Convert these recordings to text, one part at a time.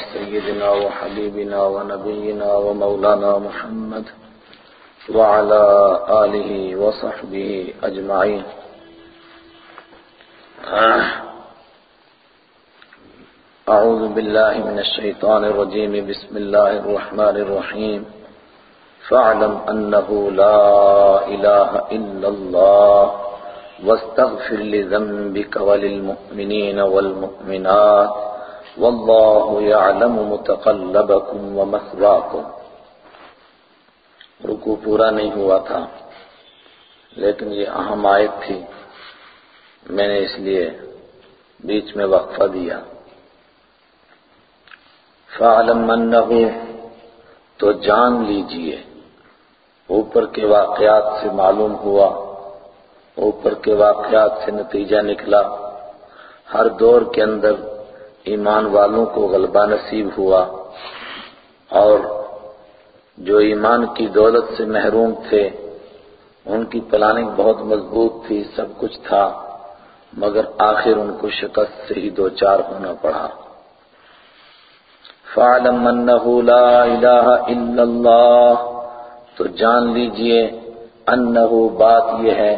سيدنا وحبيبنا ونبينا ومولانا محمد وعلى آله وصحبه أجمعين. أعوذ بالله من الشيطان الرجيم. بسم الله الرحمن الرحيم. فاعلم أنه لا إله إلا الله. واستغفر لذنبك وللمؤمنين والمؤمنات. والله يعلم متقلبكم ومثواكم رکو پورا نہیں ہوا تھا، لیکن یہ اہم آیت تھی۔ میں نے اس لیے بیچ میں وقفہ دیا۔ فعلم انه تو جان لیجیے۔ اوپر کے واقعات سے معلوم ہوا، اوپر کے واقعات سے نتیجہ نکلا۔ ہر دور کے اندر ایمان والوں کو غلبہ نصیب ہوا اور جو ایمان کی دولت سے محروم تھے، ان کی پلاننگ بہت مضبوط تھی، سب کچھ تھا، مگر آخر ان کو شکست سے ہی دو چار ہونا پڑا۔ فَعْلَمْ أَنَّهُ لَا إِلَهَ إِلَّا اللَّهِ۔ تو جان لیجیے انہو بات یہ ہے،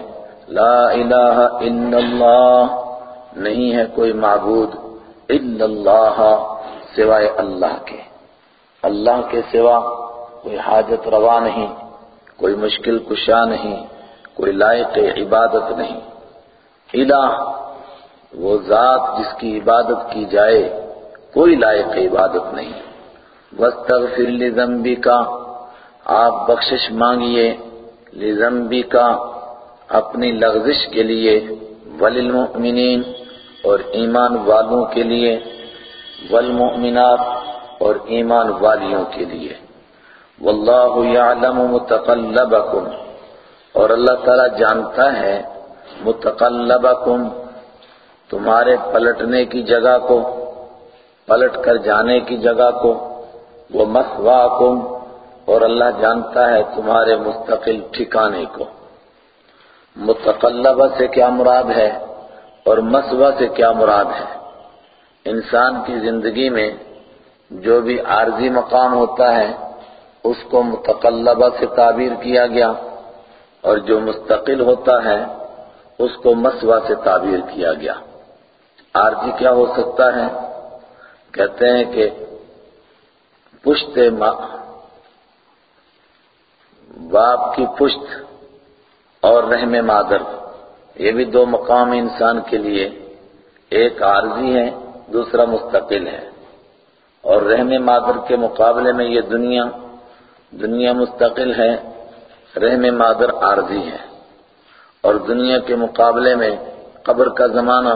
لا الہ الا اللہ نہیں ہے کوئی معبود۔ الا اللہ سوائے اللہ کے۔ اللہ کے سوا کوئی حاجت روا نہیں، کوئی مشکل کشا نہیں، کوئی لائق عبادت نہیں۔ الہ، وہ ذات جس کی عبادت کی جائے، کوئی لائق عبادت نہیں۔ وَاسْتَغْفِرْ لِذَنْبِكَ، آپ بخشش مانگیے لِذَنْبِكَ اپنی لغزش کے لیے۔ وَلِلْمُؤْمِنِينَ اور ایمان والوں کے لیے، وَالْمُؤْمِنَاتِ اور ایمان والیوں کے لیے۔ وَاللَّهُ يَعْلَمُ مُتَقَلَّبَكُمْ اور اللہ تعالیٰ جانتا ہے متقلبکم، تمہارے پلٹنے کی جگہ کو، پلٹ کر جانے کی جگہ کو۔ وہ مسواکم اور اللہ جانتا ہے تمہارے مستقل ٹھکانے کو۔ متقلبہ سے کیا مراد ہے؟ اور مسوا سے کیا مراد ہے؟ انسان کی زندگی میں جو بھی عارضی مقام ہوتا ہے، اس کو متقلبہ سے تعبیر کیا گیا اور جو مستقل ہوتا ہے، اس کو مسوا سے تعبیر کیا گیا۔ عارضی کیا ہو سکتا ہے؟ کہتے ہیں کہ پشت باپ کی پشت اور رحم مادر۔ یہ بھی دو مقام انسان کے لیے، ایک عارضی ہے دوسرا مستقل ہے اور رحم مادر کے مقابلے میں یہ دنیا دنیا مستقل ہے رحم مادر عارضی ہے اور دنیا کے مقابلے میں قبر کا زمانہ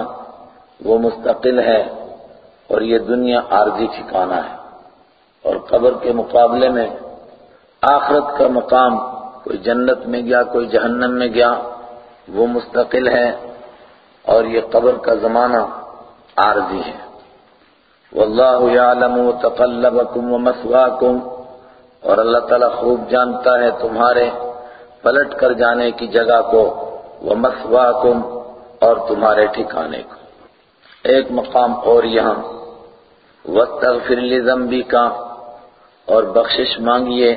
وہ مستقل ہے اور یہ دنیا عارضی ٹھکانا ہے۔ اور قبر کے مقابلے میں آخرت کا مقام کوئی جنت میں گیا، کوئی جہنم میں گیا وہ مستقل ہے اور یہ قبر کا زمانہ عارضی ہے۔ واللہ یعلم تقلبکم ومثواکم اور اللہ تعالیٰ خوب جانتا ہے تمہارے پلٹ کر جانے کی جگہ کو ومثواکم اور تمہارے ٹھکانے کو۔ ایک مقام اور یہاں۔ وَاسْتَغْفِرْ لِذَنْبِكَ اور بخشش مانگیے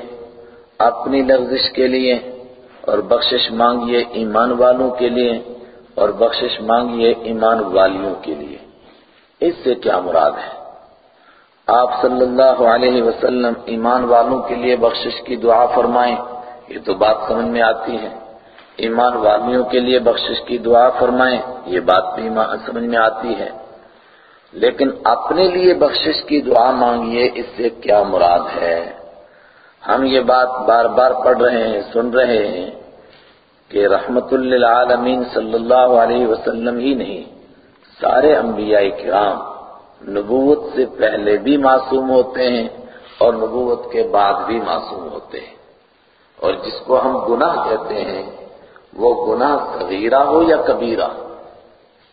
اپنی لغزش کے لیے۔ اور بخشش مانگیے ایمان والوں کے لیے اور بخشش مانگیے ایمان والیوں کے لیے۔ اس سے کیا مراد ہے؟ آپ صلی اللہ علیہ وسلم ایمان والوں کے لیے بخشش کی دعا فرمائیں، یہ تو بات سمجھ میں آتی ہے۔ ایمان والیوں کے لیے بخشش کی دعا فرمائیں، یہ بات بھی سمجھ میں آتی ہے۔ لیکن اپنے لیے بخشش کی دعا مانگیے، اس سے کیا مراد ہے؟ ہم یہ بات بار بار پڑھ رہے ہیں، سن رہے ہیں کہ رحمت للعالمین صلی اللہ علیہ وسلم ہی نہیں، سارے انبیاء کرام نبوت سے پہلے بھی معصوم ہوتے ہیں اور نبوت کے بعد بھی معصوم ہوتے ہیں۔ اور جس کو ہم گناہ کہتے ہیں، وہ گناہ صغیرہ ہو یا کبیرہ؟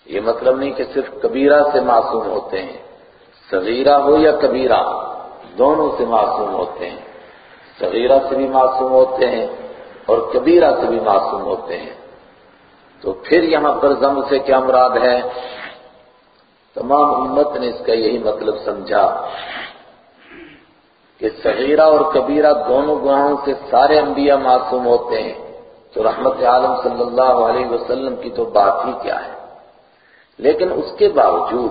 یہ مطلب نہیں کہ صرف کبیرہ سے معصوم ہوتے ہیں، صغیرہ ہو یا کبیرہ، دونوں سے معصوم ہوتے ہیں۔ صغیرہ سے بھی معصوم ہوتے ہیں اور کبیرہ سے بھی معصوم ہوتے ہیں۔ تو پھر یہاں پر ضم سے کیا مراد ہے؟ تمام امت نے اس کا یہی مطلب سمجھا کہ صغیرہ اور کبیرہ دونوں گناہوں سے سارے انبیاء معصوم ہوتے ہیں۔ تو رحمت عالم صلی اللہ علیہ وسلم کی تو بات ہی کیا ہے؟ لیکن اس کے باوجود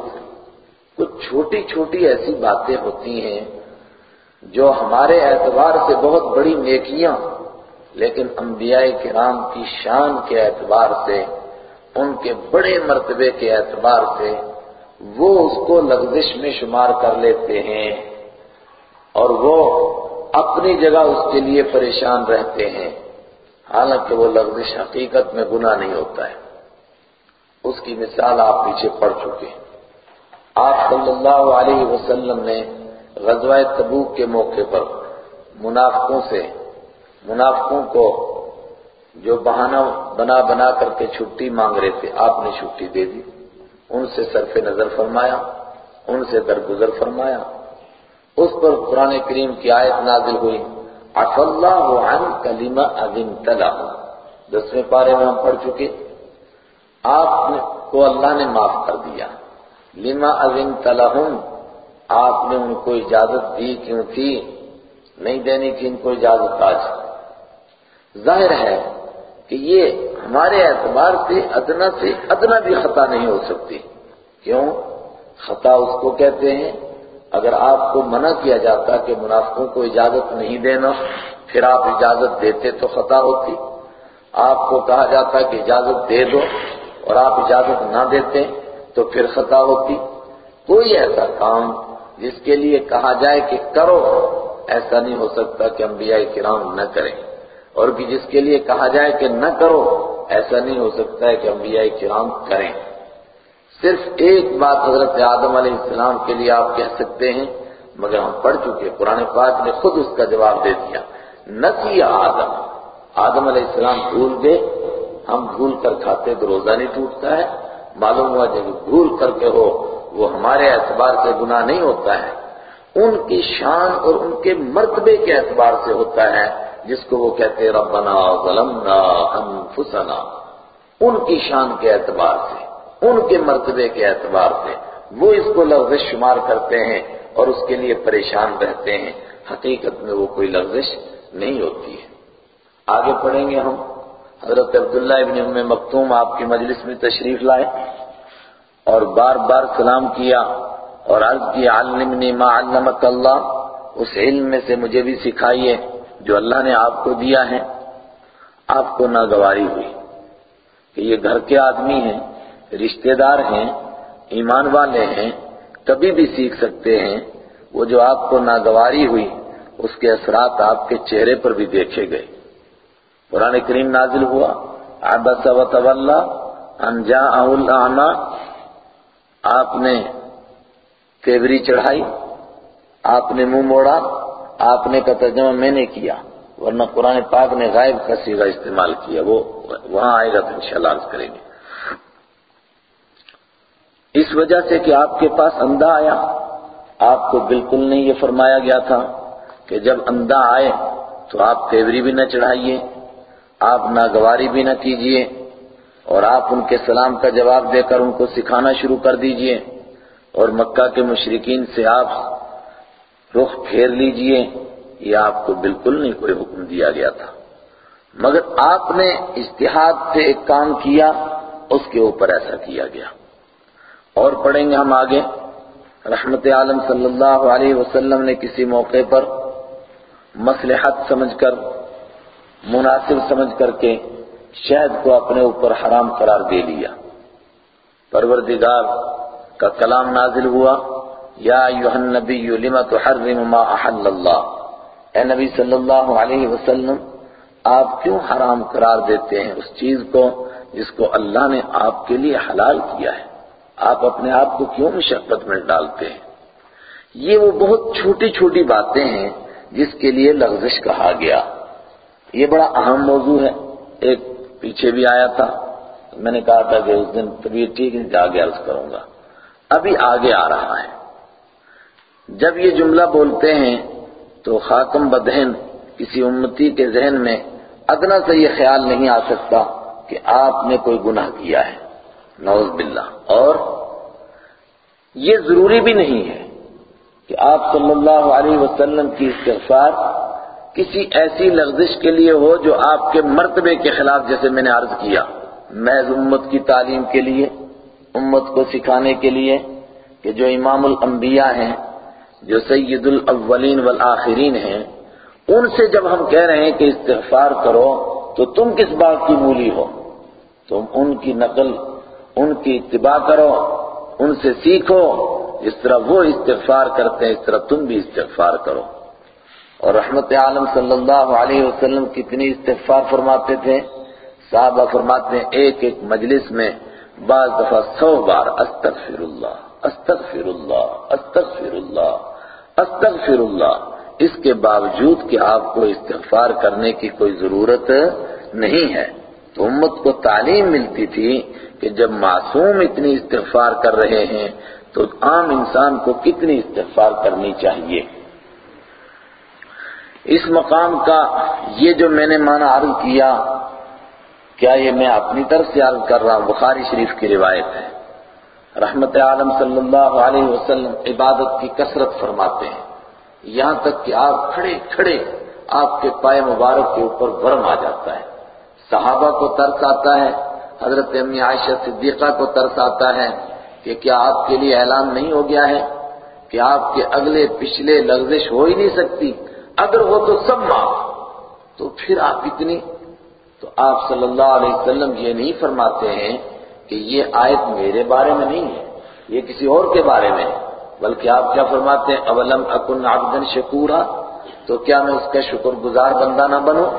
کچھ چھوٹی چھوٹی ایسی باتیں ہوتی ہیں جو ہمارے اعتبار سے بہت بڑی نیکیاں، لیکن انبیاء کرام کی شان کے اعتبار سے، ان کے بڑے مرتبے کے اعتبار سے وہ اس کو لغزش میں شمار کر لیتے ہیں اور وہ اپنی جگہ اس کے لیے پریشان رہتے ہیں۔ حالانکہ وہ لغزش حقیقت میں گناہ نہیں ہوتا ہے۔ اس کی مثال آپ پیچھے پڑ چکے آپ صلی اللہ علیہ وسلم نے غزوہ تبوک کے موقع پر منافقوں سے، منافقوں کو جو بہانہ بنا بنا کر کے چھٹی مانگ رہے تھے، آپ نے چھٹی دے دی۔ ان سے صرف نظر فرمایا، ان سے درگزر فرمایا۔ اس پر قرآن کریم کی آیت نازل ہوئی۔ اف اللہ عن کلمہ اذن تلا۔ دسویں پارے میں ہم پڑھ چکے۔ آپ کو اللہ نے معاف کر دیا۔ لما اذن تلہم؟ آپ نے ان کو اجازت دی کیوں تھی، نہیں دینے کی ان کو اجازت آج ظاہر ہے کہ یہ ہمارے اعتبار سے ادنا سے ادنا بھی خطا نہیں ہو سکتی۔ کیوں؟ خطا اس کو کہتے ہیں، اگر آپ کو منع کیا جاتا کہ منافقوں کو اجازت نہیں دینا، پھر آپ اجازت دیتے تو خطا ہوتی۔ آپ کو کہا جاتا کہ اجازت دے دو اور آپ اجازت نہ دیتے تو پھر خطا ہوتی۔ کوئی ایسا کام جس کے لیے کہا جائے کہ کرو، ایسا نہیں ہو سکتا کہ انبیاء کرام نہ کریں۔ اور بھی جس کے لیے کہا جائے کہ نہ کرو، ایسا نہیں ہو سکتا ہے کہ انبیاء کرام کریں۔ صرف ایک بات حضرت آدم علیہ السلام کے لیے آپ کہہ سکتے ہیں، مگر ہم پڑھ چکے، قرآن پاک نے خود اس کا جواب دے دیا۔ نہ آدم آدم علیہ السلام بھول گئے۔ ہم بھول کر کھاتے تو روزہ نہیں ٹوٹتا ہے۔ معلوم ہوا جب بھول کر کے ہو وہ ہمارے اعتبار سے گناہ نہیں ہوتا ہے۔ ان کی شان اور ان کے مرتبے کے اعتبار سے ہوتا ہے، جس کو وہ کہتے ربنا ظلمنا انفسنا۔ ان کی شان کے اعتبار سے، ان کے مرتبے کے اعتبار سے۔ وہ اس کو لفظ شمار کرتے ہیں اور اس کے لیے پریشان رہتے ہیں۔ حقیقت میں وہ کوئی لفظ نہیں ہوتی ہے۔ آگے پڑھیں گے ہم۔ حضرت عبداللہ ابن ام مکتوم آپ کی مجلس میں تشریف لائے۔ اور بار بار سلام کیا اور عرض کی علمنی ما علمک اللہ، اس علم میں سے مجھے بھی سکھائیے جو اللہ نے آپ کو دیا ہے۔ آپ کو ناگواری ہوئی کہ یہ گھر کے آدمی ہیں، رشتہ دار ہیں، ایمان والے ہیں، کبھی بھی سیکھ سکتے ہیں۔ وہ جو آپ کو ناگواری ہوئی، اس کے اثرات آپ کے چہرے پر بھی دیکھے گئے۔ قرآن کریم نازل ہوا، عبس و تولا انجا الاعمى آپ نے کیبری چڑھائی، آپ نے منہ موڑا، آپ نے کا ترجمہ میں نے کیا، ورنہ قرآن پاک نے غائب کا سیگا استعمال کیا، وہ وہاں آئے گا تو انشاءاللہ عرض کریں گے۔ اس وجہ سے کہ آپ کے پاس اندھا آیا، آپ کو بالکل نہیں یہ فرمایا گیا تھا کہ جب اندھا آئے تو آپ تیوری بھی نہ چڑھائیے، آپ ناگواری بھی نہ کیجیے۔ اور آپ ان کے سلام کا جواب دے کر ان کو سکھانا شروع کر دیجیے اور مکہ کے مشرقین سے آپ رخ پھیر لیجیے، یہ آپ کو بالکل نہیں کوئی حکم دیا گیا تھا۔ مگر آپ نے اشتہاد سے ایک کام کیا، اس کے اوپر ایسا کیا گیا۔ اور پڑھیں گے ہم آگے۔ رحمت عالم صلی اللہ علیہ وسلم نے کسی موقع پر مصلحت سمجھ کر، مناسب سمجھ کر کے شہد کو اپنے اوپر حرام قرار دے لیا۔ پروردگار کا کلام نازل ہوا، یا ایوہ النبی لما تحرم ما احل اللہ؟ اے نبی صلی اللہ علیہ وسلم، آپ کیوں حرام قرار دیتے ہیں اس چیز کو جس کو اللہ نے آپ کے لیے حلال کیا ہے؟ آپ اپنے آپ کو کیوں مشقت میں ڈالتے ہیں؟ یہ وہ بہت چھوٹی چھوٹی باتیں ہیں جس کے لیے لغزش کہا گیا۔ یہ بڑا اہم موضوع ہے۔ ایک پیچھے بھی آیا تھا۔ میں نے کہا تھا کہ اس دن طبیعت ٹھیک نہیں آگے عرض کروں گا۔ ابھی آگے آ رہا ہے۔ جب یہ جملہ بولتے ہیں تو خاتم بدہن کسی امتی کے ذہن میں ادنا سے یہ خیال نہیں آ سکتا کہ آپ نے کوئی گناہ کیا ہے۔ نوز باللہ۔ اور یہ ضروری بھی نہیں ہے کہ آپ صلی اللہ علیہ وسلم کی استغفار کسی ایسی لغزش کے لیے ہو جو آپ کے مرتبے کے خلاف جیسے میں نے عرض کیا۔ محض امت کی تعلیم کے لیے، امت کو سکھانے کے لیے کہ جو امام الانبیاء ہیں، جو سید الاولین والآخرین ہیں، ان سے جب ہم کہہ رہے ہیں کہ استغفار کرو، تو تم کس بات کی مولی ہو؟ تم ان کی نقل، ان کی اتباع کرو، ان سے سیکھو، جس طرح وہ استغفار کرتے ہیں، اس طرح تم بھی استغفار کرو۔ اور رحمت عالم صلی اللہ علیہ وسلم کتنی استغفار فرماتے تھے، صحابہ فرماتے ہیں، ایک ایک مجلس میں بعض دفعہ سو بار استغفر اللہ استغفر اللہ استغفر اللہ استغفر اللہ اس کے باوجود کہ آپ کو استغفار کرنے کی کوئی ضرورت نہیں ہے۔ تو امت کو تعلیم ملتی تھی کہ جب معصوم اتنی استغفار کر رہے ہیں، تو عام انسان کو کتنی استغفار کرنی چاہیے؟ اس مقام کا یہ جو میں نے مانا عرض کیا کیا یہ میں اپنی طرف سے عرض کر رہا ہوں؟ بخاری شریف کی روایت ہے۔ رحمت عالم صلی اللہ علیہ وسلم عبادت کی کثرت فرماتے ہیں۔ یہاں تک کہ آپ کھڑے کھڑے آپ کے پائے مبارک کے اوپر ورم آ جاتا ہے۔ صحابہ کو ترس آتا ہے، حضرت امی عائشہ صدیقہ کو ترس آتا ہے کہ کیا آپ کے لیے اعلان نہیں ہو گیا ہے؟ کہ آپ کے اگلے پچھلے لغزش ہو ہی نہیں سکتی؟ اگر وہ تو سب معاف۔ تو پھر آپ اتنی تو آپ صلی اللہ علیہ وسلم یہ نہیں فرماتے ہیں کہ یہ آیت میرے بارے میں نہیں ہے، یہ کسی اور کے بارے میں ہے۔ بلکہ آپ کیا فرماتے ہیں؟ اولم اکن عبدن شکورا؟ تو کیا میں اس کا شکر گزار بندہ نہ بنوں؟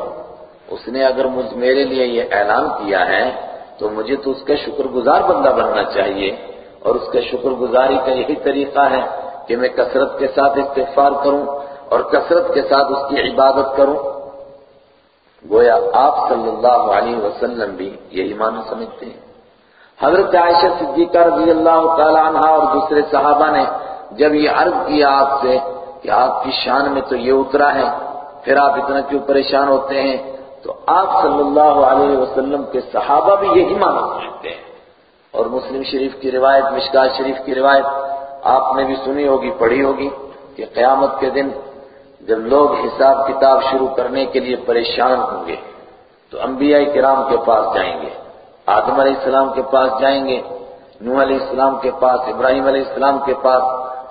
اس نے اگر مجھ میرے لیے یہ اعلان کیا ہے، تو مجھے تو اس کا شکر گزار بندہ بننا چاہیے۔ اور اس کا شکر گزاری کا یہی طریقہ ہے کہ میں کثرت کے ساتھ استغفار کروں۔ اور کثرت کے ساتھ اس کی عبادت کروں گویا آپ صلی اللہ علیہ وسلم بھی یہی معنی سمجھتے ہیں۔ حضرت عائشہ صدیقہ رضی اللہ تعالی عنہ اور دوسرے صحابہ نے جب یہ عرض کیا آپ سے کہ آپ کی شان میں تو یہ اترا ہے، پھر آپ اتنا کیوں پریشان ہوتے ہیں؟ تو آپ صلی اللہ علیہ وسلم کے صحابہ بھی یہی معنی سمجھتے ہیں۔ اور مسلم شریف کی روایت، مشکات شریف کی روایت آپ نے بھی سنی ہوگی، پڑھی ہوگی کہ قیامت کے دن جب لوگ حساب کتاب شروع کرنے کے لیے پریشان ہوں گے، تو انبیاء کرام کے پاس جائیں گے، آدم علیہ السلام کے پاس جائیں گے، نوح علیہ السلام کے پاس، ابراہیم علیہ السلام کے پاس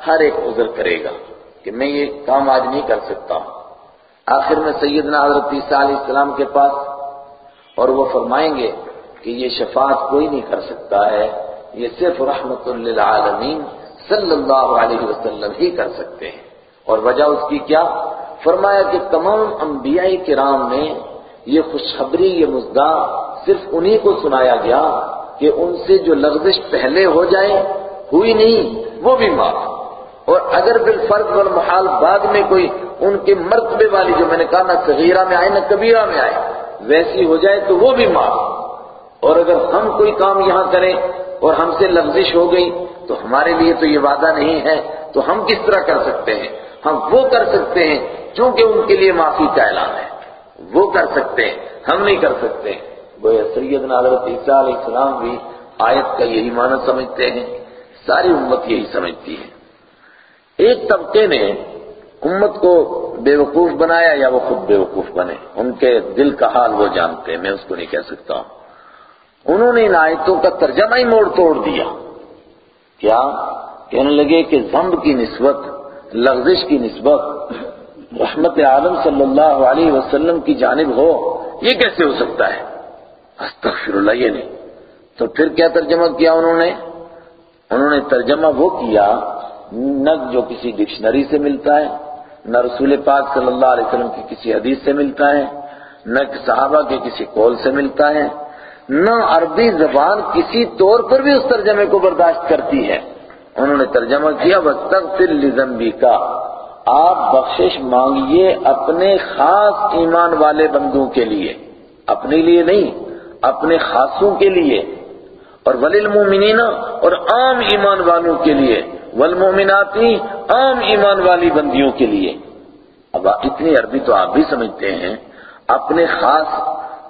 ہر ایک عذر کرے گا کہ میں یہ کام آج نہیں کر سکتا ہوں۔ آخر میں سیدنا حضرت عیسیٰ علیہ السلام کے پاس اور وہ فرمائیں گے کہ یہ شفاعت کوئی نہیں کر سکتا ہے، یہ صرف رحمت للعالمین صلی اللہ علیہ وسلم ہی کر سکتے ہیں۔ اور وجہ اس کی کیا؟ فرمایا کہ تمام انبیاء کرام میں یہ خوشخبری، یہ مزدہ صرف انہی کو سنایا گیا کہ ان سے جو لغزش پہلے ہو جائے، ہوئی نہیں، وہ بھی معاف۔ اور اگر بالفرض والمحال بعد میں کوئی ان کے مرتبے والی جو میں نے کہا، نہ صغیرہ میں آئے، نہ کبیرہ میں آئے، ویسی ہو جائے تو وہ بھی معاف۔ اور اگر ہم کوئی کام یہاں کریں اور ہم سے لغزش ہو گئی، تو ہمارے لیے تو یہ وعدہ نہیں ہے، تو ہم کس طرح کر سکتے ہیں؟ ہم وہ کر سکتے ہیں چونکہ ان کے لیے معافی کا اعلان ہے۔ وہ کر سکتے ہیں، ہم نہیں کر سکتے۔ گویا سیدنا حضرت عیسیٰ علیہ السلام بھی آیت کا یہی معنی سمجھتے ہیں۔ ساری امت یہی سمجھتی ہے۔ ایک طبقے نے امت کو بے وقوف بنایا یا وہ خود بے وقوف بنے؟ ان کے دل کا حال وہ جانتے ہیں، میں اس کو نہیں کہہ سکتا۔ ہوں انہوں نے ان آیتوں کا ترجمہ ہی موڑ توڑ دیا۔ کیا؟ کہنے لگے کہ زمب کی نسبت لغزش کی نسبت رحمت عالم صلی اللہ علیہ وسلم کی جانب ہو، یہ کیسے ہو سکتا ہے؟ استغفر اللہ یہ نہیں۔ تو پھر کیا ترجمہ کیا انہوں نے؟ انہوں نے ترجمہ وہ کیا، نہ جو کسی ڈکشنری سے ملتا ہے، نہ رسول پاک صلی اللہ علیہ وسلم کی کسی حدیث سے ملتا ہے، نہ صحابہ کے کسی قول سے ملتا ہے، نہ عربی زبان کسی طور پر بھی اس ترجمے کو برداشت کرتی ہے۔ انہوں نے ترجمہ کیا، وَاسْتَغْفِرْ لِذَنْبِكَ۔ آپ بخشش مانگیے اپنے خاص ایمان والے بندوں کے لیے۔ اپنے لیے نہیں، اپنے خاصوں کے لیے۔ اور وللمومنین اور عام ایمان والوں کے لیے۔ والمومناتی عام ایمان والی بندیوں کے لیے۔ اب اتنی عربی تو آپ بھی سمجھتے ہیں۔ اپنے خاص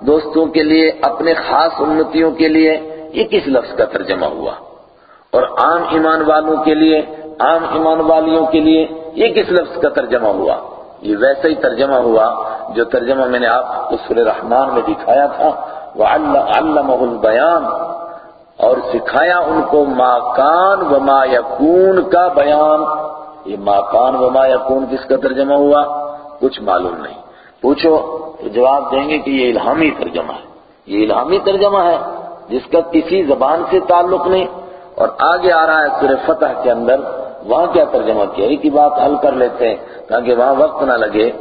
دوستوں کے لیے، اپنے خاص امتیوں کے لیے یہ کس لفظ کا ترجمہ ہوا؟ اور عام ایمان والوں کے لیے، عام ایمان والیوں کے لیے یہ کس لفظ کا ترجمہ ہوا؟ یہ ویسا ہی ترجمہ ہوا جو ترجمہ میں نے آپ کو سورہ رحمان میں دکھایا تھا وَعَلَّمَهُ الْبَيَانِ۔ اور سکھایا ان کو ما کان و ما یکون کا بیان۔ یہ ما کان و ما یکون کس کا ترجمہ ہوا؟ کچھ معلوم نہیں۔ پوچھو تو جواب دیں گے کہ یہ الہامی ترجمہ ہے۔ یہ الہامی ترجمہ ہے، جس کا کسی زبان سے تعلق نہیں۔ اور آگے آ رہا ہے سورہ فتح کے اندر۔ وہاں کیا ترجمہ کیا؟ ایک ہی بات حل کر لیتے ہیں تاکہ وہاں وقت نہ لگے۔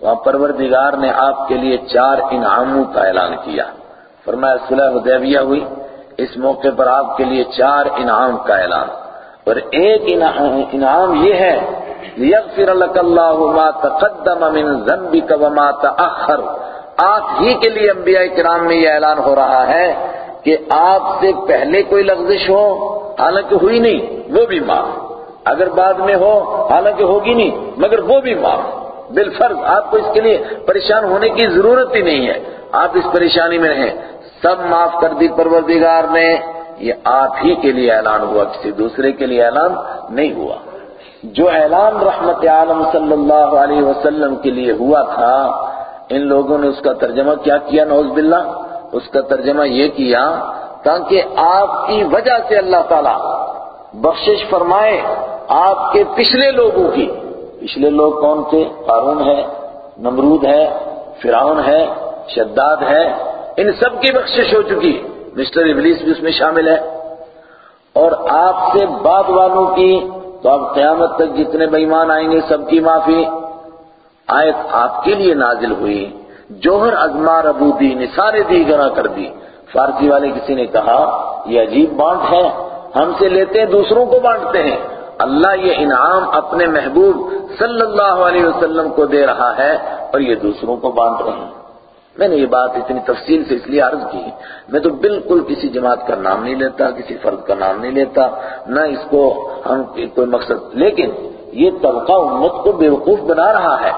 وہاں پروردگار نے آپ کے لیے چار انعاموں کا اعلان کیا۔ فرمایا، صلح حدیبیہ ہوئی۔ اس موقع پر آپ کے لیے چار انعام کا اعلان۔ اور ایک انعام یہ ہے، لیغفر لك الله ما تقدم من ذنبك وما تأخر۔ آپ ہی کے لیے انبیاء کرام میں یہ اعلان ہو رہا ہے کہ آپ سے پہلے کوئی لغزش ہو، حالانکہ ہوئی نہیں، وہ بھی معاف۔ اگر بعد میں ہو، حالانکہ ہوگی نہیں، مگر وہ بھی معاف۔ بالفرض، آپ کو اس کے لیے پریشان ہونے کی ضرورت ہی نہیں ہے۔ آپ اس پریشانی میں رہیں سب معاف کر دی پروردگار نے۔ یہ آپ ہی کے لیے اعلان ہوا، کسی دوسرے کے لیے اعلان نہیں ہوا۔ جو اعلان رحمت عالم صلی اللہ علیہ وسلم کے لیے ہوا تھا، ان لوگوں نے اس کا ترجمہ کیا کیا نوز باللہ۔ اس کا ترجمہ یہ کیا تاکہ آپ کی وجہ سے اللہ تعالی بخشش فرمائے آپ کے پچھلے لوگوں کی۔ پچھلے لوگ کون تھے؟ قارون ہے، نمرود ہے، فرعون ہے، شداد ہے، ان سب کی بخشش ہو چکی۔ مسٹر ابلیس بھی اس میں شامل ہے۔ اور آپ سے بعد والوں کی تو اب قیامت تک جتنے بےمان آئیں گے، سب کی معافی۔ آیت آپ کے لیے نازل ہوئی۔ جوہر ازمار ابو دی نثار دی گنا کر دی۔ فارسی والے کسی نے کہا، یہ عجیب بانٹ ہے، ہم سے لیتے ہیں دوسروں کو بانٹتے ہیں۔ اللہ یہ انعام اپنے محبوب صلی اللہ علیہ وسلم کو دے رہا ہے اور یہ دوسروں کو بانٹ رہے ہیں۔ میں نے یہ بات اتنی تفصیل سے اس لیے عرض کی۔ میں تو بالکل کسی جماعت کا نام نہیں لیتا، کسی فرد کا نام نہیں لیتا، نہ اس کو ہم کوئی مقصد۔ لیکن یہ طبقہ امت کو بیوقوف بنا رہا ہے۔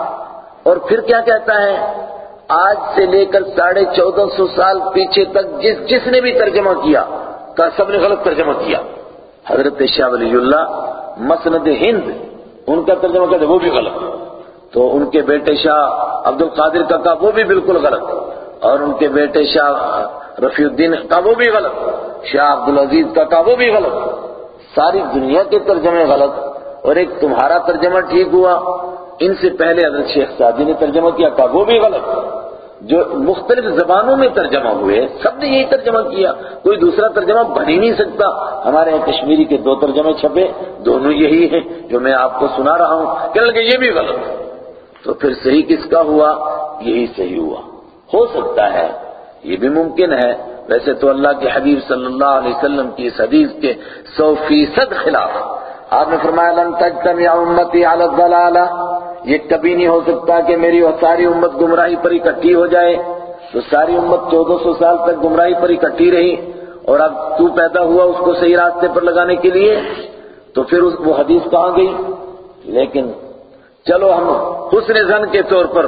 اور پھر کیا کہتا ہے؟ آج سے لے کر ساڑھے چودہ سو سال پیچھے تک جس جس نے بھی ترجمہ کیا، کا سب نے غلط ترجمہ کیا۔ حضرت شاہ ولی اللہ، مسند ہند، ان کا ترجمہ کہتے وہ بھی غلط۔ تو ان کے بیٹے شاہ عبد القادر کا کہا وہ بھی بالکل غلط۔ اور ان کے بیٹے شاہ رفیع الدین کا وہ بھی غلط۔ شاہ عبدالعزیز کا کہا وہ بھی غلط۔ ساری دنیا کے ترجمے غلط۔ اور ایک تمہارا ترجمہ ٹھیک ہوا۔ ان سے پہلے حضرت شیخ سعدی نے ترجمہ کیا کہا وہ بھی غلط۔ جو مختلف زبانوں میں ترجمہ ہوئے، سب نے یہی ترجمہ کیا۔ کوئی دوسرا ترجمہ بن ہی نہیں سکتا۔ ہمارے یہاں کشمیری کے دو ترجمے چھپے، دونوں یہی ہیں جو میں آپ کو سنا رہا ہوں۔ کہ لگے، یہ بھی غلط۔ تو پھر صحیح کس کا ہوا؟ یہی صحیح ہوا۔ ہو سکتا ہے، یہ بھی ممکن ہے۔ ویسے تو اللہ کے حبیب صلی اللہ علیہ وسلم کی اس حدیث کے سو فیصد خلاف۔ آپ نے فرمایا، لن تجتمع امتی علی الضلالہ۔ یہ کبھی نہیں ہو سکتا کہ میری ساری امت گمراہی پر اکٹھی ہو جائے۔ تو ساری امت چودہ سو سال تک گمراہی پر اکٹھی رہی۔ اور اب تو پیدا ہوا اس کو صحیح راستے پر لگانے کے لیے۔ تو پھر وہ حدیث کہاں گئی؟ لیکن چلو ہم حسن زن کے طور پر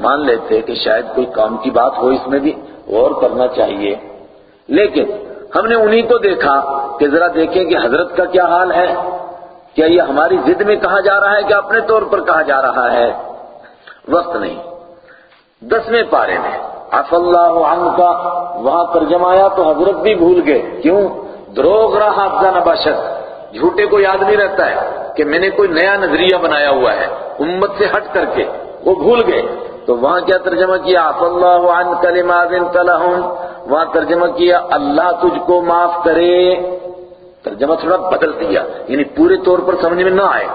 مان لیتے کہ شاید کوئی کام کی بات ہو، اس میں بھی غور کرنا چاہیے۔ لیکن ہم نے انہی کو دیکھا کہ ذرا دیکھیں کہ حضرت کا کیا حال ہے۔ کیا یہ ہماری ضد میں کہا جا رہا ہے کہ اپنے طور پر کہا جا رہا ہے؟ وقت نہیں۔ دسویں پارے میں عف اللہ عنہ کا وہاں ترجمہ آیا تو حضرت بھی بھول گئے۔ کیوں؟ دروغ رہا حافظہ نباشت جھوٹے کو یاد نہیں رہتا ہے کہ میں نے کوئی نیا نظریہ بنایا ہوا ہے، امت سے ہٹ کر کے۔ وہ بھول گئے۔ تو وہاں کیا ترجمہ کیا؟ عف اللہ عن کلمات لہم؟ وہاں ترجمہ کیا، اللہ تجھ کو معاف کرے۔ ترجمہ تھوڑا بدل دیا یعنی پورے طور پر سمجھ میں نہ آئے۔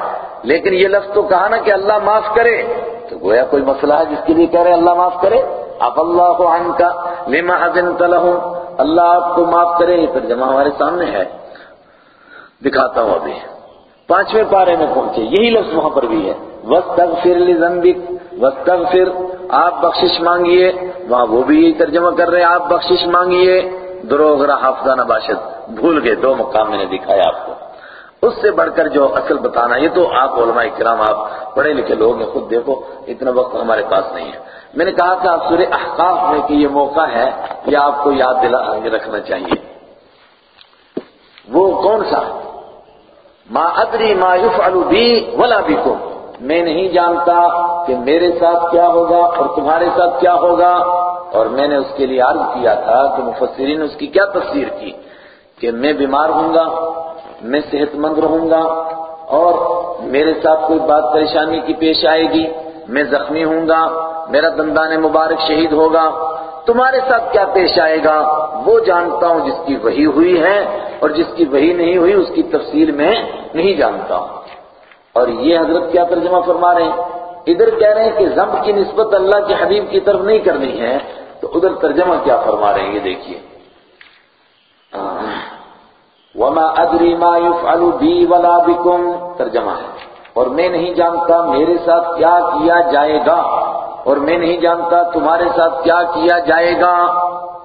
لیکن یہ لفظ تو کہا نا کہ اللہ معاف کرے۔ تو گویا کوئی مسئلہ ہے جس کے لیے کہہ رہے اللہ معاف کرے؟ عف اللہ عنک، لما اذنت لہم اللہ آپ کو معاف کرے، یہ ترجمہ ہمارے سامنے ہے۔ دکھاتا ہوں ابھی۔ پانچویں پارے میں پہنچے۔ یہی لفظ وہاں پر بھی ہے۔ وَاسْتَغْفِرْ لِذَنْبِكْ، وَاسْتَغْفِرْ، آپ بخشش مانگیے۔ وہاں وہ بھی یہی ترجمہ کر رہے ہیں۔ آپ بخشش مانگیے۔ دروغ رہا حافظہ نباشت بھول گئے، دو مقام میں نے دکھایا آپ کو۔ اس سے بڑھ کر جو اصل بتانا، یہ تو آپ علماء کرام، آپ پڑھے لکھے لوگ ہیں، خود دیکھو، اتنا وقت ہمارے پاس نہیں ہے۔ میں نے کہا تھا سورہ احقاف میں کہ یہ موقع ہے یہ آپ کو یاد دلا رکھنا چاہیے۔ وہ کون سا؟ ما ادری ما یفعل بی ولا بکم۔ میں نہیں جانتا کہ میرے ساتھ کیا ہوگا اور تمہارے ساتھ کیا ہوگا۔ اور میں نے اس کے لیے عرض کیا تھا کہ مفسرین نے اس کی کیا تفسیر کی؟ کہ میں بیمار ہوں گا، میں صحت مند رہوں گا اور میرے ساتھ کوئی بات پریشانی کی پیش آئے گی، میں زخمی ہوں گا، میرا دندان مبارک شہید ہوگا۔ تمہارے ساتھ کیا پیش آئے گا؟ وہ جانتا ہوں جس کی وہی ہوئی ہے اور جس کی وہی نہیں ہوئی، اس کی تفصیل میں نہیں جانتا۔ ہوں اور یہ حضرت کیا ترجمہ فرما رہے ہیں؟ ادھر کہہ رہے ہیں کہ ضم کی نسبت اللہ کے حبیب کی طرف نہیں کرنی ہے، تو ادھر ترجمہ کیا فرما رہے ہیں؟ یہ دیکھیے۔ وما ادری ما يفعل بی ولا بکم ترجمہ ہے۔ اور میں نہیں جانتا میرے ساتھ کیا کیا جائے گا۔ اور میں نہیں جانتا تمہارے ساتھ کیا کیا جائے گا۔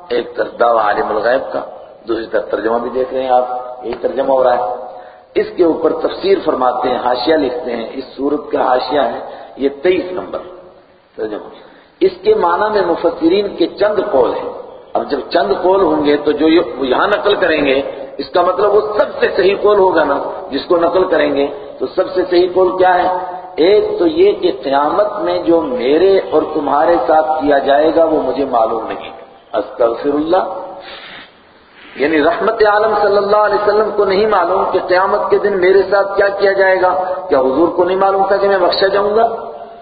ایک طرف عالم الغیب کا، دوسری طرف ترجمہ بھی دیکھ رہے ہیں آپ، یہی ترجمہ ہو رہا ہے۔ اس کے اوپر تفسیر فرماتے ہیں، حاشیہ لکھتے ہیں۔ اس صورت کا حاشیہ ہے یہ تیئیس نمبر ترجمہ۔ اس کے معنی میں مفسرین کے چند قول ہیں۔ اب جب چند قول ہوں گے تو جو یہاں نقل کریں گے، اس کا مطلب وہ سب سے صحیح قول ہوگا نا، جس کو نقل کریں گے، تو سب سے صحیح قول کیا ہے؟ ایک تو یہ کہ قیامت میں جو میرے اور تمہارے ساتھ کیا جائے گا وہ مجھے معلوم نہیں۔ استغفر اللہ یعنی رحمت عالم صلی اللہ علیہ وسلم کو نہیں معلوم کہ قیامت کے دن میرے ساتھ کیا کیا جائے گا۔ کیا حضور کو نہیں معلوم تھا کہ میں بخشا جاؤں گا؟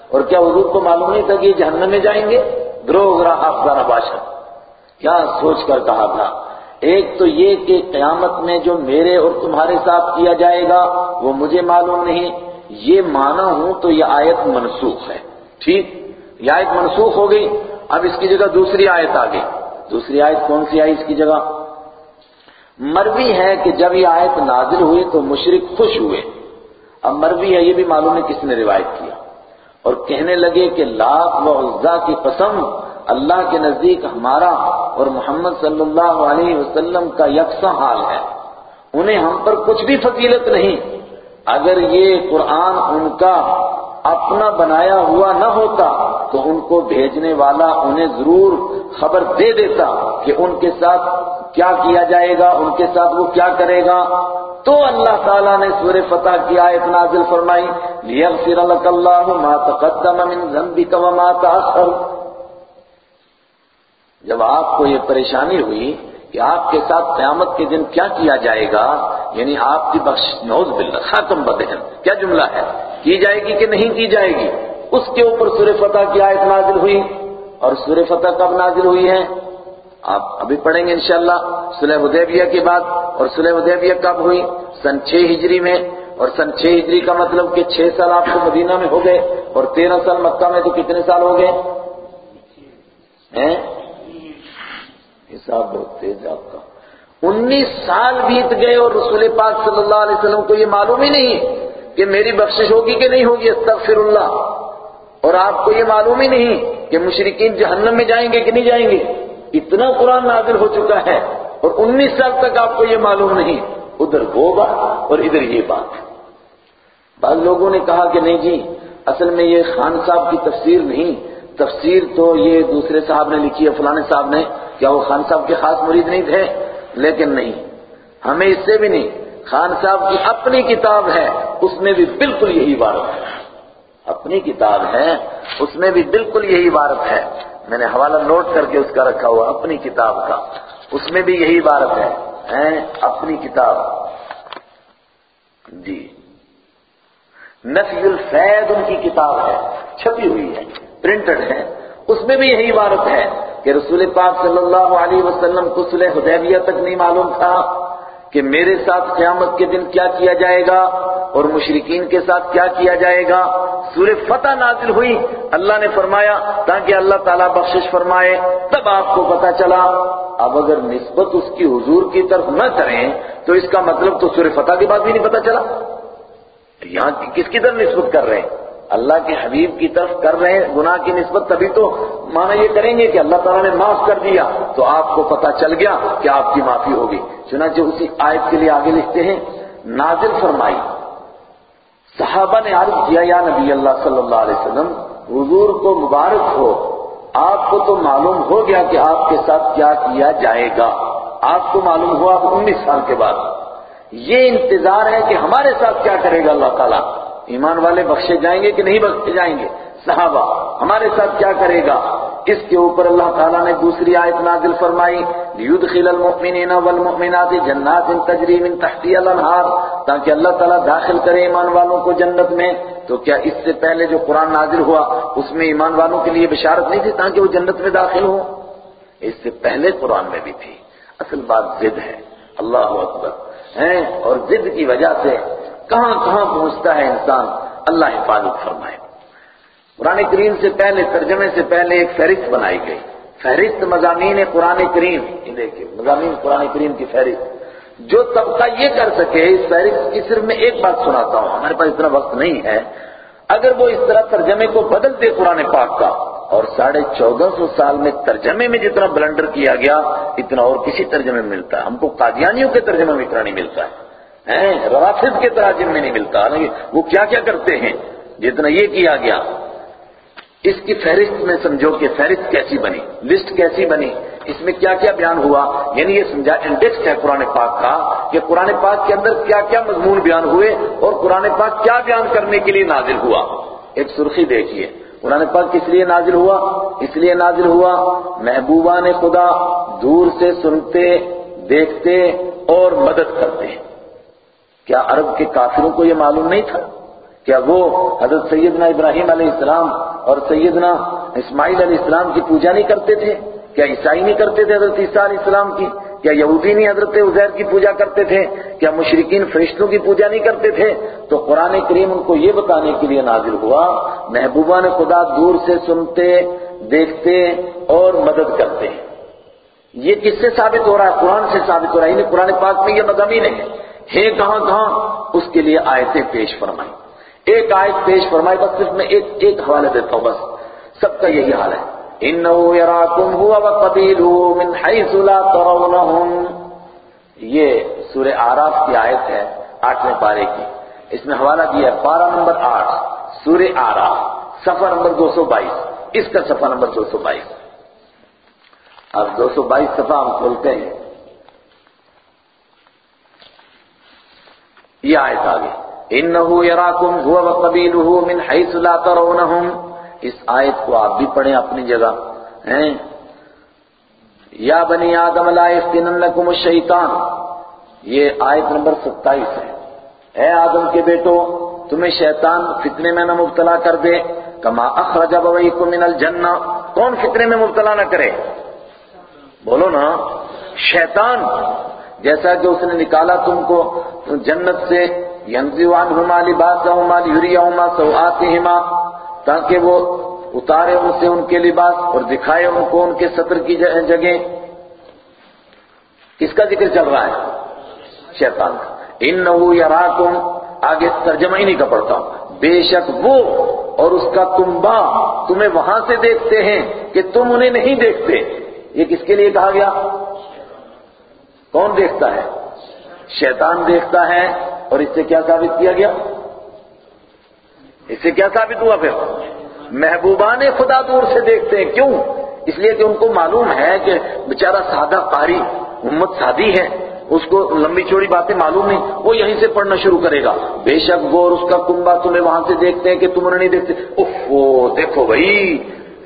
اور کیا حضور کو معلوم نہیں تھا کہ یہ جہنم میں جائیں گے؟ گروہ گراہ افغان باشد کیا سوچ کر کہا تھا؟ ایک تو یہ کہ قیامت میں جو میرے اور تمہارے ساتھ کیا جائے گا، وہ مجھے معلوم نہیں۔ یہ مانا ہوں تو یہ آیت منسوخ ہے۔ ٹھیک؟ یہ آیت منسوخ ہو گئی۔ اب اس کی جگہ دوسری آیت آ گئی۔ دوسری آیت کون سی آئی اس کی جگہ؟ مروی ہے کہ جب یہ آیت نازل ہوئی تو مشرق خوش ہوئے۔ اب مروی ہے، یہ بھی معلوم ہے کس نے روایت کیا۔ اور کہنے لگے کہ لاکھ و عزا کی قسم اللہ کے نزدیک ہمارا اور محمد صلی اللہ علیہ وسلم کا یکساں حال ہے۔ انہیں ہم پر کچھ بھی فضیلت نہیں۔ اگر یہ قرآن ان کا اپنا بنایا ہوا نہ ہوتا تو ان کو بھیجنے والا انہیں ضرور خبر دے دیتا کہ ان کے ساتھ کیا کیا جائے گا، ان کے ساتھ وہ کیا کرے گا۔ تو اللہ تعالیٰ نے سور فتح کی آیت نازل فرمائی، لِيَغْفِرَ لَكَ اللَّهُ مَا تَقَدَّمَ مِن ذَنْبِكَ وَمَا تَأَخَّرَ۔ جب آپ کو یہ پریشانی ہوئی کہ آپ کے ساتھ قیامت کے دن کیا کیا جائے گا یعنی آپ کی بخش نوز باللہ، خاتم بدہن کیا جملہ ہے؟ کی جائے گی کہ نہیں کی جائے گی؟ اس کے اوپر سور فتح کی آیت نازل ہوئی اور سور فتح کب نازل ہوئی ہے؟ آپ ابھی پڑھیں گے انشاءاللہ۔ صلح حدیبیہ کے بعد اور صلح حدیبیہ کب ہوئی؟ سن چھ ہجری میں۔ اور سن چھ ہجری کا مطلب کہ چھ سال آپ کو مدینہ میں ہو گئے اور تیرہ سال مکہ میں تو کتنے سال ہو گئے؟ حساب بہت تیز آپ کا۔ انیس سال بیت گئے اور رسول پاک صلی اللہ علیہ وسلم کو یہ معلوم ہی نہیں کہ میری بخشش ہوگی کہ نہیں ہوگی استغفر اللہ اور آپ کو یہ معلوم ہی نہیں کہ مشرقین جہنم میں جائیں گے کہ نہیں جائیں گے۔ اتنا قرآن نازل ہو چکا ہے اور انیس سال تک آپ کو یہ معلوم نہیں۔ ادھر وہ بات اور ادھر یہ بات۔ بعض لوگوں نے کہا کہ نہیں جی اصل میں یہ خان صاحب کی تفسیر نہیں۔ تفسیر تو یہ دوسرے صاحب نے لکھی ہے فلانے صاحب نے۔ کیا وہ خان صاحب کے خاص مرید نہیں تھے؟ لیکن نہیں، ہمیں اس سے بھی نہیں۔ خان صاحب کی اپنی کتاب ہے، اس میں بھی بالکل یہی عبارت ہے۔ اپنی کتاب ہے، اس میں بھی بالکل یہی عبارت ہے۔ میں نے حوالہ نوٹ کر کے اس کا رکھا ہوا، اپنی کتاب کا۔ اس میں بھی یہی عبارت ہے۔ اپنی کتاب۔ جی۔ نفی الفید ان کی کتاب ہے، چھپی ہوئی ہے، پرنٹڈ ہے۔ اس میں بھی یہی عبارت ہے۔ کہ رسول پاک صلی اللہ علیہ وسلم کو صلح حدیبیہ تک نہیں معلوم تھا کہ میرے ساتھ قیامت کے دن کیا کیا جائے گا اور مشرقین کے ساتھ کیا کیا جائے گا۔ سورہ فتح نازل ہوئی۔ اللہ نے فرمایا، تاکہ اللہ تعالیٰ بخشش فرمائے، تب آپ کو پتا چلا۔ اب اگر نسبت اس کی حضور کی طرف نہ کریں، تو اس کا مطلب تو سورہ فتح کے بعد بھی نہیں پتا چلا۔ یہاں کس کی طرف نسبت کر رہے ہیں؟ اللہ کے حبیب کی طرف کر رہے ہیں، گناہ کی نسبت، تبھی تو مانا یہ کریں گے کہ اللہ تعالیٰ نے معاف کر دیا۔ تو آپ کو پتا چل گیا کہ آپ کی معافی ہوگی۔ چنانچہ اسی آیت کے لیے آگے لکھتے ہیں، نازل فرمائی۔ صحابہ نے عرض کیا، یا نبی اللہ صلی اللہ علیہ وسلم، حضور کو مبارک ہو۔ آپ کو تو معلوم ہو گیا کہ آپ کے ساتھ کیا کیا جائے گا۔ آپ کو معلوم ہوا انیس سال کے بعد۔ یہ انتظار ہے کہ ہمارے ساتھ کیا کرے گا اللہ تعالیٰ۔ ایمان والے بخشے جائیں گے کہ نہیں بخشے جائیں گے؟ صحابہ، ہمارے ساتھ کیا کرے گا؟ اس کے اوپر اللہ تعالیٰ نے دوسری آیت نازل فرمائی لیدخل المؤمنین والمؤمنات جنات تجری من تحتی الانہار تاکہ اللہ تعالیٰ داخل کرے ایمان والوں کو جنت میں، تو کیا اس سے پہلے جو قرآن نازل ہوا، اس میں ایمان والوں کے لیے بشارت نہیں تھی تاکہ وہ جنت میں داخل ہو اس سے پہلے قرآن میں بھی تھی۔ اصل بات ضد ہے۔ اللہ اکبر۔ ہیں؟ اور ضد کی وجہ سے کہاں کہاں پہنچتا ہے انسان؟ اللہ حفاظت فرمائے۔ قرآن کریم سے پہلے، ترجمے سے پہلے ایک فہرست بنائی گئی۔ فہرست مضامین قرآن کریم، یہ دیکھیے، مضامین قرآن کریم کی فہرست۔ جو طبقہ یہ کر سکے، اس فہرست کی صرف میں ایک بات سناتا ہوں۔ ہمارے پاس اتنا وقت نہیں ہے۔ اگر وہ اس طرح ترجمے کو بدل دے قرآن پاک کا، اور ساڑھے چودہ سو سال میں ترجمے میں جتنا بلنڈر کیا گیا، اتنا اور کسی ترجمے میں ملتا ہے۔ ہم کو قادیانیوں کے ترجمے میں اتنا نہیں ملتا ہے۔ روافظ کے تراجم میں نہیں ملتا۔ وہ کیا کیا کرتے ہیں؟ جتنا یہ کیا گیا، اس کی فہرست میں سمجھو کہ فہرست کیسی بنی، لسٹ کیسی بنی؟ اس میں کیا کیا بیان ہوا؟ یعنی یہ سمجھا انڈیکس ہے قرآن پاک کا کہ قرآن پاک کے اندر کیا کیا مضمون بیان ہوئے اور قرآن پاک کیا بیان کرنے کے لیے نازل ہوا۔ ایک سرخی دیکھیے، قرآن پاک کس لیے نازل ہوا؟ اس لیے نازل ہوا محبوبہ نے خدا دور سے سنتے، دیکھتے اور مدد کرتے۔ ہیں کیا عرب کے کافروں کو یہ معلوم نہیں تھا کیا وہ حضرت سیدنا ابراہیم علیہ السلام اور سیدنا اسماعیل علیہ السلام کی پوجا نہیں کرتے تھے؟ کیا عیسائی نہیں کرتے تھے حضرت عیسیٰ علیہ السلام کی؟ کیا یہودی نہیں حضرت عزیر کی پوجا کرتے تھے؟ کیا مشرقین فرشتوں کی پوجا نہیں کرتے تھے؟ تو قرآن کریم ان کو یہ بتانے کے لیے نازل ہوا محبوبہ نے خدا دور سے سنتے، دیکھتے اور مدد کرتے یہ کس سے ثابت ہو رہا ہے؟ قرآن سے ثابت ہو رہا ہے۔ یعنی قرآن پاک میں یہ مضامین ہے۔ کہاں کہاں؟ اس کے لیے آیتیں پیش فرمائی۔ ایک آیت پیش فرمائی، بس صرف میں ایک ایک حوالے دیتا ہوں، بس۔ سب کا یہی حال ہے۔ انہو یراکم ہوا وقبیلو من حیث لا ترونہم۔ یہ سورہ آراف کی آیت ہے، آٹھویں پارے کی۔ اس میں حوالہ دیا ہے، پارہ نمبر آٹھ، سورہ آراف صفحہ نمبر دو سو بائیس۔ اس کا صفحہ نمبر دو سو بائیس۔ اب دو سو بائیس صفحہ ہم کھولتے ہیں۔ یہ آیت آگے۔ انہو یراکم ہوا وقبیلو من حیث لا ترونہم اس آیت کو آپ بھی پڑھیں اپنی جگہ، ہیں؟ یا بنی آدم لا یفتننکم الشیطان۔ یہ آیت نمبر ستائیس ہے۔ اے آدم کے بیٹو، تمہیں شیطان فتنے میں نہ مبتلا کر دے۔ کما اخرج بویکم من الجنہ۔ کون فتنے میں مبتلا نہ کرے؟ بولو نا، شیطان۔ جیسا کہ اس نے نکالا تم کو جنت سے ینزو عنہما لباسہما لیریہما سوآتہما تاکہ وہ اتارے ان سے ان کے لباس اور دکھائے ان کو ان کے سطر کی جگہ کس کا ذکر چل رہا ہے؟ شیطان کا۔ انہو یراکم، آگے ترجمہ ہی نہیں کا پڑھتا ہوں بے شک وہ اور اس کا تمبا تمہیں وہاں سے دیکھتے ہیں کہ تم انہیں نہیں دیکھتے۔ یہ کس کے لیے کہا گیا؟ کون دیکھتا ہے؟ شیطان دیکھتا ہے اور اس سے کیا ثابت کیا گیا؟ اس سے کیا ثابت ہوا پھر؟ محبوبان خدا دور سے دیکھتے ہیں۔ کیوں؟ اس لیے کہ ان کو معلوم ہے کہ بیچارہ سادہ قاری، امت سادی ہے۔ اس کو لمبی چوڑی باتیں معلوم نہیں۔ وہ یہیں سے پڑھنا شروع کرے گا۔ بے شک وہ اور اس کا کنبا تمہیں وہاں سے دیکھتے ہیں کہ تم انہیں نہیں دیکھتے۔ اوہ دیکھو بھائی۔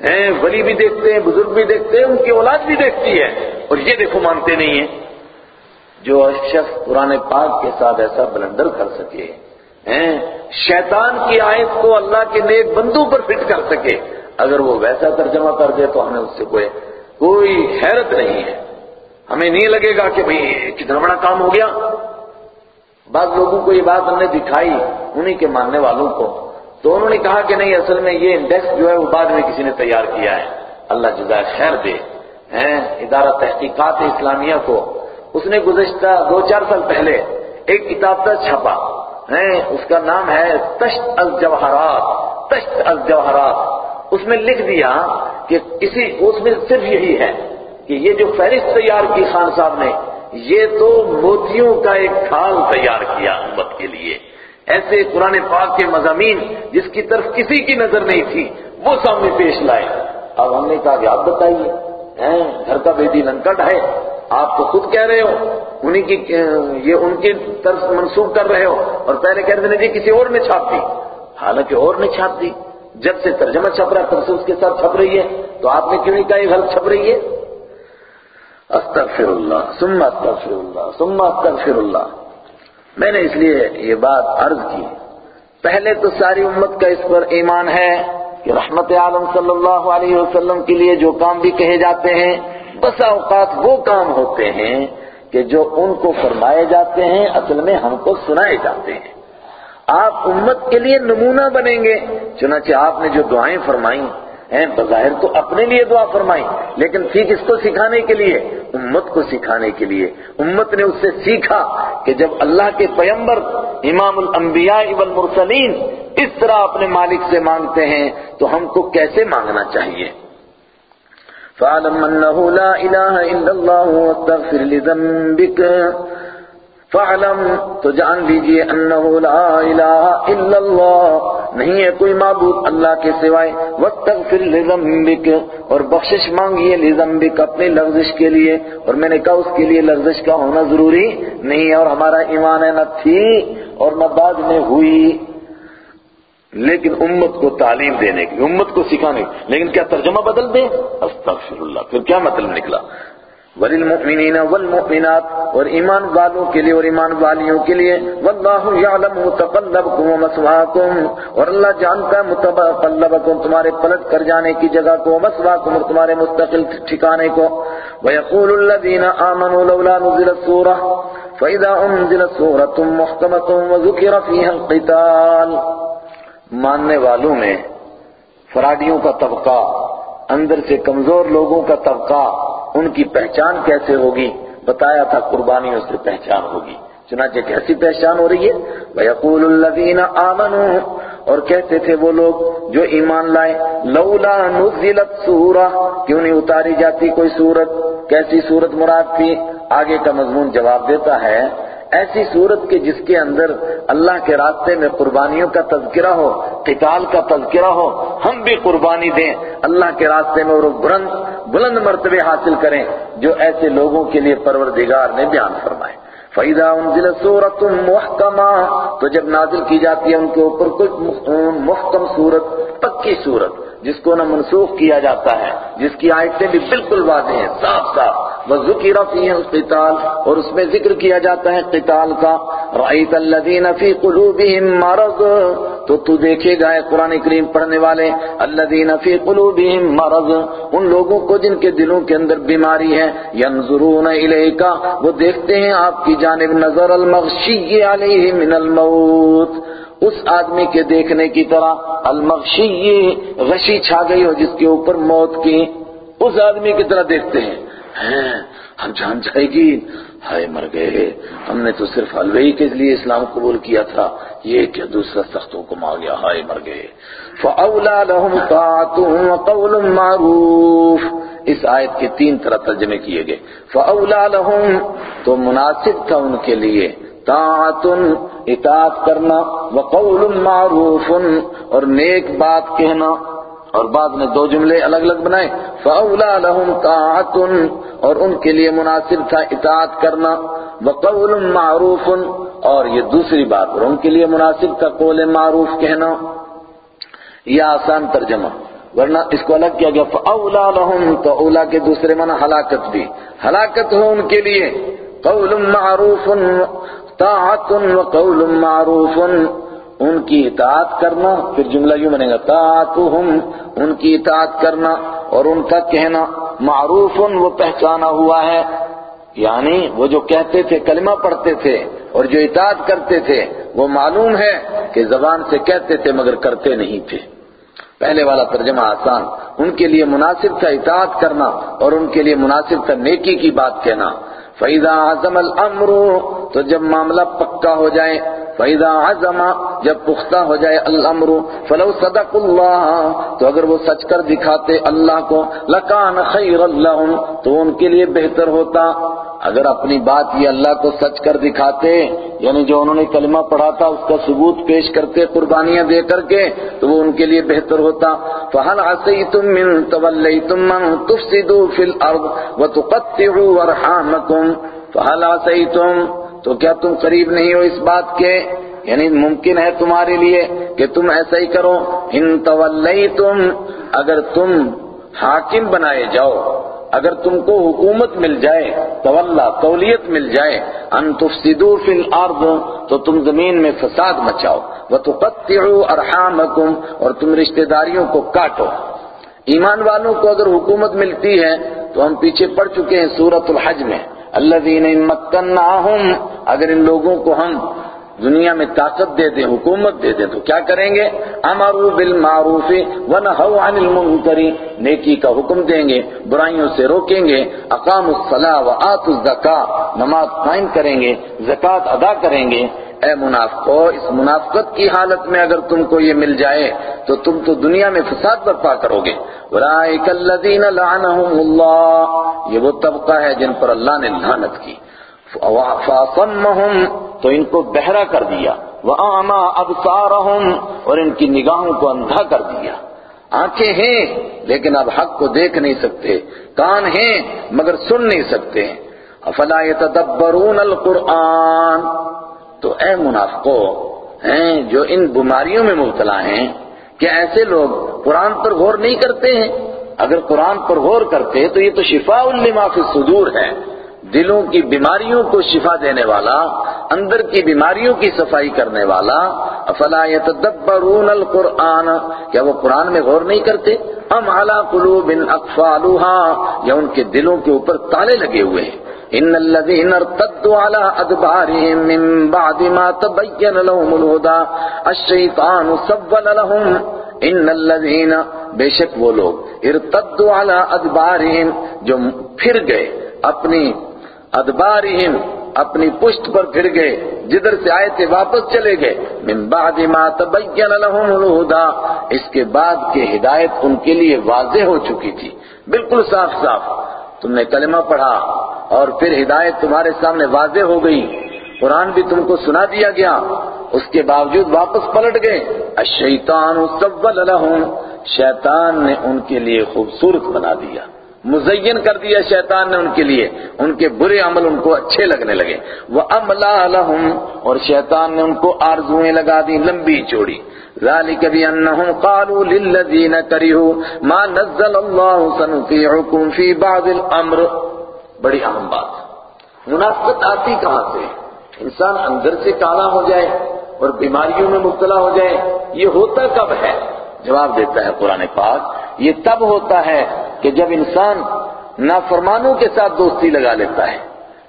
ہیں، ولی بھی دیکھتے ہیں، بزرگ بھی دیکھتے ہیں، ان کی اولاد بھی دیکھتی ہے۔ اور یہ دیکھو، مانتے نہیں ہیں۔ جو شخص قرآن پاک کے ساتھ ایسا بلندر کر سکے شیطان کی آیت کو اللہ کے نیک بندوں پر فٹ کر سکے۔ اگر وہ ویسا ترجمہ کر دے تو ہمیں اس سے کوئی کوئی حیرت نہیں ہے۔ ہمیں نہیں لگے گا کہ بھئی کتنا بڑا کام ہو گیا۔ بعض لوگوں کو یہ بات ہم نے دکھائی، انہی کے ماننے والوں کو۔ تو انہوں نے کہا کہ نہیں، اصل میں یہ انڈیکس جو ہے وہ بعد میں کسی نے تیار کیا ہے۔ اللہ جزائے خیر دے۔ ہیں؟ ادارہ تحقیقات اسلامیہ کو اس نے گزشتہ دو چار سال پہلے ایک کتاب کا چھپا اس کا نام ہے تشت الجوہرات تشت الجوہرات۔ اس میں لکھ دیا کہ کسی اس میں صرف یہی ہے کہ یہ جو فہرست تیار کی خان صاحب نے، یہ تو موتیوں کا ایک کھال تیار کیا امت کے لیے۔ ایسے قرآن پاک کے مضامین جس کی طرف کسی کی نظر نہیں تھی، وہ سامنے پیش لائے۔ اب ہم نے کہا کہ آپ بتائیے گھر کا بیٹی لنکٹ ہے آپ تو خود کہہ رہے ہو انہی کی یہ ان کی طرف منسوخ کر رہے ہو، اور پہلے کہتے ہیں جی کسی اور نے چھاپ دی۔ حالانکہ اور نے چھاپ دی۔ جب سے ترجمہ چھپ رہا تب سے اس کے ساتھ چھپ رہی ہے۔ تو آپ نے کیوں نہیں کہا یہ غلط چھپ رہی ہے؟ استغفر اللہ ثم استغفر اللہ ثم استغفر اللہ میں نے اس لیے یہ بات عرض کی۔ پہلے تو ساری امت کا اس پر ایمان ہے کہ رحمت عالم صلی اللہ علیہ وسلم کے لیے جو کام بھی کہے جاتے ہیں بسا اوقات وہ کام ہوتے ہیں کہ جو ان کو فرمائے جاتے ہیں، اصل میں ہم کو سنائے جاتے ہیں۔ آپ امت کے لیے نمونہ بنیں گے۔ چنانچہ آپ نے جو دعائیں فرمائیں، ہیں، بظاہر تو اپنے لیے دعا فرمائی لیکن تھی کس کو سکھانے کے لیے، امت کو سکھانے کے لیے۔ امت نے اس سے سیکھا کہ جب اللہ کے پیمبر امام الانبیاء والمرسلین، اس طرح اپنے مالک سے مانگتے ہیں، تو ہم کو کیسے مانگنا چاہیے؟ فَعَلَمْ أَنَّهُ لَا إِلَهَ إِلَّا اللَّهُ وَاسْتَغْفِرْ لِذَنْبِكَ فعلم تو جان لیجیے انہو لا الہ الا اللہ۔ نہیں ہے کوئی معبود اللہ کے سوائے۔ واستغفر لذنبک۔ اور بخشش مانگیے لذنبک اپنے لغزش کے لیے۔ اور میں نے کہا اس کے لیے لغزش کا ہونا ضروری نہیں ہے اور ہمارا ایمان ہے نہ تھی اور نہ بعد میں ہوئی۔ لیکن امت کو تعلیم دینے کی امت کو سکھانے کی لیکن کیا ترجمہ بدل دیں؟ استغفر اللہ پھر کیا مطلب نکلا؟ وللمؤمنین والمؤمنات، اور ایمان والوں کے لیے اور ایمان والیوں کے لیے۔ واللہ یعلم متقلبکم ومسواکم اور اللہ جانتا ہے متقلبکم، تمہارے پلٹ کر جانے کی جگہ کو ومسواکم اور تمہارے مستقل ٹھکانے کو۔ ويقول الذين آمنوا لولا نزلت سورة فإذا أنزلت سورة محكمة وذكر فيها القتال۔ ماننے والوں میں فراڈیوں کا طبقہ، اندر سے کمزور لوگوں کا طبقہ، ان کی پہچان کیسے ہوگی؟ بتایا تھا قربانیوں سے پہچان ہوگی۔ چنانچہ کیسی پہچان ہو رہی ہے، وَيَقُولُ الَّذِينَ آمَنُوا۔ اور کہتے تھے وہ لوگ جو ایمان لائے، لولا نزلت سورہ کیوں نہیں اتاری جاتی کوئی سورت؟ کیسی سورت مراد تھی؟ آگے کا مضمون جواب دیتا ہے ایسی صورت کے جس کے اندر اللہ کے راستے میں قربانیوں کا تذکرہ ہو، قتال کا تذکرہ ہو، ہم بھی قربانی دیں، اللہ کے راستے میں اور بلند بلند مرتبے حاصل کریں، جو ایسے لوگوں کے لیے پروردگار نے بیان فرمائے۔ فَإِذَا أُنزِلَ سُورَةٌ مُحْكَمَةٌ، تو جب نازل کی جاتی ہے ان کے اوپر کوئی محکم صورت، پکی صورت۔ جس کو نہ منسوخ کیا جاتا ہے، جس کی آیتیں بھی بالکل واضح ہیں، صاف صاف۔ وہ ذکر فیہ القتال، اور اس میں ذکر کیا جاتا ہے قتال کا۔ رأیت الذین فی قلوبہم مرض، تو تو دیکھے گا قرآن کریم پڑھنے والے۔ الذین فی قلوبہم مرض، ان لوگوں کو جن کے دلوں کے اندر بیماری ہے۔ ینظرون الیکا وہ دیکھتے ہیں آپ کی جانب نظر المغشی علیہ من الموت۔ اس آدمی کے دیکھنے کی طرح المغشی غشی چھا گئی ہو جس کے اوپر موت کی اس آدمی کی طرح دیکھتے ہیں۔ ہم جان جائے گی۔ ہائے، مر گئے۔ ہم نے تو صرف حلوے کے لیے اسلام قبول کیا تھا۔ یہ کیا دوسرا سختوں کو مار گیا۔ ہائے، مر گئے۔ فَأَوْلَى لَهُمْ طَاعَتُهُمْ وَقَوْلٌ مَعْرُوفٌ۔ اس آیت کے تین طرح ترجمے کیے گئے۔ فَأَوْلَى لَهُمْ تو مناسب تھا ان کے لیے۔ طاعت اطاعت کرنا وقول معروف اور نیک بات کہنا، اور بعد میں دو جملے الگ الگ بنائے فاولا لهم طاعت، اور ان کے لیے مناسب تھا اطاعت کرنا، وقول معروف، اور یہ دوسری بات، اور ان کے لیے مناسب تھا قول معروف کہنا، یہ آسان ترجمہ، ورنہ اس کو الگ کیا گیا فاولا لهم، تو اولا کے دوسرے معنی ہلاکت بھی، ہلاکت ہو ان کے لیے، قول معروف طاعت و قول معروف، ان کی اطاعت کرنا، پھر جملہ یوں بنے گا طاعتهم ان کی اطاعت کرنا اور ان کا کہنا، معروف وہ پہچانا ہوا ہے یعنی وہ جو کہتے تھے، کلمہ پڑھتے تھے اور جو اطاعت کرتے تھے، وہ معلوم ہے کہ زبان سے کہتے تھے مگر کرتے نہیں تھے۔ پہلے والا ترجمہ آسان، ان کے لیے مناسب تھا اطاعت کرنا اور ان کے لیے مناسب تھا نیکی کی بات کہنا۔ فَإِذَا عَزَمَ الْأَمْرُ تو جب معاملہ پکا ہو جائے فَإِذَا عَزَمَ، جب پختہ ہو جائے الْأَمْرُ فَلَوْ صَدَقُ اللَّهَ، تو اگر وہ سچ کر دکھاتے اللہ کو لَكَانَ خَيْرًا لَهُمْ، تو ان کے لیے بہتر ہوتا۔ اگر اپنی بات یہ اللہ کو سچ کر دکھاتے یعنی جو انہوں نے کلمہ پڑھا تھا، اس کا ثبوت پیش کرتے، قربانیاں دے کر کے، تو وہ ان کے لیے بہتر ہوتا۔ فَهَلْ عَسَيْتُم مِّن تَوَلَّيْتُم مَّن تُفْسِدُوا فِي الْأَرْضِ وَتُقَطِّعُوا أَرْحَامَكُمْ۔ فَهَلْ عَسَيْتُمْ تو کیا تم قریب نہیں ہو اس بات کے؟ یعنی ممکن ہے تمہارے لیے کہ تم ایسا ہی کرو۔ ان تولیتم، اگر تم حاکم بنائے جاؤ، اگر تم کو حکومت مل جائے، تولا، تولیت مل جائے، ان تفسدوا فی الارض، تو تم زمین میں فساد مچاؤ۔ وتقطعوا ارحامکم، اور تم رشتہ داریوں کو کاٹو۔ ایمان والوں کو اگر حکومت ملتی ہے، تو ہم پیچھے پڑ چکے ہیں سورۃ الحج میں۔ الذین مکناہم اگر ان لوگوں کو ہم دنیا میں طاقت دے دیں حکومت دے دیں تو کیا کریں گے؟ امروا بالمعروف ونہوا عن المنکر، نیکی کا حکم دیں گے، برائیوں سے روکیں گے اقام الصلاۃ واتوا الزکاۃ نماز قائم کریں گے زکوٰۃ ادا کریں گے۔ اے منافقو، اس منافقت کی حالت میں اگر تم کو یہ مل جائے، تو تم تو دنیا میں فساد برپا کرو گے۔ اولئک الذین لعنهم اللہ، یہ وہ طبقہ ہے جن پر اللہ نے لعنت کی۔ فاصمهم تو ان کو بہرا کر دیا۔ وَأَعْمَا أَبْصَارَهُمْ، اور ان کی نگاہوں کو اندھا کر دیا۔ آنکھیں ہیں، لیکن اب حق کو دیکھ نہیں سکتے۔ کان ہیں، مگر سن نہیں سکتے۔ افلا يتدبرون القرآن؟ تو اے منافقو، ہیں، جو ان بیماریوں میں مبتلا ہیں کہ ایسے لوگ قرآن پر غور نہیں کرتے ہیں؟ اگر قرآن پر غور کرتے تو یہ تو شفاء لما فی الصدور ہے۔ دلوں کی بیماریوں کو شفا دینے والا، اندر کی بیماریوں کی صفائی کرنے والا، افلا يتدبرون القرآن، کیا وہ قرآن میں غور نہیں کرتے؟ ام علی قلوب اقفالها یا ان کے دلوں کے اوپر تالے لگے ہوئے ہیں۔ ان الذين ارتدوا على ادبارهم من بعد ما تبين لهم الهدى الشيطان سول لهم۔ ان الذين بے شک وہ لوگ، ارتدوا على ادبارهم جو پھر گئے، اپنی ادبارهم اپنی پشت پر پھر گئے، جدھر سے آئے تھے واپس چلے گئے، من بعد ما تبین لهم الهدى اس کے بعد کہ ہدایت ان کے لیے واضح ہو چکی تھی۔ بالکل صاف صاف۔ تم نے کلمہ پڑھا اور پھر ہدایت تمہارے سامنے واضح ہو گئی۔ قرآن بھی تم کو سنا دیا گیا۔ اس کے باوجود واپس پلٹ گئے۔ الشیطان سول لهم شیطان نے ان کے لیے خوبصورت بنا دیا۔ مزین کر دیا شیطان نے ان کے لیے۔ ان کے برے عمل ان کو اچھے لگنے لگے۔ وہ املا اور شیطان نے ان کو آرزویں لگا دی، لمبی چوڑی۔ ذالک بانہم قالوا للذین کرہوا ما نزل اللہ سنطیعکم فی بعض الامر بڑی اہم بات۔ منافقت آتی کہاں سے؟ انسان اندر سے کالا ہو جائے اور بیماریوں میں مبتلا ہو جائے۔ یہ ہوتا کب ہے؟ جواب دیتا ہے قرآن پاک۔ یہ تب ہوتا ہے کہ جب انسان نافرمانوں کے ساتھ دوستی لگا لیتا ہے،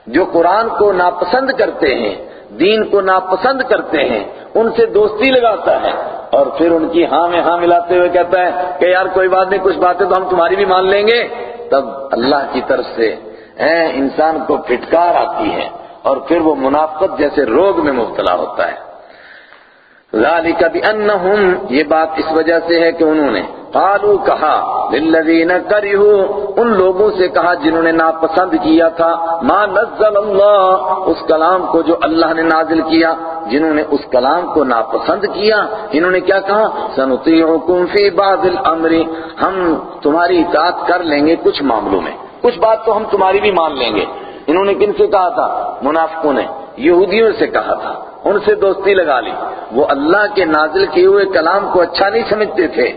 جو قرآن کو ناپسند کرتے ہیں، دین کو ناپسند کرتے ہیں، ان سے دوستی لگاتا ہے۔ اور پھر ان کی ہاں میں ہاں ملاتے ہوئے کہتا ہے کہ یار کوئی بات نہیں، کچھ باتیں تو ہم تمہاری بھی مان لیں گے۔ تب اللہ کی طرف سے انسان کو پھٹکار آتی ہے اور پھر وہ منافقت جیسے روگ میں مبتلا ہوتا ہے۔ ذالک بانہم یہ بات اس وجہ سے ہے کہ انہوں نے قالوا، کہا، للذین کرہوا ان لوگوں سے کہا جنہوں نے ناپسند کیا تھا، ما نزل اللہ، اس کلام کو جو اللہ نے نازل کیا، جنہوں نے اس کلام کو ناپسند کیا، انہوں نے کیا کہا؟ سنطیعکم فی بعض الامر، ہم تمہاری اطاعت کر لیں گے کچھ معاملوں میں۔ کچھ بات تو ہم تمہاری بھی مان لیں گے۔ انہوں نے کن سے کہا تھا؟ منافقوں نے، یہودیوں سے کہا تھا۔ ان سے دوستی لگا لی۔ وہ اللہ کے نازل کیے ہوئے کلام کو اچھا نہیں سمجھتے تھے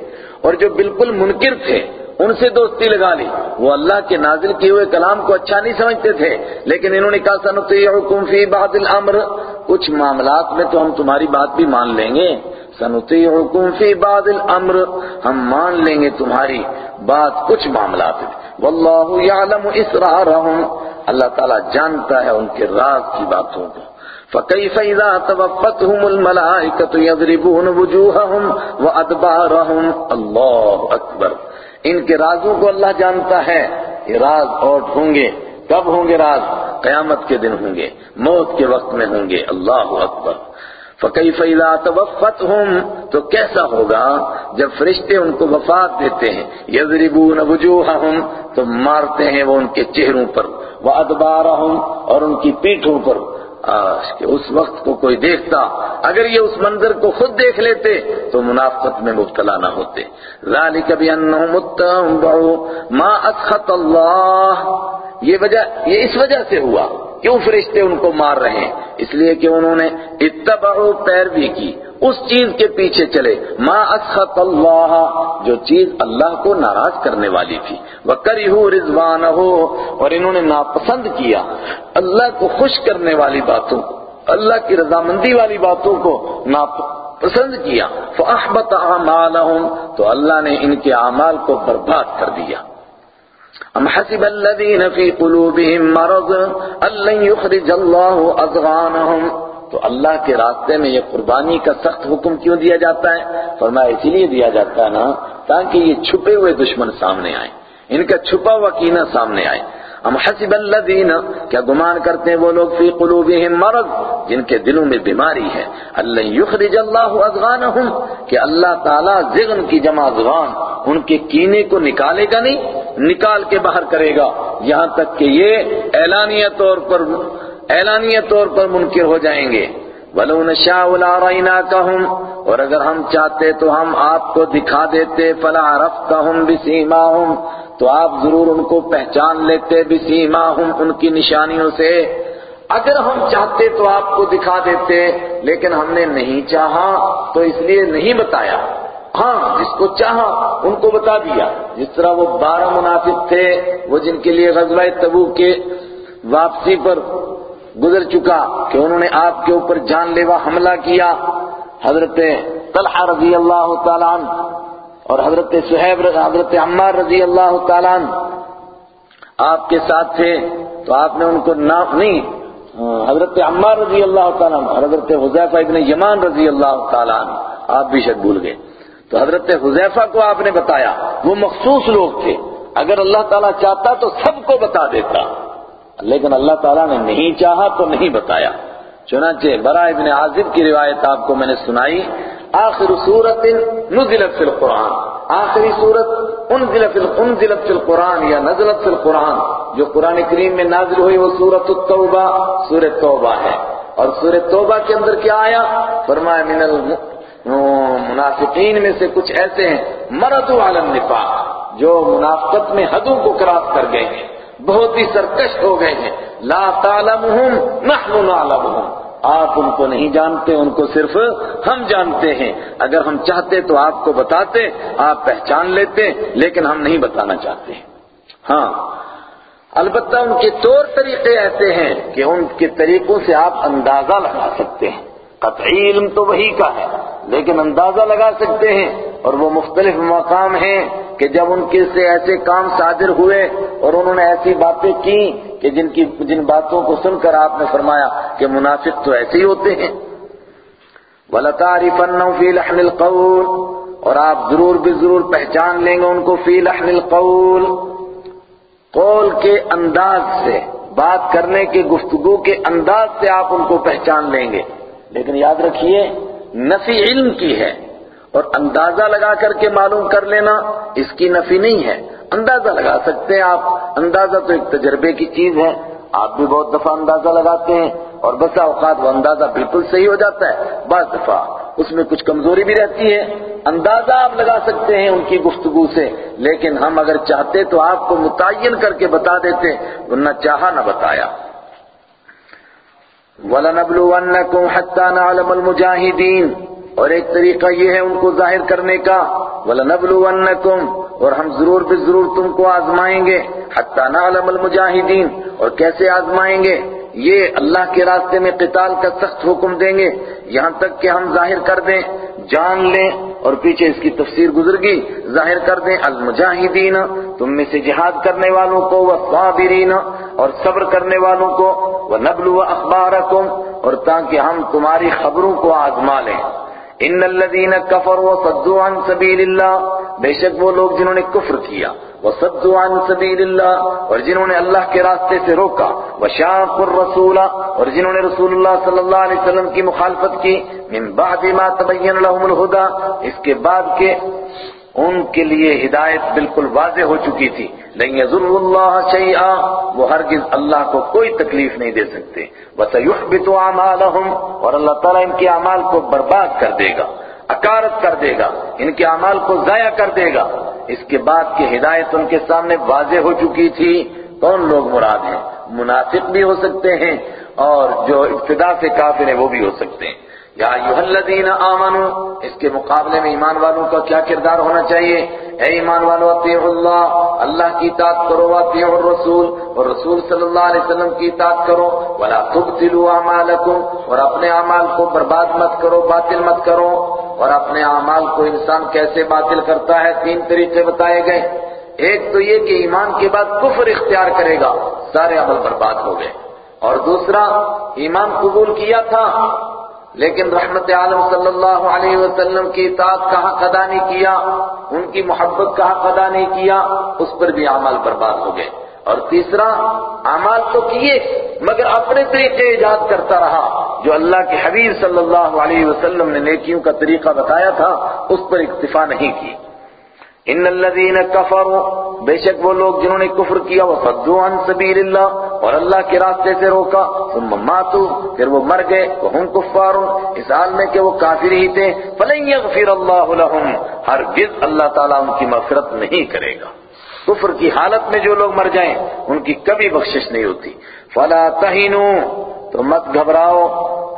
اور جو بالکل منکر تھے، ان سے دوستی لگا لی۔ وہ اللہ کے نازل کیے ہوئے کلام کو اچھا نہیں سمجھتے تھے۔ لیکن انہوں نے کہا، سنطیعکم فی بعض الامر کچھ معاملات میں تو ہم تمہاری بات بھی مان لیں گے۔ سنطیعکم فی بعض الامر ہم مان لیں گے تمہاری بات کچھ معاملات میں۔ واللہ یعلم اسرارہم اللہ تعالیٰ جانتا ہے ان کے راز کی باتوں کو۔ فَكَيْفَ إِذَا تَوَفَّتْهُمُ الْمَلَائِكَةُ يَضْرِبُونَ وُجُوهَهُمْ وَأَدْبَارَهُمْ اللہ اکبر ان کے رازوں کو اللہ جانتا ہے، یہ راز اوٹ ہوں گے۔ کب ہوں گے راز؟ قیامت کے دن ہوں گے۔ موت کے وقت میں ہوں گے۔ اللہ اکبر۔ فَكَيْفَ إِذَا تَوَفَّتْهُمْ؟ تو کیسا ہوگا؟ جب فرشتے ان کو وفات دیتے ہیں یضربون وجوہہم تو مارتے ہیں وہ ان کے چہروں پر۔ وَأَدْبَارَهُمْ اور ان کی پیٹھوں پر۔ کہ اس وقت کو کوئی دیکھتا، اگر یہ اس منظر کو خود دیکھ لیتے تو منافقت میں مبتلا نہ ہوتے۔ ذالک بانہم اتبعوا ما اسخط اللہ۔ یہ وجہ، یہ اس وجہ سے ہوا۔ کیوں فرشتے ان کو مار رہے ہیں؟ اس لیے کہ انہوں نے اتبعوا پیروی کی۔ اس چیز کے پیچھے چلے۔ ما اسخط اللہ، جو چیز اللہ کو ناراض کرنے والی تھی۔ وَكَرِهُ رِضْوَانَهُ، اور انہوں نے ناپسند کیا اللہ کو خوش کرنے والی باتوں کو اللہ کی رضامندی والی باتوں کو ناپسند کیا۔ فَأَحْبَطَ أَعْمَالَهُمْ، تو اللہ نے ان کے اعمال کو برباد کر دیا۔ ام حسب الذين في قلوبهم مرض ان يخرج الله اضغانهم تو اللہ کے راستے میں یہ قربانی کا سخت حکم کیوں دیا جاتا ہے؟ فرمایا، اسی لیے دیا جاتا ہے نا، تاکہ یہ چھپے ہوئے دشمن سامنے آئیں۔ ان کا چھپا ہوا کینہ سامنے آئے۔ ام حسب الذین، کیا گمان کرتے ہیں وہ لوگ؟ فی قلوبہم مرض، جن کے دلوں میں بیماری ہے۔ اللہ یخرج اللہ اذغانہم کہ اللہ تعالیٰ زغن کی جمع اذغان ان کے کینے کو نکالے گا نہیں؟ نکال کے باہر کرے گا۔ یہاں تک کہ یہ اعلانیہ طور پر اعلانیہ طور پر منکر ہو جائیں گے۔ وَلَوْ نَشَاءُ لَأَرَيْنَاكَهُمْ اور اگر ہم چاہتے تو ہم آپ کو دکھا دیتے، فَلَا عَرَفْتَهُمْ بِسِيمَاهُمْ، تو آپ ضرور ان کو پہچان لیتے بِسِيمَاهُمْ، ان کی نشانیوں سے۔ اگر ہم چاہتے تو آپ کو دکھا دیتے، لیکن ہم نے نہیں چاہا، تو اس لیے نہیں بتایا۔ ہاں جس کو چاہا، ان کو بتا دیا۔ جس طرح وہ بارہ منافق تھے، وہ جن کے لیے غزوہ تبو کے واپسی پر گزر چکا کہ انہوں نے آپ کے اوپر جان لیوا حملہ کیا۔ حضرت طلحہ رضی اللہ تعالیٰ عنہ اور حضرت صحیب حضرت عمار رضی اللہ تعالیٰ عنہ آپ کے ساتھ تھے، تو آپ نے ان کو نام نہیں حضرت عمار رضی اللہ تعالیٰ عنہ اور حضرت حضیفہ ابن یمان رضی اللہ تعالیٰ عنہ، آپ بھی شاید بھول گئے۔ تو حضرت حضیفہ کو آپ نے بتایا، وہ مخصوص لوگ تھے۔ اگر اللہ تعالیٰ چاہتا تو سب کو بتا دیتا۔ لیکن اللہ تعالیٰ نے نہیں چاہا تو نہیں بتایا۔ چنانچہ برا ابن عازب کی روایت آپ کو میں نے سنائی۔ آخر صورت نزلت فی القرآن۔ آخری صورت انزلت انزلت فی القرآن یا نزلت فی القرآن۔ جو قرآن کریم میں نازل ہوئی وہ سورت التوبہ سورت توبہ ہے۔ اور سورت توبہ کے اندر کیا آیا؟ فرمایا، من المنافقین میں سے کچھ ایسے ہیں مردو علی النفاق، جو منافقت میں حدوں کو کراس کر گئے ہیں۔ بہت ہی سرکش ہو گئے ہیں۔ لا تعلمہم، نحن نعلمہم۔ آپ ان کو نہیں جانتے، ان کو صرف ہم جانتے ہیں۔ اگر ہم چاہتے تو آپ کو بتاتے، آپ پہچان لیتے، لیکن ہم نہیں بتانا چاہتے۔ ہاں۔ البتہ ان کے طور طریقے ایسے ہیں کہ ان کے طریقوں سے آپ اندازہ لگا سکتے ہیں۔ قطعی علم تو وہی کا ہے، لیکن اندازہ لگا سکتے ہیں، اور وہ مختلف مقام ہیں کہ جب ان کے سے ایسے کام صادر ہوئے اور انہوں نے ایسی باتیں کی کہ جن کی، جن باتوں کو سن کر آپ نے فرمایا کہ منافق تو ایسے ہی ہوتے ہیں۔ وَلَتَعْرِفَنَّهُ فِي لَحْنِ الْقَوْلِ، اور آپ ضرور بھی ضرور پہچان لیں گے ان کو فی لحن القول۔ قول کے انداز سے، بات کرنے کے گفتگو کے انداز سے آپ ان کو پہچان لیں گے۔ لیکن یاد رکھیے، نفی علم کی ہے اور اندازہ لگا کر کے معلوم کر لینا اس کی نفی نہیں ہے۔ اندازہ لگا سکتے ہیں آپ، اندازہ تو ایک تجربے کی چیز ہے۔ آپ بھی بہت دفعہ اندازہ لگاتے ہیں اور بسا اوقات وہ اندازہ بالکل صحیح ہو جاتا ہے۔ بعض دفعہ اس میں کچھ کمزوری بھی رہتی ہے۔ اندازہ آپ لگا سکتے ہیں ان کی گفتگو سے، لیکن ہم اگر چاہتے تو آپ کو متعین کر کے بتا دیتے۔ ورنہ چاہا نہ بتایا۔ وَلَنَبْلُوَنَّكُمْ حَتَّى نَعْلَمَ الْمُجَاهِدِينَ اور ایک طریقہ یہ ہے ان کو ظاہر کرنے کا۔ وَلَنَبْلُوَنَّكُمْ اور ہم ضرور بھی ضرور تم کو آزمائیں گے۔ حَتَّى نَعْلَمَ الْمُجَاهِدِينَ اور کیسے آزمائیں گے؟ یہ اللہ کے راستے میں قتال کا سخت حکم دیں گے۔ یہاں تک کہ ہم ظاہر کر دیں۔ جان لیں اور پیچھے اس کی تفسیر گزر گئی ظاہر کر دیں، المجاہدین، تم میں سے جہاد کرنے والوں کو، والصابرین، اور صبر کرنے والوں کو، ونبلو اخبارکم، اور تاکہ ہم تمہاری خبروں کو آزما لیں۔ ان الذين كفروا وصدوا عن سبيل الله، بے شک وہ لوگ جنہوں نے کفر کیا، وصدوا عن سبيل الله، اور جنہوں نے اللہ کے راستے سے روکا، وشاقوا الرسول، اور جنہوں نے رسول اللہ صلی اللہ علیہ وسلم کی مخالفت کی، من بعد ما تبين لهم الهدى، اس کے بعد کے ان کے لیے ہدایت بالکل واضح ہو چکی تھی۔ لن يضر الله شيئا وہ ہرگز اللہ کو کوئی تکلیف نہیں دے سکتے۔ وسيحبط اعمالهم، اور اللہ تعالیٰ ان کے اعمال کو برباد کر دے گا، اکارت کر دے گا، ان کے اعمال کو ضائع کر دے گا۔ اس کے بعد کی ہدایت ان کے سامنے واضح ہو چکی تھی۔ کون لوگ مراد ہیں؟ منافق بھی ہو سکتے ہیں، اور جو ابتدا سے کافر ہیں وہ بھی ہو سکتے ہیں۔ یا ایوہ الذین آمنو، اس کے مقابلے میں ایمان والوں کا کیا کردار ہونا چاہیے؟ اے ایمان والو، اطیعوا اللہ اللہ کی اطاعت کرو اطیعوا الرسول، اور رسول صلی اللہ علیہ وسلم کی اطاعت کرو، ولا تبطلوا اعمالکم، اور اپنے اعمال کو برباد مت کرو، باطل مت کرو، اور اپنے اعمال کو انسان کیسے باطل کرتا ہے، تین طریقے بتائے گئے۔ ایک تو یہ کہ ایمان کے بعد کفر اختیار کرے گا، سارے عمل برباد ہو گئے۔ اور دوسرا، ایمان قبول کیا تھا لیکن رحمت عالم صلی اللہ علیہ وسلم کی اطاعت کا حق ادا نہیں کیا، ان کی محبت کا حق ادا نہیں کیا، اس پر بھی اعمال برباد ہو گئے۔ اور تیسرا، اعمال تو کیے، مگر اپنے طریقے ایجاد کرتا رہا، جو اللہ کے حبیب صلی اللہ علیہ وسلم نے نیکیوں کا طریقہ بتایا تھا، اس پر اکتفا نہیں کی۔ ان الذين كفروا بے شک وہ لوگ جنہوں نے کفر کیا وہ صدوا عن سبیل اللہ اور اللہ کے راستے سے روکا، ثم ماتوا، پھر وہ مر گئے، وہ ہم کفار اس حال میں کہ وہ کافر ہی تھے۔ فلن يغفر اللہ لهم، ہرگز اللہ تعالیٰ ان کی مغفرت نہیں کرے گا۔ کفر کی حالت میں جو لوگ مر جائیں، ان کی کبھی بخشش نہیں ہوتی۔ فلا تہینوا تو مت گھبراؤ،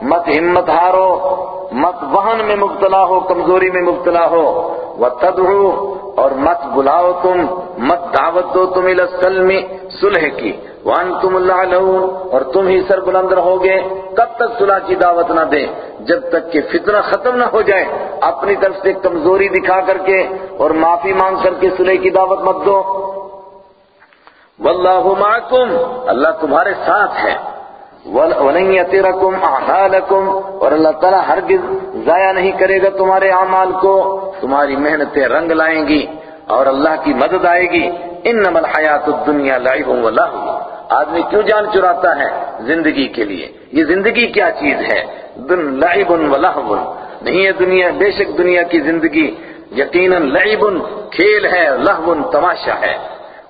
مت ہمت ہارو، مت وہن میں مبتلا ہو، کمزوری میں مبتلا ہو۔ وتدعو، اور مت بلاؤ تم، مت دعوت دو تم الاسلم صلح کی۔ وانتم اللعلون اور تم ہی سر بلند رہو گے کب تک صلح کی دعوت نہ دیں۔ جب تک کہ فتنہ ختم نہ ہو جائے، اپنی طرف سے کمزوری دکھا کر کے اور معافی مانگ کر کے صلح کی دعوت مت دو۔ واللہ معکم اللہ تمہارے ساتھ ہے۔ وَلَنْ يَتِرَكُمْ أَعْمَالَكُمْ۔ اور اللہ تعالیٰ ہرگز ضائع نہیں کرے گا تمہارے اعمال کو۔ تمہاری محنتیں رنگ لائیں گی اور اللہ کی مدد آئے گی۔ انما الحیات الدنیا لعب و لہو آدمی کیوں جان چراتا ہے زندگی کے لیے؟ یہ زندگی کیا چیز ہے؟ دن لعب و لہو نہیں ہے دنیا، بے شک دنیا کی زندگی یقیناً لعب کھیل ہے لہو تماشا ہے۔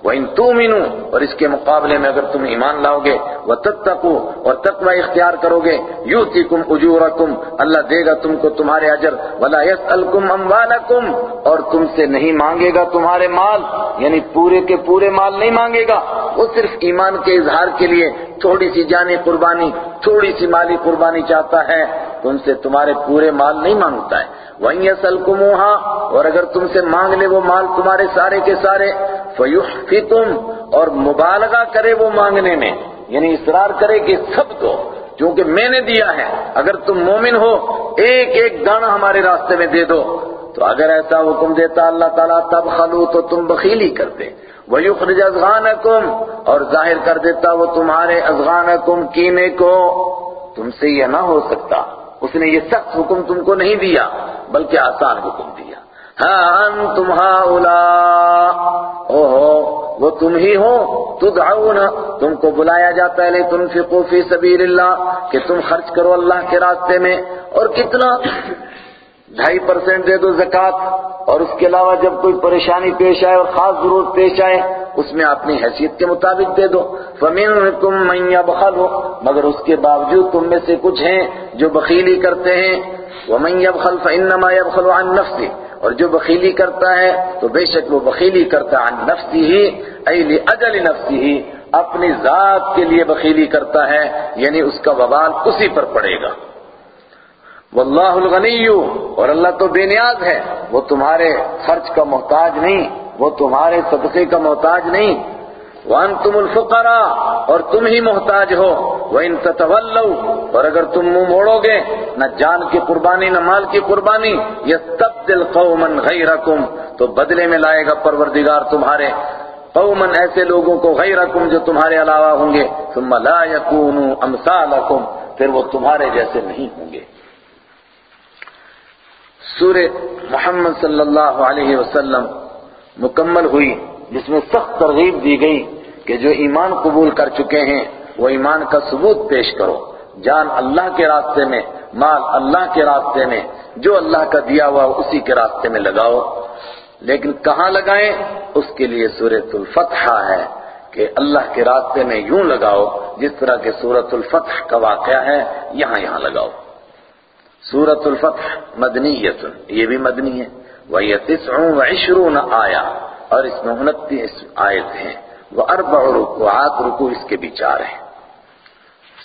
وَإِن تُؤْمِنُوا، اور اس کے مقابلے میں اگر تم ایمان لاؤ گے وَتَتَّقُوا، اور تقوی اختیار کرو گے يُؤْتِكُمْ أُجُورَكُمْ اللہ دے گا تم کو تمہارے اجر، وَلَا يَسْأَلْكُمْ أَمْوَالَكُمْ، اور تم سے نہیں مانگے گا تمہارے مال یعنی پورے کے پورے مال نہیں مانگے گا، وہ صرف ایمان کے اظہار کے لیے تھوڑی سی جانی قربانی، تھوڑی سی مالی قربانی چاہتا ہے، تم سے تمہارے پورے مال نہیں مانگتا ہے۔ وَإِن يَسْأَلْكُمُوهَا، اور اگر تم سے مانگ لے وہ مال تمہارے سارے کے سارے فَيُحْفِتُمْ اور مبالغہ کرے وہ مانگنے میں یعنی اصرار کرے کہ سب دو کیونکہ میں نے دیا ہے، اگر تم مومن ہو، ایک ایک دانہ ہمارے راستے میں دے دو۔ تو اگر ایسا حکم دیتا اللہ تعالیٰ، تب خلو تو تم بخیلی کرتے۔ وَيُخْرِجَ أَذْغَانَكُمْ اور ظاہر کر دیتا وہ تمہارے اذغانکم کینے کو۔ تم سے یہ نہ ہو سکتا، اس نے یہ سخت حکم تم کو نہیں دیا، بلکہ آسان حکم دیا۔ ہاں، انتم هؤلاء او ہو وہ تم ہی ہو، تدعون۔ تم کو بلایا جاتا ہے، لتنفقوا فی سبیل اللہ کہ تم خرچ کرو اللہ کے راستے میں۔ اور کتنا؟ ڈھائی پرسینٹ دے دو زکوٰۃ۔ اور اس کے علاوہ جب کوئی پریشانی پیش آئے اور خاص ضرورت پیش آئے، اس میں اپنی حیثیت کے مطابق دے دو۔ فَمِنْكُمْ مَنْ يَبْخَلُ۔ مگر اس کے باوجود تم میں سے کچھ ہیں جو بخیلی کرتے ہیں۔ وَمَنْ يَبْخَلْ فَإِنَّمَا يَبْخَلُ عَنْ نَفْسِهِ۔ اور جو بخیلی کرتا ہے تو بے شک وہ بخیلی کرتا ہے ہی ایلی اجل نفسی ہی، اپنی ذات کے لیے بخیلی کرتا ہے یعنی اس کا وبال اسی پر پڑے گا۔ واللہ الغنی، اور اللہ تو بے نیاز ہے، وہ تمہارے خرچ کا محتاج نہیں، وہ تمہارے صدقے کا محتاج نہیں وانتم الفقراء، اور تم ہی محتاج ہو، وَإِن تَتَوَلَّوْا، اور اگر تم منہ موڑو گے، نہ جان کی قربانی، نہ مال کی قربانی يَسْتَبْدِلْ قَوْمًا غَيْرَكُمْ تو بدلے میں لائے گا پروردگار تمہارے۔ قومن ایسے لوگوں کو غیرکم جو تمہارے علاوہ ہوں گے، ثم لا يكونوا امثالکم پھر وہ تمہارے جیسے نہیں ہوں گے۔ سورہ محمد صلی اللہ علیہ وسلم مکمل ہوئی، جس میں سخت ترغیب دی گئی۔ کہ جو ایمان قبول کر چکے ہیں، وہ ایمان کا ثبوت پیش کرو۔ جان اللہ کے راستے میں، مال اللہ کے راستے میں، جو اللہ کا دیا ہوا اسی کے راستے میں لگاؤ۔ لیکن کہاں لگائیں؟ اس کے لیے سورۃ الفتح ہے کہ اللہ کے راستے میں یوں لگاؤ، جس طرح کہ سورۃ الفتح کا واقعہ ہے، یہاں یہاں لگاؤ۔ سورة الفتح مدنیت، یہ بھی مدنی ہے۔ وہ وَيَتِسْعُ وَعِشْرُونَ آیا اور اس میں انتیس آیت ہیں۔ وہ اربع رکوعات رکو اس کے بھی چار ہیں۔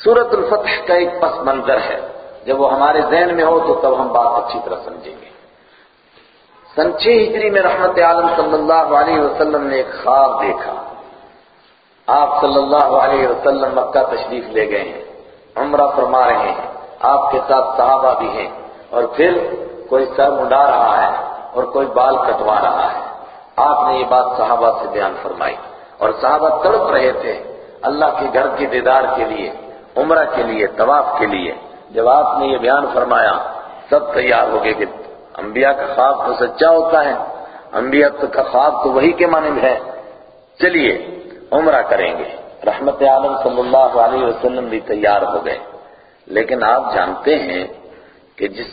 سورت الفتح کا ایک پس منظر ہے۔ جب وہ ہمارے ذہن میں ہو تو تب ہم بات اچھی طرح سمجھیں گے۔ سن چھ ہجری میں رحمت عالم صلی اللہ علیہ وسلم نے ایک خواب دیکھا۔ آپ صلی اللہ علیہ وسلم مکہ تشریف لے گئے ہیں۔ عمرہ فرما رہے ہیں۔ آپ کے ساتھ صحابہ بھی ہیں۔ اور پھر کوئی سر منڈا رہا ہے اور کوئی بال کٹوا رہا ہے۔ آپ نے یہ بات صحابہ سے بیان فرمائی۔ اور صحابہ تڑپ رہے تھے اللہ کے گھر کے دیدار کے لیے، عمرہ کے لیے، طواف کے لیے۔ جب آپ نے یہ بیان فرمایا، سب تیار ہو گئے کہ انبیاء کا خواب تو سچا ہوتا ہے۔ انبیاء کا خواب تو وہی کے مانند ہے۔ چلیے، عمرہ کریں گے۔ رحمت عالم صلی اللہ علیہ وسلم بھی تیار ہو گئے۔ لیکن آپ جانتے ہیں کہ جس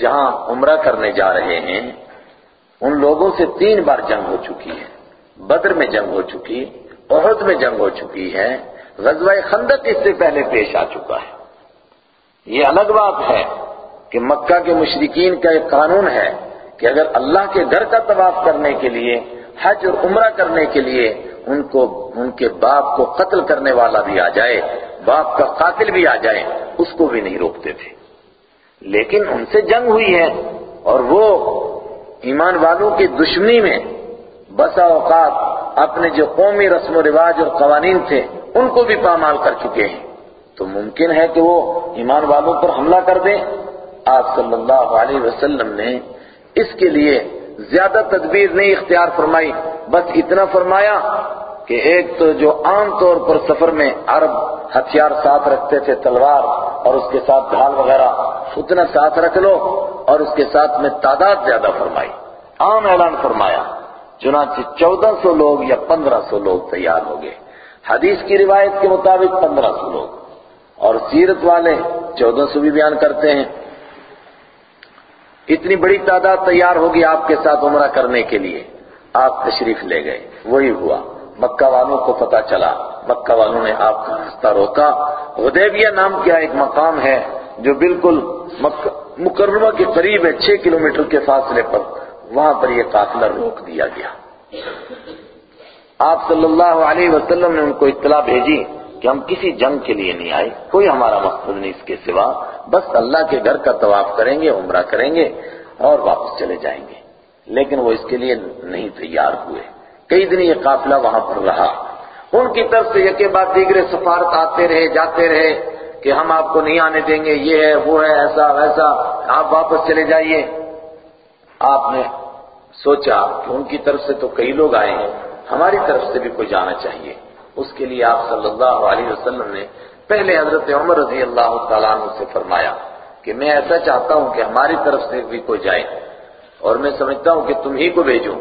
جہاں عمرہ کرنے جا رہے ہیں، ان لوگوں سے تین بار جنگ ہو چکی ہے۔ بدر میں جنگ ہو چکی عہد میں جنگ ہو چکی ہے، غزوہ خندق اس سے پہلے پیش آ چکا ہے۔ یہ الگ بات ہے کہ مکہ کے مشرقین کا ایک قانون ہے کہ اگر اللہ کے گھر کا طواف کرنے کے لیے، حج اور عمرہ کرنے کے لیے ان کو، ان کے باپ کو قتل کرنے والا بھی آ جائے، باپ کا قاتل بھی آ جائے، اس کو بھی نہیں روکتے تھے۔ لیکن ان سے جنگ ہوئی ہے اور وہ ایمان والوں کی دشمنی میں بسا اوقات اپنے جو قومی رسم و رواج اور قوانین تھے، ان کو بھی پامال کر چکے ہیں۔ تو ممکن ہے کہ وہ ایمان والوں پر حملہ کر دیں۔ آپ صلی اللہ علیہ وسلم نے اس کے لیے زیادہ تدبیر نہیں اختیار فرمائی، بس اتنا فرمایا کہ ایک تو جو عام طور پر سفر میں عرب ہتھیار ساتھ رکھتے تھے، تلوار اور اس کے ساتھ ڈھال وغیرہ اتنا ساتھ رکھ لو اور اس کے ساتھ میں تعداد زیادہ فرمائی۔ عام اعلان فرمایا۔ چنانچہ چودہ سو لوگ یا پندرہ سو لوگ تیار ہو گئے حدیث کی روایت کے مطابق پندرہ سو لوگ۔ اور سیرت والے چودہ سو بھی بیان کرتے ہیں۔ اتنی بڑی تعداد تیار ہوگی آپ کے ساتھ عمرہ کرنے کے لیے۔ آپ تشریف لے گئے۔ وہی ہوا۔ مکہ والوں کو پتا چلا۔ مکہ والوں نے آپ کا راستہ روکا۔ حدیبیہ نام کیا ایک مقام ہے جو بالکل مکرمہ کے قریب ہے، چھ کلومیٹر کے فاصلے پر۔ وہاں پر یہ قافلہ روک دیا گیا۔ آپ صلی اللہ علیہ وسلم نے ان کو اطلاع بھیجی کہ ہم کسی جنگ کے لیے نہیں آئے، کوئی ہمارا مقصد نہیں اس کے سوا۔ بس اللہ کے گھر کا طواف کریں گے، عمرہ کریں گے اور واپس چلے جائیں گے۔ لیکن وہ اس کے لیے نہیں تیار ہوئے۔ کئی دن یہ قافلہ وہاں پر رہا۔ ان کی طرف سے یکے بعد دیگرے سفارت آتے رہے، جاتے رہے کہ ہم آپ کو نہیں آنے دیں گے، یہ ہے، وہ ہے، ایسا، ویسا، آپ واپس چلے جائیے۔ آپ نے سوچا کہ ان کی طرف سے تو کئی لوگ آئے ہیں، ہماری طرف سے بھی کوئی جانا چاہیے۔ اس کے لیے آپ صلی اللہ علیہ وسلم نے پہلے حضرت عمر رضی اللہ تعالیٰ عنہ سے فرمایا کہ میں ایسا چاہتا ہوں کہ ہماری طرف سے بھی کوئی جائے اور میں سمجھتا ہوں کہ تم ہی کو بھیجو۔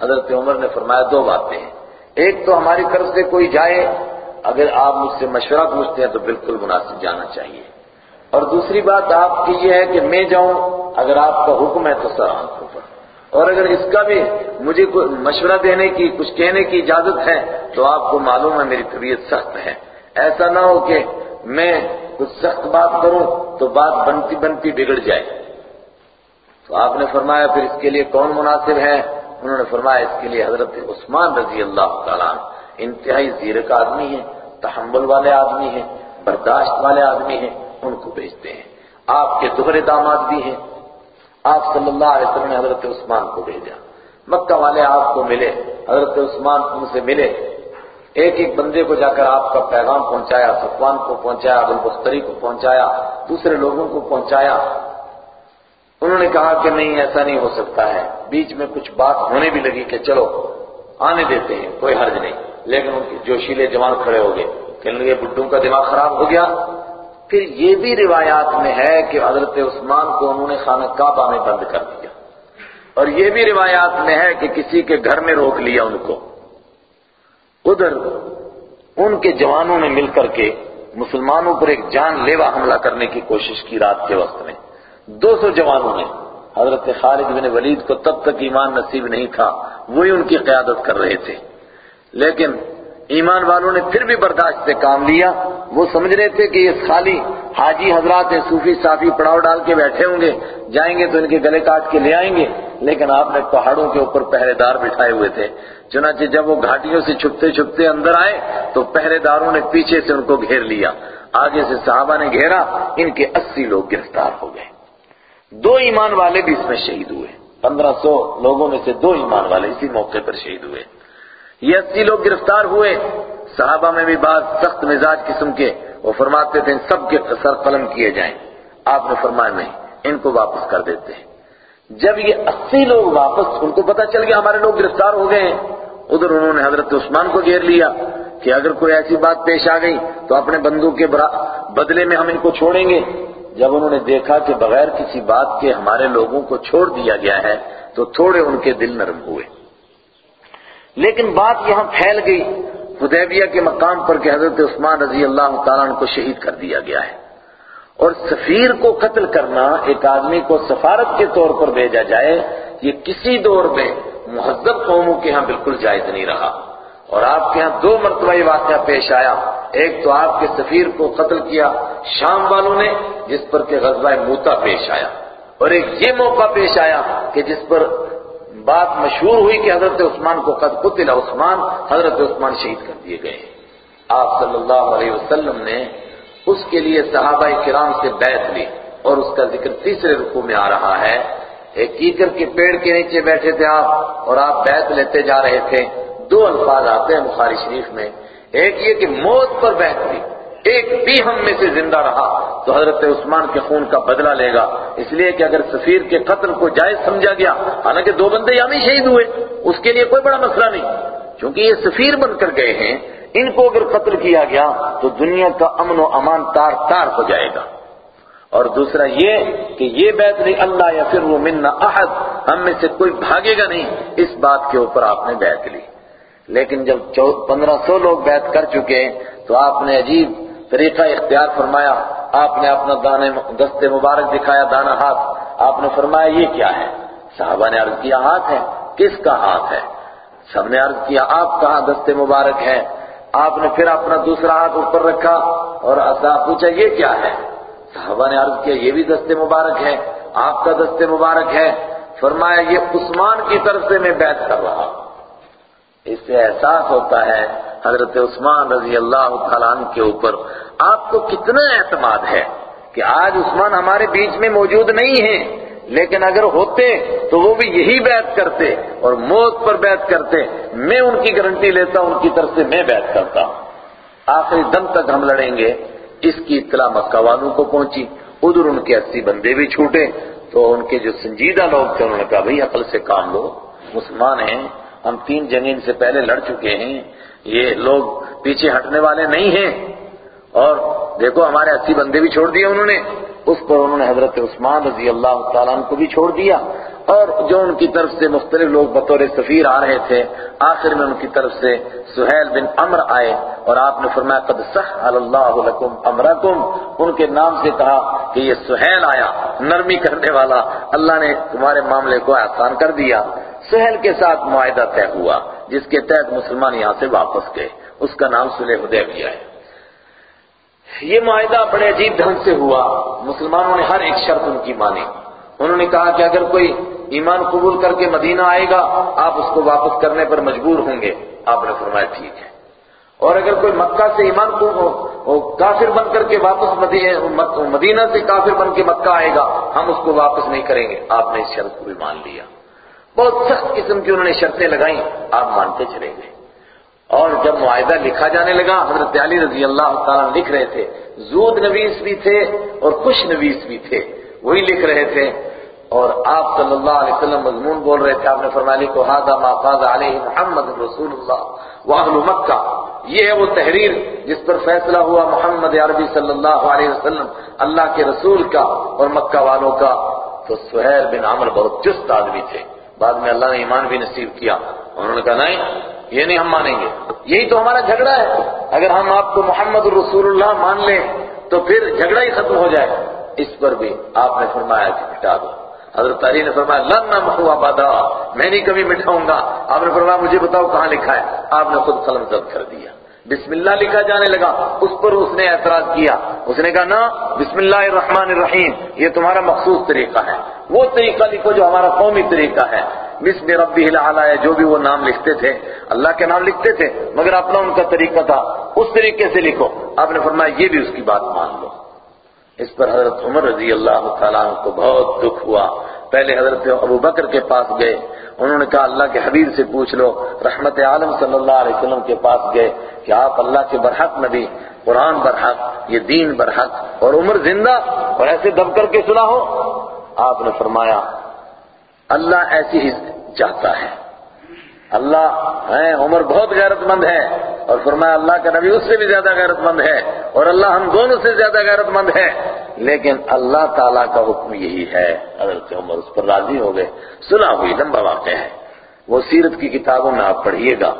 حضرت عمر نے فرمایا دو باتیں ہیں۔ ایک تو ہماری طرف سے کوئی جائے، اگر آپ مجھ سے مشورہ پوچھتے ہیں تو بالکل مناسب جانا چاہیے۔ اور دوسری بات آپ کی یہ ہے کہ میں جاؤں، اگر آپ کا حکم ہے تو سر آنکھوں پر اور اگر اس کا بھی مجھے کوئی مشورہ دینے کی کچھ کہنے کی اجازت ہے، تو آپ کو معلوم ہے میری طبیعت سخت ہے۔ ایسا نہ ہو کہ میں کچھ سخت بات کروں تو بات بنتی بنتی بگڑ جائے۔ تو آپ نے فرمایا، پھر اس کے لیے کون مناسب ہے؟ انہوں نے فرمایا، اس کے لیے حضرت عثمان رضی اللہ تعالیٰ انتہائی زیرک آدمی ہیں، تحمل والے آدمی ہیں، برداشت والے آدمی ہیں، ان کو بھیجتے ہیں۔ آپ کے دوہرے داماد بھی ہیں۔ آپ صلی اللہ علیہ وسلم نے حضرت عثمان کو بھیجا۔ مکہ والے آپ کو ملے، حضرت عثمان ان سے ملے۔ ایک ایک بندے کو جا کر آپ کا پیغام پہنچایا، صفوان کو پہنچایا ابوالبختری کو پہنچایا، دوسرے لوگوں کو پہنچایا۔ انہوں نے کہا کہ نہیں، ایسا نہیں ہو سکتا ہے۔ بیچ میں کچھ بات ہونے بھی لگی کہ چلو، آنے دیتے ہیں، کوئی حرج نہیں۔ لیکن ان کے جوشیلے جوان کھڑے ہو گئے۔ کہنے لگے بڈوں کا دماغ خراب ہو گیا۔ پھر یہ بھی روایات میں ہے کہ حضرت عثمان کو انہوں نے خانہ کعبہ میں بند کر دیا۔ اور یہ بھی روایات میں ہے کہ کسی کے گھر میں روک لیا ان کو۔ ادھر ان کے جوانوں نے مل کر کے مسلمانوں پر ایک جان لیوا حملہ کرنے کی کوشش کی رات کے وقت میں۔ دو سو جوانوں نے۔ حضرت خالد بن ولید کو تب تک ایمان نصیب نہیں تھا، وہی ان کی قیادت کر رہے تھے۔ لیکن ایمان والوں نے پھر بھی برداشت سے کام لیا۔ وہ سمجھ رہے تھے کہ یہ خالی حاجی حضرات ہیں صوفی صافی پڑاؤ ڈال کے بیٹھے ہوں گے۔ جائیں گے تو ان کے گلے کاٹ کے لے آئیں گے۔ لیکن آپ نے پہاڑوں کے اوپر پہرے دار بٹھائے ہوئے تھے۔ چنانچہ جب وہ گھاٹیوں سے چھپتے چھپتے اندر آئے تو پہرے داروں نے پیچھے سے ان کو گھیر لیا۔ آگے سے صحابہ نے گھیرا۔ ان کے اسی لوگ گرفتار ہو گئے۔ دو ایمان والے بھی اس میں شہید ہوئے۔ پندرہ سو لوگوں میں سے دو ایمان والے اسی موقع پر شہید ہوئے۔ یہ اسی لوگ گرفتار ہوئے۔ صحابہ میں بھی بعض سخت مزاج قسم کے۔ وہ فرماتے تھے، سب کے سر قلم کیے جائیں۔ آپ نے فرمایا نہیں، ان کو واپس کر دیتے ہیں۔ جب یہ اسی لوگ واپس، ان کو پتا چل گیا ہمارے لوگ گرفتار ہو گئے ہیں۔ ادھر انہوں نے حضرت عثمان کو گھیر لیا کہ اگر کوئی ایسی بات پیش آ گئی تو اپنے بندوں کے بدلے میں ہم ان کو چھوڑیں گے۔ جب انہوں نے دیکھا کہ بغیر کسی بات کے ہمارے لوگوں کو چھوڑ دیا گیا ہے تو تھوڑے ان کے دل نرم ہوئے۔ لیکن بات یہاں پھیل گئی۔ حدیبیہ کے مقام پر کہ حضرت عثمان رضی اللہ تعالیٰ کو شہید کر دیا گیا ہے۔ اور سفیر کو قتل کرنا، ایک آدمی کو سفارت کے طور پر بھیجا جائے، یہ کسی دور میں مہذب قوموں کے ہاں بالکل جائز نہیں رہا۔ اور آپ کے ہاں دو مرتبہ یہ واقعہ پیش آیا۔ ایک تو آپ کے سفیر کو قتل کیا شام والوں نے، جس پر کہ غزوہ موتا پیش آیا۔ اور ایک یہ موقع پیش آیا کہ جس پر بات مشہور ہوئی کہ حضرت عثمان کو قد قتل عثمان، حضرت عثمان شہید کر دیے گئے۔ آپ صلی اللہ علیہ وسلم نے اس کے لیے صحابہ کرام سے بیعت لی اور اس کا ذکر تیسرے رکو میں آ رہا ہے۔ ایک کیکر کے پیڑ کے نیچے بیٹھے تھے آپ اور آپ بیعت لیتے جا رہے تھے۔ دو الفاظ آتے ہیں بخاری شریف میں۔ ایک یہ کہ موت پر بیعت لی ایک بھی ہم میں سے زندہ رہا۔ تو حضرت عثمان کے خون کا بدلہ لے گا۔ اس لیے کہ اگر سفیر کے قتل کو جائز سمجھا گیا، حالانکہ دو بندے یہاں شہید ہوئے، اس کے لیے کوئی بڑا مسئلہ نہیں۔ کیونکہ یہ سفیر بن کر گئے ہیں، ان کو اگر قتل کیا گیا، تو دنیا کا امن و امان تار تار ہو جائے گا۔ اور دوسرا یہ کہ یہ بیت نہیں، اللہ یا پھر وہ منا احد، ہم میں سے کوئی بھاگے گا نہیں۔ اس بات کے اوپر آپ نے بیت لی۔ لیکن جب پندرہ سو لوگ بیت کر چکے، تو آپ نے عجیب طریقہ اختیار فرمایا۔ آپ نے اپنا دانے دست مبارک دکھایا، دانا ہاتھ۔ آپ نے فرمایا، یہ کیا ہے؟ صحابہ نے عرض کیا، ہاتھ ہے۔ کس کا ہاتھ ہے؟ سب نے عرض کیا، آپ کہاں دست مبارک ہے آپ نے پھر اپنا دوسرا ہاتھ اوپر رکھا اور صاحب پوچھا، یہ کیا ہے؟ صحابہ نے عرض کیا، یہ بھی دست مبارک ہے، آپ کا دست مبارک ہے۔ فرمایا، یہ عثمان کی طرف سے میں بیعت کر رہا اس سے احساس ہوتا ہے حضرت عثمان رضی اللہ تعالیٰ عنہ کے اوپر آپ کو کتنا اعتماد ہے کہ آج عثمان ہمارے بیچ میں موجود نہیں ہیں، لیکن اگر ہوتے تو وہ بھی یہی بیعت کرتے اور موت پر بیعت کرتے۔ میں ان کی گارنٹی لیتا ہوں، ان کی طرف سے میں بیعت کرتا ہوں۔ آخری دم تک ہم لڑیں گے۔ اس کی اطلاع مکہ والوں کو پہنچی۔ ادھر ان کے اسی بندے بھی چھوٹے۔ تو ان کے جو سنجیدہ لوگ تھے، انہوں نے کہا، بھائی، عقل سے کام لو۔ مسلمان ہیں۔ ہم تین جنگین سے پہلے لڑ چکے ہیں۔ یہ لوگ پیچھے ہٹنے والے نہیں ہیں۔ اور دیکھو ہمارے اسی بندے بھی چھوڑ دیے انہوں نے۔ اس پر انہوں نے حضرت عثمان رضی اللہ تعالیٰ عنہ کو بھی چھوڑ دیا۔ اور جو ان کی طرف سے مختلف لوگ بطور سفیر آ رہے تھے، آخر میں ان کی طرف سے سہیل بن امر آئے۔ اور آپ نے فرمایا، قد سهل اللہ لکم امرکم ان کے نام سے کہا کہ یہ سہیل آیا، نرمی کرنے والا۔ اللہ نے تمہارے معاملے کو آسان کر دیا۔ سہیل کے ساتھ معاہدہ طے ہوا۔ جس کے تحت مسلمان یہاں سے واپس گئے۔ اس کا نام صلح حدیبیہ ہے۔ یہ معاہدہ بڑے عجیب ڈھنگ سے ہوا۔ مسلمانوں نے ہر ایک شرط ان کی مانی۔ انہوں نے کہا کہ اگر کوئی ایمان قبول کر کے مدینہ آئے گا، آپ اس کو واپس کرنے پر مجبور ہوں گے۔ آپ نے فرمایا، ٹھیک ہے۔ اور اگر کوئی مکہ سے ایمان کو کافر بن کر کے واپس مدینہ سے کافر بن کے مکہ آئے گا، ہم اس کو واپس نہیں کریں گے۔ آپ نے اس شرط کو بھی مان لیا۔ بہت سخت قسم کی انہوں نے شرطیں لگائیں، آپ مانتے چلے گئے۔ اور جب معاہدہ لکھا جانے لگا، حضرت علی رضی اللہ تعالیٰ لکھ رہے تھے۔ زود نویس بھی تھے اور خوش نویس بھی تھے۔ وہی لکھ رہے تھے۔ اور آپ صلی اللہ علیہ وسلم مضمون بول رہے تھے، آپ نے فرمایا کو ہادا ما قاض علیہ محمد رسول اللہ واہل مکہ یہ ہے وہ تحریر جس پر فیصلہ ہوا محمد عربی صلی اللہ علیہ وسلم، اللہ کے رسول کا اور مکہ والوں کا۔ تو سہیل بن عمر بہت چست آدمی تھے۔ بعد میں اللہ نے ایمان بھی نصیب کیا۔ انہوں نے کہا، نہیں، یہ نہیں ہم مانیں گے۔ یہی تو ہمارا جھگڑا ہے۔ اگر ہم آپ کو محمد الرسول اللہ مان لیں، تو پھر جھگڑا ہی ختم ہو جائے۔ اس پر بھی آپ نے فرمایا کہ مٹا دو۔ حضرت علی نے فرمایا، لن نہ مخوا بادا میں نہیں کبھی مٹھاؤں گا۔ آپ نے فرمایا، مجھے بتاؤ کہاں لکھا ہے۔ آپ نے خود قلم ضبط کر دیا۔ بسم اللہ لکھا جانے لگا، اس پر اس نے اعتراض کیا۔ اس نے کہا، نا، بسم اللہ الرحمن الرحیم، یہ تمہارا مخصوص طریقہ ہے۔ وہ طریقہ لکھو جو ہمارا قومی طریقہ ہے۔ بسم ربی العلی جو بھی وہ نام لکھتے تھے، اللہ کے نام لکھتے تھے، مگر اپنا ان کا طریقہ تھا۔ اس طریقے سے لکھو۔ آپ نے فرمایا، یہ بھی اس کی بات مان لو۔ اس پر حضرت عمر رضی اللہ تعالیٰ کو بہت دکھ ہوا۔ پہلے حضرت ابو بکر کے پاس گئے۔ انہوں نے کہا، اللہ کے حبیب سے پوچھ لو، رحمت عالم صلی اللہ علیہ وسلم کے پاس گئے کہ آپ اللہ کے برحق نبی، قرآن برحق، یہ دین برحق، اور عمر زندہ، اور ایسے دب کر کے سنا ہو۔ آپ نے فرمایا، اللہ ایسی ہی چاہتا ہے۔ اللہ ہے عمر بہت غیرت مند ہے اور فرمایا اللہ کا نبی اس سے بھی زیادہ غیرت مند ہے اور اللہ ہم دونوں سے زیادہ غیرت مند ہے لیکن اللہ تعالیٰ کا حکم یہی ہے۔ حضرت عمر اس پر راضی ہو گئے۔ سنا ہوئی، لمبا واقعہ ہے۔ وہ سیرت کی کتابوں میں آپ پڑھیے گا۔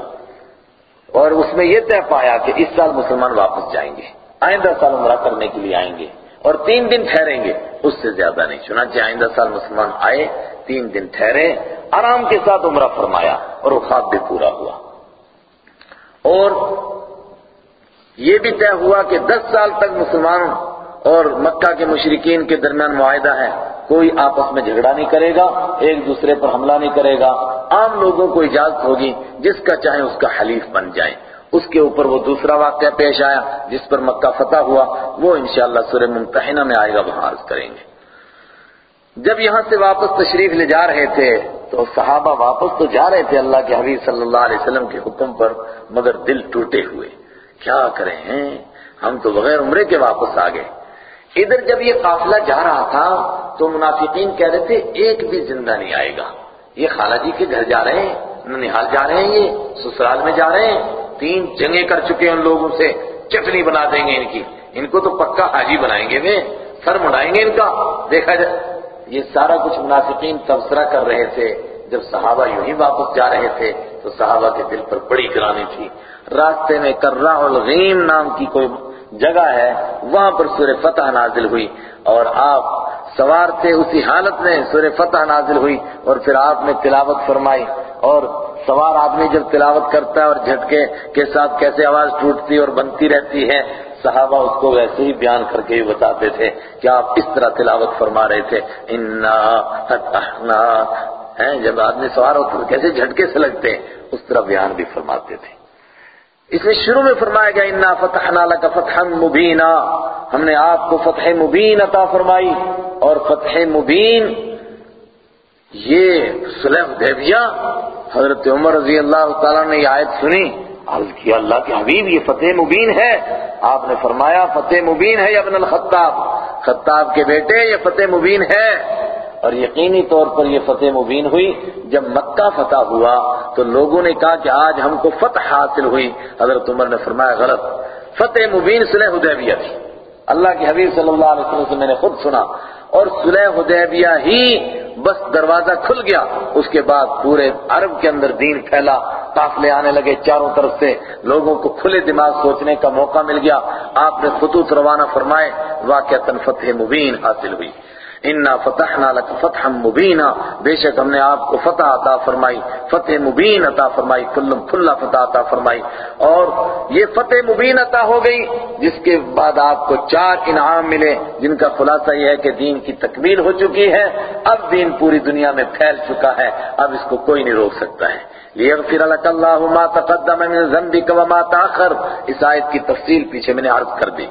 اور اس میں یہ طے پایا کہ اس سال مسلمان واپس جائیں گے۔ آئندہ سال عمرہ کرنے کے لیے آئیں گے۔ اور تین دن ٹھہریں گے۔ اس سے زیادہ نہیں، چنانچہ آئندہ سال مسلمان آئے تین دن ٹھہرے، آرام کے ساتھ عمرہ فرمایا اور وہ خواب بھی پورا ہوا۔ اور یہ بھی طے ہوا کہ دس سال تک مسلمان اور مکہ کے مشرقین کے درمیان معاہدہ ہے۔ کوئی آپس میں جھگڑا نہیں کرے گا، ایک دوسرے پر حملہ نہیں کرے گا۔ عام لوگوں کو اجازت ہوگی جس کا چاہے اس کا حلیف بن جائے۔ اس کے اوپر وہ دوسرا واقعہ پیش آیا جس پر مکہ فتح ہوا۔ وہ انشاءاللہ سورہ ممتحنہ میں آئے گا، وہاں عرض کریں گے۔ جب یہاں سے واپس تشریف لے جا رہے تھے تو صحابہ واپس تو جا رہے تھے اللہ کے حبیب صلی اللہ علیہ وسلم کے حکم پر، مگر دل ٹوٹے ہوئے۔ کیا کریں ہیں؟ ہم تو بغیر عمرے کے واپس آ گئے۔ ادھر جب یہ قافلہ جا رہا تھا تو منافقین کہہ رہے تھے، ایک بھی زندہ نہیں آئے گا۔ یہ خالہ جی کے گھر جا رہے ہیں، ننہال جا رہے ہیں یہ، سسرال میں جا رہے ہیں۔ تین جنگیں کر چکے ہیں ان لوگوں سے، چٹنی بنا دیں گے ان کی۔ ان کو تو پکا حاجی بنائیں گے۔ وہ سر مڑائیں گے ان کا۔ دیکھا جائے یہ سارا کچھ منافقین تبصرہ کر رہے تھے۔ جب صحابہ یوں ہی واپس جا رہے تھے تو صحابہ کے دل پر بڑی گرانی تھی۔ راستے میں کرا الغیم نام کی کوئی جگہ ہے، وہاں پر سور فتح نازل ہوئی۔ اور آپ سوار تھے اسی حالت میں سور فتح نازل ہوئی اور پھر آپ نے تلاوت فرمائی۔ اور سوار آدمی جب تلاوت کرتا ہے اور جھٹکے کے ساتھ کیسے آواز ٹوٹتی اور بنتی رہتی ہے صحابہ اس کو ویسے ہی بیان کر کے بھی بتاتے تھے کہ آپ اس طرح تلاوت فرما رہے تھے، انا فتحنا جب آدمی سوار ہوتا تو کیسے جھٹکے سے لگتے اس طرح بیان بھی فرماتے تھے۔ اس میں شروع میں فرمایا گیا، انا فتحنا لک فتحا مبینا ہم نے آپ کو فتح مبین عطا فرمائی اور فتح مبین یہ صلح حدیبیہ حضرت عمر رضی اللہ تعالیٰ نے یہ آیت سنی۔ عرض کیا اللہ کے حبیب، یہ فتح مبین ہے۔ آپ نے فرمایا، فتح مبین ہے یا ابن الخطاب؟ خطاب کے بیٹے، یہ فتح مبین ہے۔ اور یقینی طور پر یہ فتح مبین ہوئی۔ جب مکہ فتح ہوا تو لوگوں نے کہا کہ آج ہم کو فتح حاصل ہوئی۔ حضرت عمر نے فرمایا، غلط۔ فتح مبین صلح حدیبیہ تھی۔ اللہ کے حبیب صلی اللہ علیہ وسلم سے میں نے خود سنا۔ اور صلح حدیبیہ ہی بس دروازہ کھل گیا، اس کے بعد پورے عرب کے اندر دین پھیلا، قافلے آنے لگے چاروں طرف سے، لوگوں کو کھلے دماغ سوچنے کا موقع مل گیا۔ آپ نے خطوط روانہ فرمائے واقعہ فتح مبین حاصل ہوئی۔ انا فتحنا لك فتحا مبینا بے شک ہم نے آپ کو فتح عطا فرمائی، فتح مبین عطا فرمائی، کلم کھلا فتح عطا فرمائی۔ اور یہ فتح مبین عطا ہو گئی، جس کے بعد آپ کو چار انعام ملے۔ جن کا خلاصہ یہ ہے کہ دین کی تکمیل ہو چکی ہے، اب دین پوری دنیا میں پھیل چکا ہے، اب اس کو کوئی نہیں روک سکتا ہے۔ لیغفر لك الله ما تقدم من ذنبك وما تاخر اس آیت کی تفصیل پیچھے میں نے عرض کر دی۔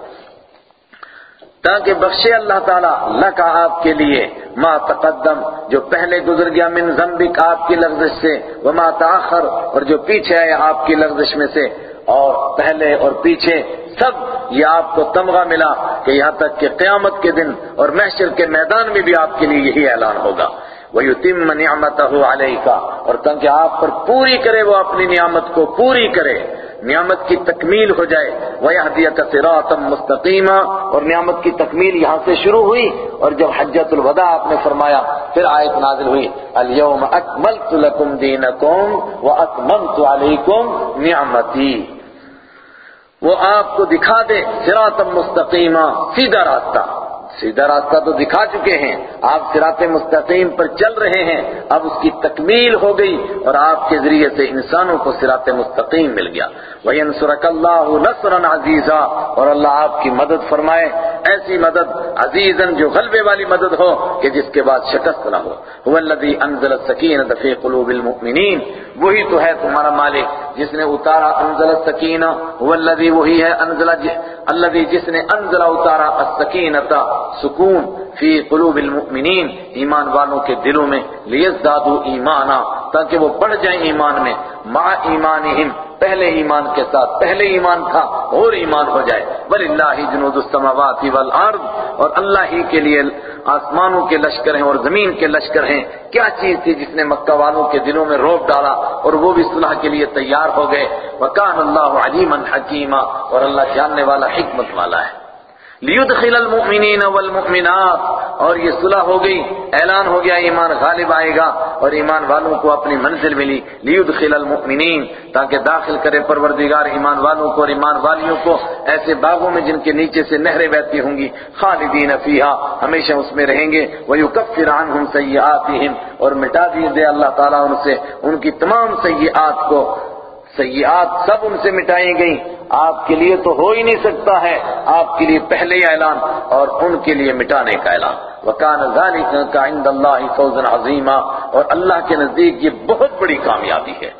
تاکہ بخشے اللہ تعالیٰ لکا آپ کے لیے ما تقدم، جو پہلے گزر گیا من ذنبک آپ کی لغزش سے، وما تاخر، اور جو پیچھے ہے آپ کی لغزش میں سے۔ اور پہلے اور پیچھے سب یہ آپ کو تمغہ ملا کہ یہاں تک کہ قیامت کے دن اور محشر کے میدان میں بھی آپ کے لیے یہی اعلان ہوگا۔ وَيُتِمَّ نِعْمَتَهُ عَلَيْكَ، اور تاکہ آپ پر پوری کرے وہ اپنی نعمت کو پوری کرے۔ نعمت کی تکمیل ہو جائے۔ وَيَهْدِيَكَ صِرَاطًا مُسْتَقِيمًا۔ اور نعمت کی تکمیل یہاں سے شروع ہوئی۔ اور جب حجت الوداع آپ نے فرمایا، پھر آیت نازل ہوئی۔ الْيَوْمَ أَكْمَلْتُ لَكُمْ دِينَكُمْ وَأَتْمَمْتُ عَلَيْكُمْ نِعْمَتِي۔ وہ آپ کو دکھا دے، صراطا مستقیما، سیدھا راستہ۔ سیدھا راستہ تو دکھا چکے ہیں۔ آپ صراط مستقیم پر چل رہے ہیں۔ اب اس کی تکمیل ہو گئی اور آپ کے ذریعے سے انسانوں کو صراط مستقیم مل گیا۔ وَيَنْصُرَكَ اللَّهُ نَصْرًا عَزِيزًا۔ اور اللہ آپ کی مدد فرمائے۔ ایسی مدد، عزیزاً جو غلبے والی مدد ہو کہ جس کے بعد شکست نہ ہو۔ هُوَ الَّذِي أَنزَلَ السَّكِينَةَ فِي قُلُوبِ الْمُؤْمِنِينَ۔ وہی تو ہے تمہارا مالک۔ جس نے اتارا انزل السکینہ، هو الذی وہی ہے انزل الذی جس نے انزل اتارا السکینہ سکون فی قلوب المؤمنین ایمان والوں کے دلوں میں لیزدادوا ایمانا، تاکہ وہ بڑھ جائیں ایمان میں۔ مع ایمانہم، پہلے ایمان کے ساتھ، پہلے ایمان تھا، اور ایمان ہو جائے۔ وَلِلَّهِ جُنُودُ السَّمَوَاتِ وَالْأَرْضِ۔ اور اللہ ہی کے لیے آسمانوں کے لشکر ہیں اور زمین کے لشکر ہیں۔ کیا چیز تھی جس نے مکہ والوں کے دلوں میں روک ڈالا اور وہ بھی صلح کے لیے تیار ہو گئے؟ وَكَانَ اللَّهُ عَلِيمًا حَكِيمًا۔ اور اللہ جاننے والا حکمت والا ہے۔ لیدخل المؤمنین والمؤمنات۔ اور یہ صلح ہو گئی، اعلان ہو گیا، ایمان غالب آئے گا۔ اور ایمان والوں کو اپنی منزل ملی۔ لیدخل المؤمنین تاکہ داخل کرے پروردگار ایمان والوں کو اور ایمان والیوں کو۔ ایسے باغوں میں جن کے نیچے سے نہریں بہتی ہوں گی۔ خالدین فیہا۔ ہمیشہ اس میں رہیں گے۔ ویکفر عنہم سیئاتہم اور مٹا دیے دے اللہ تعالیٰ ان سے، ان کی تمام سیئات کو۔ سیئات سب ان سے مٹائی گئیں۔ آپ کے لیے تو ہو ہی نہیں سکتا ہے۔ آپ کے لیے پہلے ہی اعلان اور ان کے لیے مٹانے کا اعلان۔ وکان ذَلِكَ كَعِنْدَ اللَّهِ فَوْزًا عَظِيمًا۔ اور اللہ کے نزدیک یہ بہت بڑی کامیابی ہے۔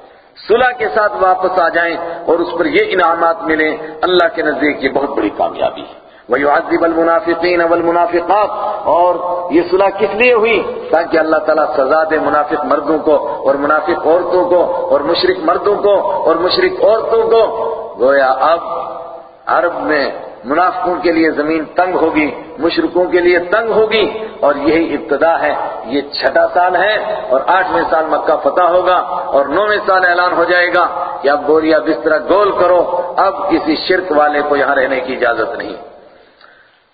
صلح کے ساتھ واپس آ جائیں اور اس پر یہ انعامات ملیں۔ اللہ کے نزدیک یہ بہت بڑی کامیابی ہے۔ وَيُعَذِّبَ الْمُنَافِقِينَ وَالْمُنَافِقَاتِ اور یہ صلح کس لیے ہوئی؟ تاکہ اللہ تعالیٰ سزا دے منافق مردوں کو اور منافق عورتوں کو اور مشرق مردوں کو اور مشرق عورتوں کو۔ گویا اب عرب میں منافقوں کے لیے زمین تنگ ہوگی مشرقوں کے لیے تنگ ہوگی اور یہی ابتدا ہے۔ یہ چھٹا سال ہے اور آٹھویں سال مکہ فتح ہوگا اور نویں سال اعلان ہو جائے گا۔ کہ اب بوریا بستر گول کرو، اب کسی شرک والے کو یہاں رہنے کی اجازت نہیں۔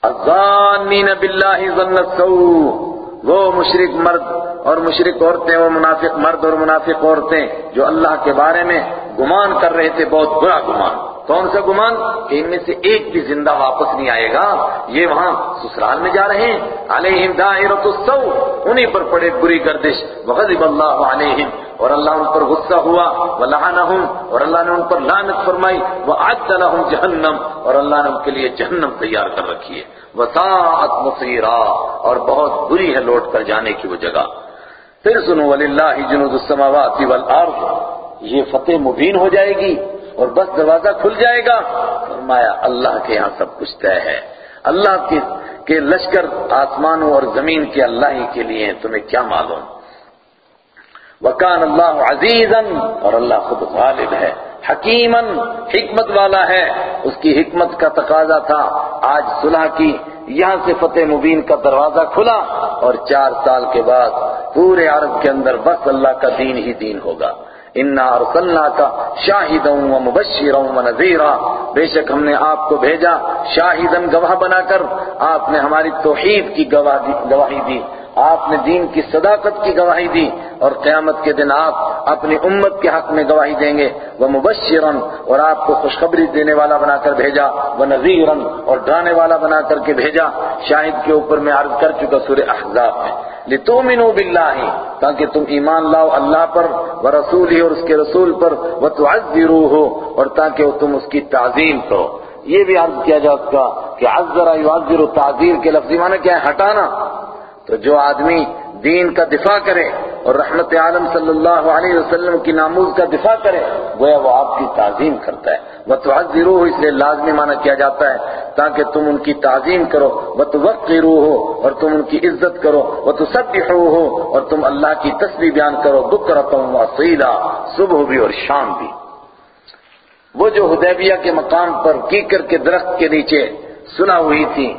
الظانین باللہ ظن السوء. وہ مشرق مرد اور مشرق عورتیں، وہ منافق مرد اور منافق عورتیں جو اللہ کے بارے میں گمان کر رہے تھے، بہت برا گمان۔ کون سا گمان؟ کہ ان میں سے ایک بھی زندہ واپس نہیں آئے گا۔ یہ وہاں سسرال میں جا رہے ہیں۔ علیہم دائرۃ السوء۔ انہی پر پڑے بری گردش۔ وغضب اللہ علیہم۔ اور اللہ ان پر غصہ ہوا۔ ولعنہم۔ اور اللہ نے ان پر لعنت فرمائی۔ وعد لهم جہنم۔ اور اللہ نے ان کے لیے جہنم تیار کر رکھی ہے۔ وساعت مصیرا اور بہت بری ہے لوٹ کر جانے کی وہ جگہ۔ پھر سنو وللہ جنود السماوات والارض یہ فتح مبین ہو جائے گی۔ اور بس دروازہ کھل جائے گا۔ فرمایا، اللہ کے یہاں سب کچھ طے ہے۔ اللہ کے کے لشکر آسمانوں اور زمین کے اللہ ہی کے لیے ہیں، تمہیں کیا معلوم؟ وکان اللہ عزیزا، اور اللہ خود غالب ہے۔ حکیمن حکمت والا ہے۔ اس کی حکمت کا تقاضا تھا۔ آج صلح کی یہاں سے فتح مبین کا دروازہ کھلا اور چار سال کے بعد پورے عرب کے اندر بس اللہ کا دین ہی دین ہوگا۔ انا ارسلنا کا شاہدا و مبشرا و نذیرا بے شک ہم نے آپ کو بھیجا شاہدن گواہ بنا کر۔ آپ نے ہماری توحید کی گواہی دی۔ آپ نے دین کی صداقت کی گواہی دی اور قیامت کے دن آپ اپنی امت کے حق میں گواہی دیں گے۔ وہ مبشرن اور آپ کو خوشخبری دینے والا بنا کر بھیجا۔ وہ نذیرن اور ڈرانے والا بنا کر کے بھیجا۔ شاہد کے اوپر میں عرض کر چکا سورہ احزاب میں۔ لِتُؤْمِنُوا بِاللَّهِ تاکہ تم ایمان لاؤ اللہ پر و رسول ہی اور اس کے رسول پر۔ وَتُعَذِّرُوهُ اور تاکہ تم اس کی تعظیم کرو۔ یہ بھی عرض کیا جا سکا کہ عذر یعذر تعذیر کے لفظی معنی کیا ہے؟ ہٹانا۔ تو جو آدمی دین کا دفاع کرے اور رحمت عالم صلی اللہ علیہ وسلم کی ناموز کا دفاع کرے، گویا وہ آپ کی تعظیم کرتا ہے۔ وہ تو اس لیے لازمی معنی کیا جاتا ہے، تاکہ تم ان کی تعظیم کرو۔ وہ تو وقت ہو اور تم ان کی عزت کرو۔ وہ تو سب ہو اور تم اللہ کی تصویر بیان کرو۔ بک رقم صبح بھی اور شام بھی۔ وہ جو حدیبیہ کے مقام پر کیکر کے درخت کے نیچے سنا ہوئی تھی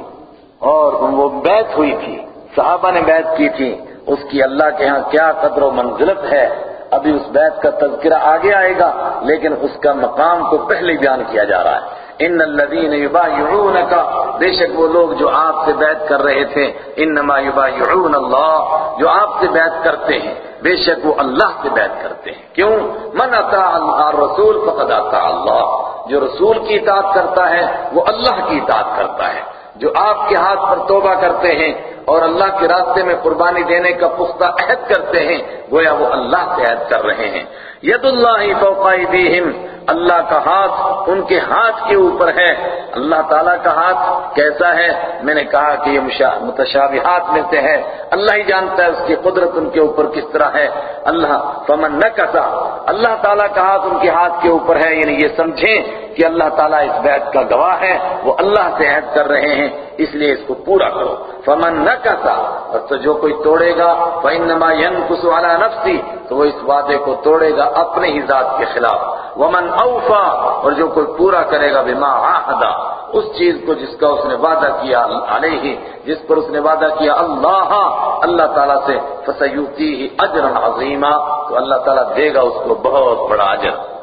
اور وہ بیت ہوئی تھی۔ صحابہ نے بیعت کی تھی، اس کی اللہ کے ہاں کیا قدر و منزلت ہے؟ ابھی اس بیعت کا تذکرہ آگے آئے گا، لیکن اس کا مقام کو پہلے بیان کیا جا رہا ہے۔ ان الذین یبایعونک، بے شک وہ لوگ جو آپ سے بیعت کر رہے تھے، انما یبایعون اللہ، جو آپ سے بیعت کرتے ہیں، بے شک وہ اللہ سے بیعت کرتے ہیں۔ کیوں؟ من اطاع الرسول فقد اطاع اللہ۔ جو رسول کی اطاعت کرتا ہے، وہ اللہ کی اطاعت کرتا ہے۔ جو آپ کے ہاتھ پر توبہ کرتے ہیں اور اللہ کے راستے میں قربانی دینے کا پختہ عہد کرتے ہیں، گویا وہ اللہ سے عہد کر رہے ہیں۔ ید اللہ فوق ایدیہم، اللہ کا ہاتھ ان کے ہاتھ کے اوپر ہے۔ اللہ تعالیٰ کا ہاتھ کیسا ہے؟ میں نے کہا کہ یہ متشابہات میں سے ہے۔ اللہ ہی جانتا ہے اس کی قدرت ان کے اوپر کس طرح ہے۔ اللہ، فمن نکسا اللہ تعالیٰ کا ہاتھ ان کے ہاتھ کے اوپر ہے۔ یعنی یہ سمجھیں کہ اللہ تعالیٰ اس بیت کا گواہ ہے، وہ اللہ سے عہد کر رہے ہیں۔ اس لیے اس کو پورا کرو۔ فمن نکسا اور تو جو کوئی توڑے گا، فَإِنَّمَا يَنْكُسُ عَلَى نَفْسِي تو وہ اس وعدے کو توڑے گا اپنے ہی ذات کے خلاف۔ ومن اوفا اور جو کوئی پورا کرے گا، بما عہدہ اس چیز کو جس کا اس نے وعدہ کیا علیہ جس پر اس نے وعدہ کیا اللہ اللہ تعالیٰ سے، فَسَيُؤْتِيهِ أَجْرًا عَظِيمًا، تو اللہ تعالیٰ دے گا اس کو بہت بڑا اجر۔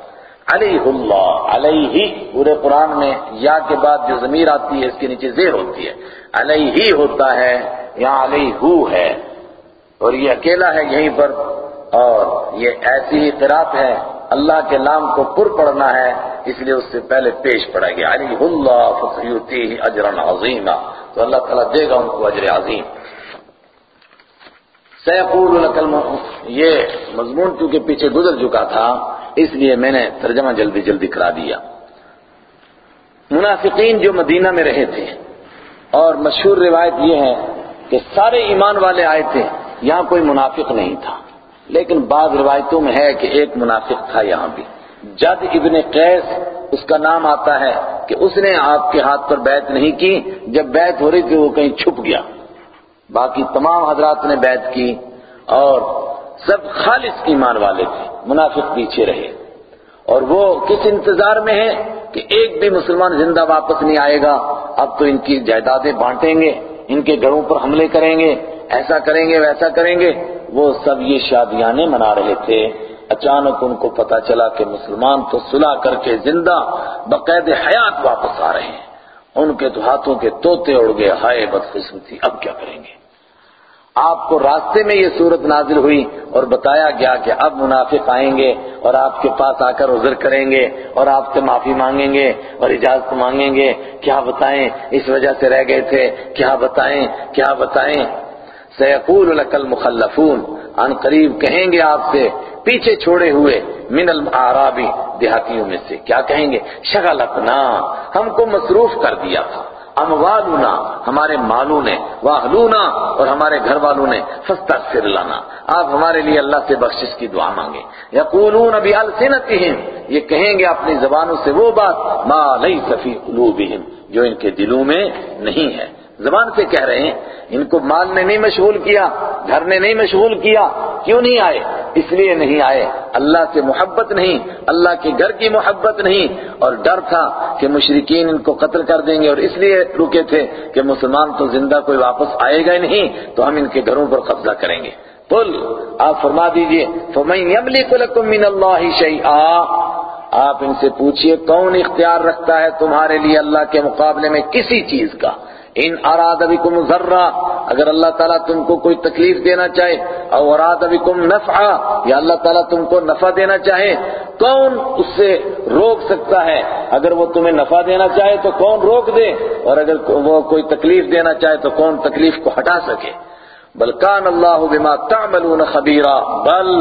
علیہ اللہ علیہ پورے قرآن میں یا کے بعد جو ضمیر آتی ہے، اس کے نیچے زیر ہوتی ہے۔ علیہ ہی ہوتا ہے یہاں علیہ ہے۔ اور یہ اکیلا ہے یہیں پر۔ اور یہ ایسی ہی قرات ہے۔ اللہ کے نام کو پر پڑھنا ہے، اس لیے اس سے پہلے پیش پڑا گیا۔ علی اللہ فصیوتی اجرا عظیما تو اللہ تعالیٰ دے گا ان کو اجر عظیم۔ سیقول لکل یہ مضمون چونکہ پیچھے گزر چکا تھا اس لیے میں نے ترجمہ جلدی جلدی کرا دیا۔ منافقین جو مدینہ میں رہے تھے، اور مشہور روایت یہ ہے کہ سارے ایمان والے آئے تھے، یہاں کوئی منافق نہیں تھا۔ لیکن بعض روایتوں میں ہے کہ ایک منافق تھا یہاں بھی۔ جد ابن قیس، اس کا نام آتا ہے کہ اس نے آپ کے ہاتھ پر بیعت نہیں کی، جب بیعت ہو رہی تھی وہ کہیں چھپ گیا۔ باقی تمام حضرات نے بیعت کی، اور سب خالص ایمان والے تھے۔ منافق پیچھے رہے۔ اور وہ کس انتظار میں ہے کہ ایک بھی مسلمان زندہ واپس نہیں آئے گا، اب تو ان کی جائیدادیں بانٹیں گے، ان کے گھروں پر حملے کریں گے، ایسا کریں گے، ویسا کریں گے۔ وہ سب یہ شادیانے منا رہے تھے۔ اچانک ان کو پتا چلا کہ مسلمان تو صلح کر کے زندہ بقید حیات واپس آ رہے ہیں۔ ان کے تو ہاتھوں کے توتے اڑ گئے۔ ہائے بدقسمتی، اب کیا کریں گے؟ آپ کو راستے میں یہ صورت نازل ہوئی اور بتایا گیا کہ اب منافق آئیں گے اور آپ کے پاس آ کر عذر کریں گے اور آپ سے معافی مانگیں گے اور اجازت مانگیں گے۔ کیا بتائیں؟ اس وجہ سے رہ گئے تھے۔ کیا بتائیں؟ کیا بتائیں؟ سیقول لک المخلفون۔ ان قریب کہیں گے آپ سے، پیچھے چھوڑے ہوئے من العرابی دیہاتیوں میں سے۔ کیا کہیں گے؟ شغلتنا۔ ہم کو مصروف کر دیا تھا۔ اموالنا، ہمارے مالوں نے، واہلونا اور ہمارے گھر والوں نے، فاستغفر لنا۔ آپ ہمارے لیے اللہ سے بخشش کی دعا مانگیں۔ یقولون بألسنتهم یہ کہیں گے اپنی زبانوں سے وہ بات، ما لیس فی قلوبہم جو ان کے دلوں میں نہیں ہے۔ زبان سے کہہ رہے ہیں، ان کو مال نے نہیں مشغول کیا، گھر نے نہیں مشغول کیا، کیوں نہیں آئے؟ اس لیے نہیں آئے۔ اللہ سے محبت نہیں، اللہ کے گھر کی محبت نہیں۔ اور ڈر تھا کہ مشرقین ان کو قتل کر دیں گے اور اس لیے رکے تھے کہ مسلمان تو زندہ کوئی واپس آئے گا نہیں، تو ہم ان کے گھروں پر قبضہ کریں گے۔ قل، آپ فرما دیجیے، فَمَنْ يَمْلِكُ لَكُم مِّنَ اللَّهِ شَيْئًا؟ آپ ان سے پوچھئے، کون اختیار رکھتا ہے تمہارے لیے اللہ کے مقابلے میں کسی چیز کا؟ ان اراد بکم ذرہ اگر اللہ تعالیٰ تم کو کوئی تکلیف دینا چاہے، او اراد بکم نفعا، یا اللہ تعالیٰ تم کو نفع دینا چاہے، کون اس سے روک سکتا ہے؟ اگر وہ تمہیں نفع دینا چاہے تو کون روک دے، اور اگر وہ کوئی تکلیف دینا چاہے تو کون تکلیف کو ہٹا سکے؟ بل کان اللہ بما تعملون خبیرا، بل،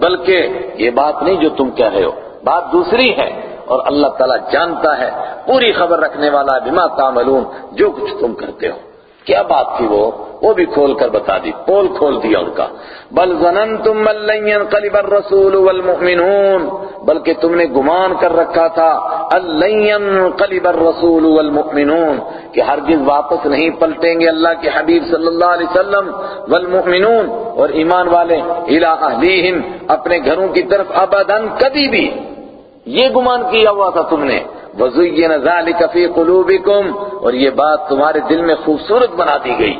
بلکہ یہ بات نہیں جو تم کہہ رہے ہو، بات دوسری ہے۔ اور اللہ تعالیٰ جانتا ہے، پوری خبر رکھنے والا بما تعملون، جو کچھ تم کرتے ہو۔ کیا بات تھی وہ؟ وہ بھی کھول کر بتا دی، پول کھول دیا ان کا۔ بل ظننتم من لن ينقلب الرسول والمؤمنون، بلکہ تم نے گمان کر رکھا تھا لن ينقلب الرسول والمؤمنون، کہ ہرگز واپس نہیں پلٹیں گے اللہ کے حبیب صلی اللہ علیہ وسلم والمؤمنون، اور ایمان والے الى اہلیہم، اپنے گھروں کی طرف ابدا کبھی بھی یہ گمان کیا ہوا تھا تم نے؟ وَزُيِّنَ ذَلِكَ فِي قُلُوبِكُمْ، اور یہ بات تمہارے دل میں خوبصورت بنا دی گئی۔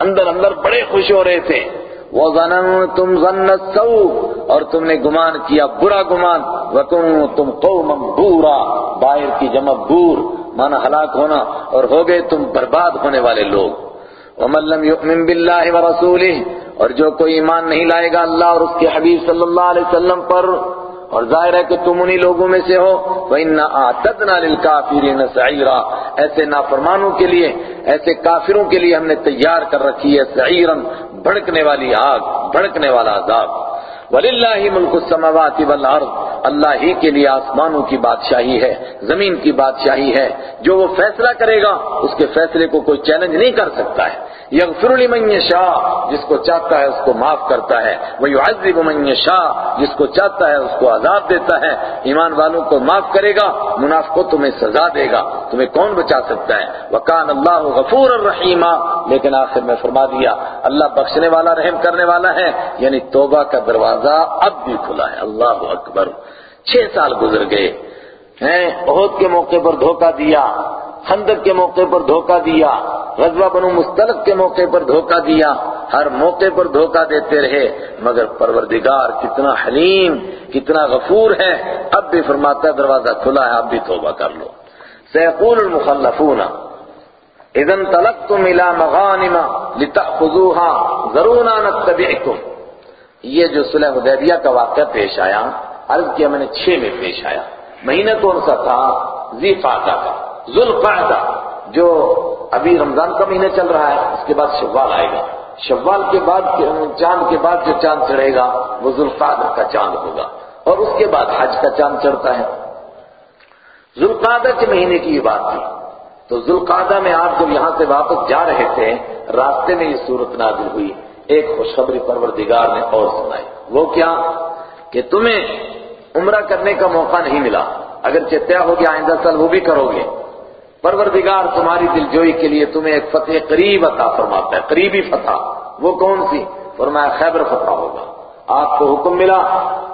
اندر اندر بڑے خوش ہو رہے تھے۔ وَظَنَنْتُمْ ظَنَّ السَّوْء، اور تم نے گمان کیا برا گمان۔ وَكُنْتُمْ قَوْمًا بُورًا، باہر کی جمع بور مانا ہلاک ہونا، اور ہو گئے تم برباد ہونے والے لوگ۔ وَمَن لَّمْ يُؤْمِن بِاللَّهِ وَرَسُولِهِ، اور جو کوئی ایمان نہیں لائے گا اللہ اور اس کے حبیب صلی اللہ علیہ وسلم پر اور ظاہر ہے کہ تم انہی لوگوں میں سے ہو۔ وَإِنَّا أَعْتَدْنَا لِلْكَافِرِينَ سَعِيرًا۔ ایسے نافرمانوں کے لیے، ایسے کافروں کے لیے ہم نے تیار کر رکھی ہے سعیرن بھڑکنے والی آگ، بھڑکنے والا عذاب۔ وَلِلَّهِ مُلْكُ السَّمَوَاتِ وَالْأَرْضِ۔ اللہ ہی کے لیے آسمانوں کی بادشاہی ہے، زمین کی بادشاہی ہے۔ جو وہ فیصلہ کرے گا، اس کے فیصلے کو کوئی چیلنج نہیں کر سکتا ہے۔ یغفر لمن یشاء، جس کو چاہتا ہے اس کو معاف کرتا ہے۔ وہ یعذب من یشاء، جس کو چاہتا ہے اس کو عذاب دیتا ہے۔ ایمان والوں کو معاف کرے گا منافق کو تمہیں سزا دے گا۔ تمہیں کون بچا سکتا ہے؟ وکان اللہ غفور الرحیم۔ لیکن آخر میں فرما دیا، اللہ بخشنے والا، رحم کرنے والا ہے۔ یعنی توبہ کا دروازہ اب بھی کھلا ہے۔ اللہ اکبر۔ چھ سال گزر گئے۔ عہد کے موقع پر دھوکہ دیا، خندق کے موقع پر دھوکہ دیا، غزوہ بنو مستلق کے موقع پر دھوکہ دیا، ہر موقع پر دھوکہ دیتے رہے، مگر پروردگار کتنا حلیم، کتنا غفور ہے۔ اب بھی فرماتا ہے، دروازہ کھلا ہے، اب بھی توبہ کر لو۔ سیقول المخلفون، اذن طلقتم الى مغانم لتأخذوها، ذرونا نتبعكم یہ جو صلح حدیبیہ کا واقعہ پیش آیا، عرض کیا میں نے چھ میں پیش آیا۔ مہینہ کون سا تھا ذی فاقہ کا، ذوالقعدہ، جو ابھی رمضان کا مہینہ چل رہا ہے، اس کے بعد شوال آئے گا۔ شوال کے بعد چاند کے بعد جو چاند چڑھے گا، وہ ذوالقعدہ کا چاند ہوگا۔ اور اس کے بعد حج کا چاند چڑھتا ہے۔ ذوالقعدہ کے مہینے کی یہ بات تھی۔ تو ذوالقعدہ میں آپ جب یہاں سے واپس جا رہے تھے، راستے میں یہ صورت نازل ہوئی۔ ایک خوشخبری پروردگار نے اور سنائی۔ وہ کیا؟ کہ تمہیں عمرہ کرنے کا موقع نہیں ملا۔ اگر چتیا ہو گیا آئندہ سال وہ بھی کرو گے۔ پروردگار تمہاری دل جوئی کے لیے تمہیں ایک فتح قریب عطا فرماتا ہے، قریبی فتح۔ وہ کون سی؟ فرمایا خیبر فتح ہوگا۔ آپ کو حکم ملا،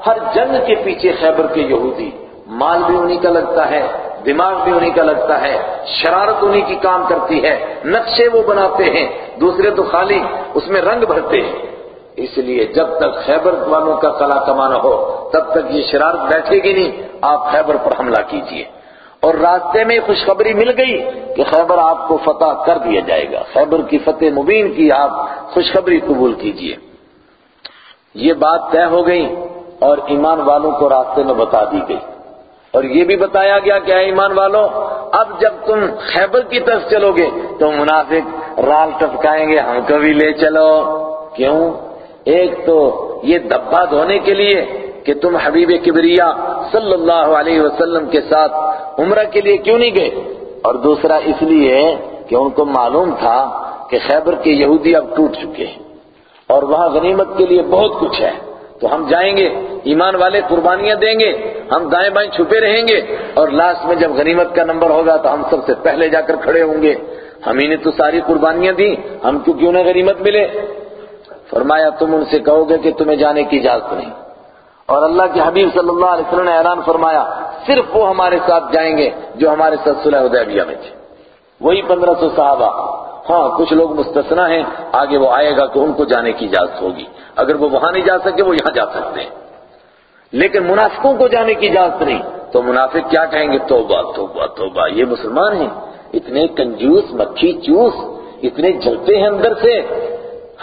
ہر جنگ کے پیچھے خیبر کے یہودی۔ مال بھی انہی کا لگتا ہے، دماغ بھی انہی کا لگتا ہے، شرارت انہی کی کام کرتی ہے، نقشے وہ بناتے ہیں، دوسرے تو خالی اس میں رنگ بھرتے ہیں۔ اس لیے جب تک خیبر والوں کا کلا کمانا ہو، تب تک یہ شرارت بیٹھے گی نہیں، آپ خیبر پر حملہ کیجیے۔ اور راستے میں خوشخبری مل گئی کہ خیبر آپ کو فتح کر دیا جائے گا۔ خیبر کی فتح مبین کی آپ خوشخبری قبول کیجیے۔ یہ بات طے ہو گئی اور ایمان والوں کو راستے میں بتا دی گئی۔ اور یہ بھی بتایا گیا کہ اے ایمان والوں، اب جب تم خیبر کی طرف چلو گے تو منافق رال ٹپکائیں گے، ہم کو بھی لے چلو۔ کیوں؟ ایک تو یہ دبا دھونے کے لیے کہ تم حبیب کبریا صلی اللہ علیہ وسلم کے ساتھ عمرہ کے لیے کیوں نہیں گئے؟ اور دوسرا اس لیے کہ ان کو معلوم تھا کہ خیبر کے یہودی اب ٹوٹ چکے ہیں اور وہاں غنیمت کے لیے بہت کچھ ہے۔ تو ہم جائیں گے، ایمان والے قربانیاں دیں گے، ہم دائیں بائیں چھپے رہیں گے اور لاسٹ میں جب غنیمت کا نمبر ہوگا تو ہم سب سے پہلے جا کر کھڑے ہوں گے۔ ہم ہی نے تو ساری قربانیاں دی ہم کو کیوں نہ غنیمت ملے؟ فرمایا، تم ان سے کہو گے کہ تمہیں جانے کی اجازت نہیں۔ اور اللہ کے حبیب صلی اللہ علیہ وسلم نے اعلان فرمایا، صرف وہ ہمارے ساتھ جائیں گے جو ہمارے ساتھ صلح حدیبیہ میں تھے۔ وہی پندرہ سو صحابہ۔ ہاں کچھ لوگ مستثنا ہیں، آگے وہ آئے گا کہ ان کو جانے کی اجازت ہوگی۔ اگر وہ وہاں نہیں جا سکے، وہ یہاں جا سکتے ہیں۔ لیکن منافقوں کو جانے کی اجازت نہیں۔ تو منافق کیا کہیں گے؟ توبہ توبہ توبہ۔ یہ مسلمان ہیں۔ اتنے کنجوس، مکھی چوس، اتنے جلتے ہیں اندر سے۔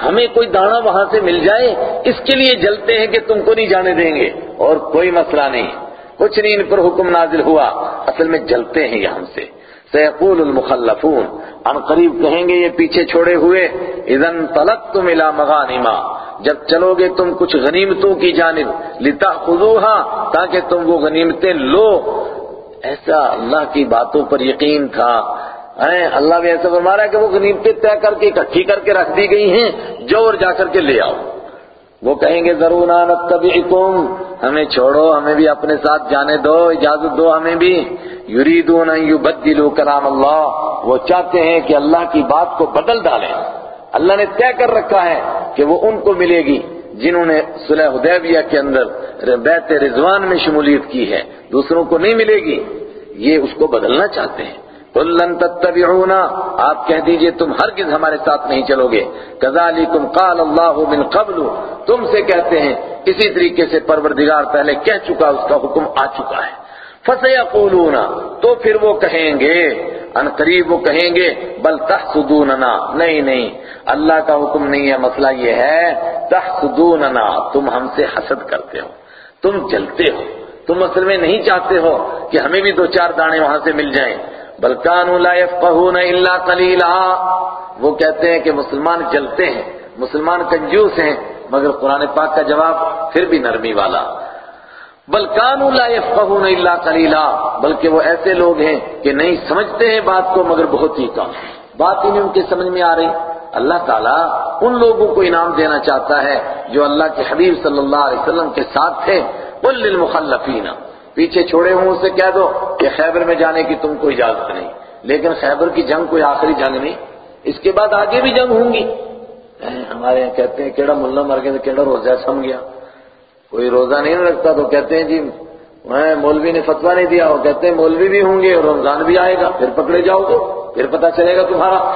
ہمیں کوئی دانا وہاں سے مل جائے، اس کے لیے جلتے ہیں کہ تم کو نہیں جانے دیں گے۔ اور کوئی مسئلہ نہیں۔ کچھ نہیں، ان پر حکم نازل ہوا۔ اصل میں جلتے ہیں یہاں سے۔ سیقول المخلفون۔ ان قریب کہیں گے، یہ پیچھے چھوڑے ہوئے۔ اذن طلقتم الى مغانما۔ جب چلو گے تم کچھ غنیمتوں کی جانب۔ لتا تاکہ تم وہ غنیمتیں لو۔ ایسا اللہ کی باتوں پر یقین تھا۔ اللہ بھی ایسا فرما رہا ہے کہ وہ غنیمتیں طے کر کے اکٹھی کر کے رکھ دی گئی ہیں، جو اور جا کر کے لے آؤ۔ وہ کہیں گے، ضرور نتبعکم۔ ہمیں چھوڑو، ہمیں بھی اپنے ساتھ جانے دو، اجازت دو ہمیں بھی۔ یریدون ان یبدلوا کلام اللہ۔ وہ چاہتے ہیں کہ اللہ کی بات کو بدل ڈالیں۔ اللہ نے طے کر رکھا ہے کہ وہ ان کو ملے گی جنہوں نے صلح حدیبیہ کے اندر بیت رضوان میں شمولیت کی ہے۔ دوسروں کو نہیں ملے گی۔ یہ اس کو بدلنا چاہتے ہیں۔ لن تتبعونا، آپ کہہ دیجیے تم ہرگز ہمارے ساتھ نہیں چلو گے۔ کذالکم قال اللہ من قبل، تم سے کہتے ہیں، اسی طریقے سے پروردگار پہلے کہہ چکا، اس کا حکم آ چکا ہے۔ فسيقولون تو پھر وہ کہیں گے؟ ان قریب وہ کہیں گے؟ بل تحسدوننا، نہیں نہیں، اللہ کا حکم نہیں ہے، مسئلہ یہ ہے، تحسدوننا، تم ہم سے حسد کرتے ہو، تم جلتے ہو۔ تم اصل میں نہیں چاہتے ہو کہ ہمیں بھی دو چار دانے وہاں سے مل جائیں۔ بلکان لا يفقهون الا قليلا وہ کہتے ہیں کہ مسلمان جلتے ہیں، مسلمان کنجوس ہیں، مگر قرآن پاک کا جواب پھر بھی نرمی والا۔ بلکان لا يفقهون الا قليلا بلکہ وہ ایسے لوگ ہیں کہ نہیں سمجھتے ہیں بات کو، مگر بہت ہی کم۔ بات ہی نہیں ان کے سمجھ میں آ رہی۔ اللہ تعالیٰ ان لوگوں کو انعام دینا چاہتا ہے جو اللہ کے حبیب صلی اللہ علیہ وسلم کے ساتھ تھے۔ قل للمخلفین۔ پیچھے چھوڑے ہوں، اسے کہہ دو کہ خیبر میں جانے کی تم کو اجازت نہیں۔ لیکن خیبر کی جنگ کوئی آخری جنگ نہیں۔ اس کے بعد آگے بھی جنگ ہوں گی۔ ہمارے یہاں کہتے ہیں، کیڑا ملا مر گیا تو کیڑا روزہ سم گیا۔ کوئی روزہ نہیں رکھتا تو کہتے ہیں جی میں مولوی نے فتوا نہیں دیا اور کہتے ہیں مولوی بھی ہوں گے اور رمضان بھی آئے گا، پھر پکڑے جاؤ گے، پھر پتا چلے گا تمہارا۔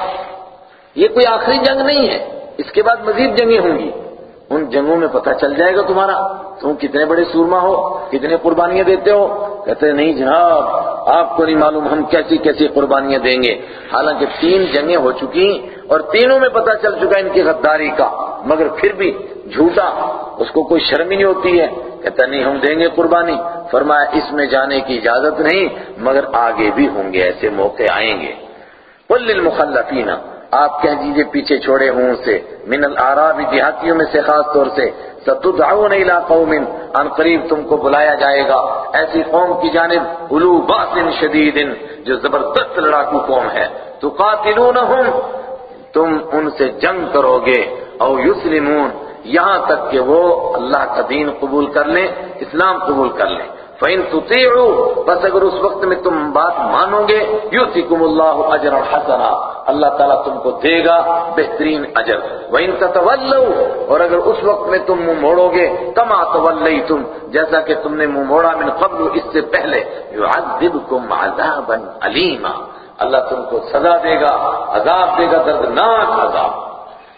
یہ کوئی آخری جنگ نہیں ہے۔ اس کے بعد مزید جنگیں ہوں گی۔ ان جنگوں میں پتہ چل جائے گا تمہارا تم کتنے بڑے سورما ہو، کتنے قربانیاں دیتے ہو۔ کہتے ہیں، نہیں جناب، آپ کو نہیں معلوم ہم کیسی کیسی قربانیاں دیں گے۔ حالانکہ تین جنگیں ہو چکی اور تینوں میں پتہ چل چکا ان کی غداری کا۔ مگر پھر بھی جھوٹا، اس کو کوئی شرم ہی نہیں ہوتی ہے۔ کہتا نہیں، ہم دیں گے قربانی۔ فرمایا، اس میں جانے کی اجازت نہیں، مگر آگے بھی ہوں گے، ایسے موقع آئیں گے۔ قل للمخلفین آپ کہہ دیجیے پیچھے چھوڑے ہوں سے؟ من العراب دیہاتیوں میں سے خاص طور سے۔ ستدعون الى قوم، ان قریب تم کو بلایا جائے گا۔ ایسی قوم کی جانب علو باس شدید، جو زبردست لڑاکو قوم ہے۔ تقاتلونہم، تم ان سے جنگ کرو گے۔ او یسلمون، یہاں تک کہ وہ اللہ کا دین قبول کر لیں، اسلام قبول کر لیں۔ فَإِن تُطِيعُوا، بس اگر اس وقت میں تم بات مانو گے يُؤْتِكُمُ اللَّهُ أَجْرًا حَسَنًا، اللہ تعالیٰ تم کو دے گا بہترین اجر۔ وَإِن تَتَوَلَّوْا، اور اگر اس وقت میں تم منہ موڑو گے كَمَا تَوَلَّيْتُمْ، جیسا کہ تم نے منہ موڑا من قبل، اس سے پہلے، يُعَذِّبْكُمْ عَذَابًا عَلِيمًا اللہ تم کو سزا دے گا، عذاب دے گا، دردناک عذاب۔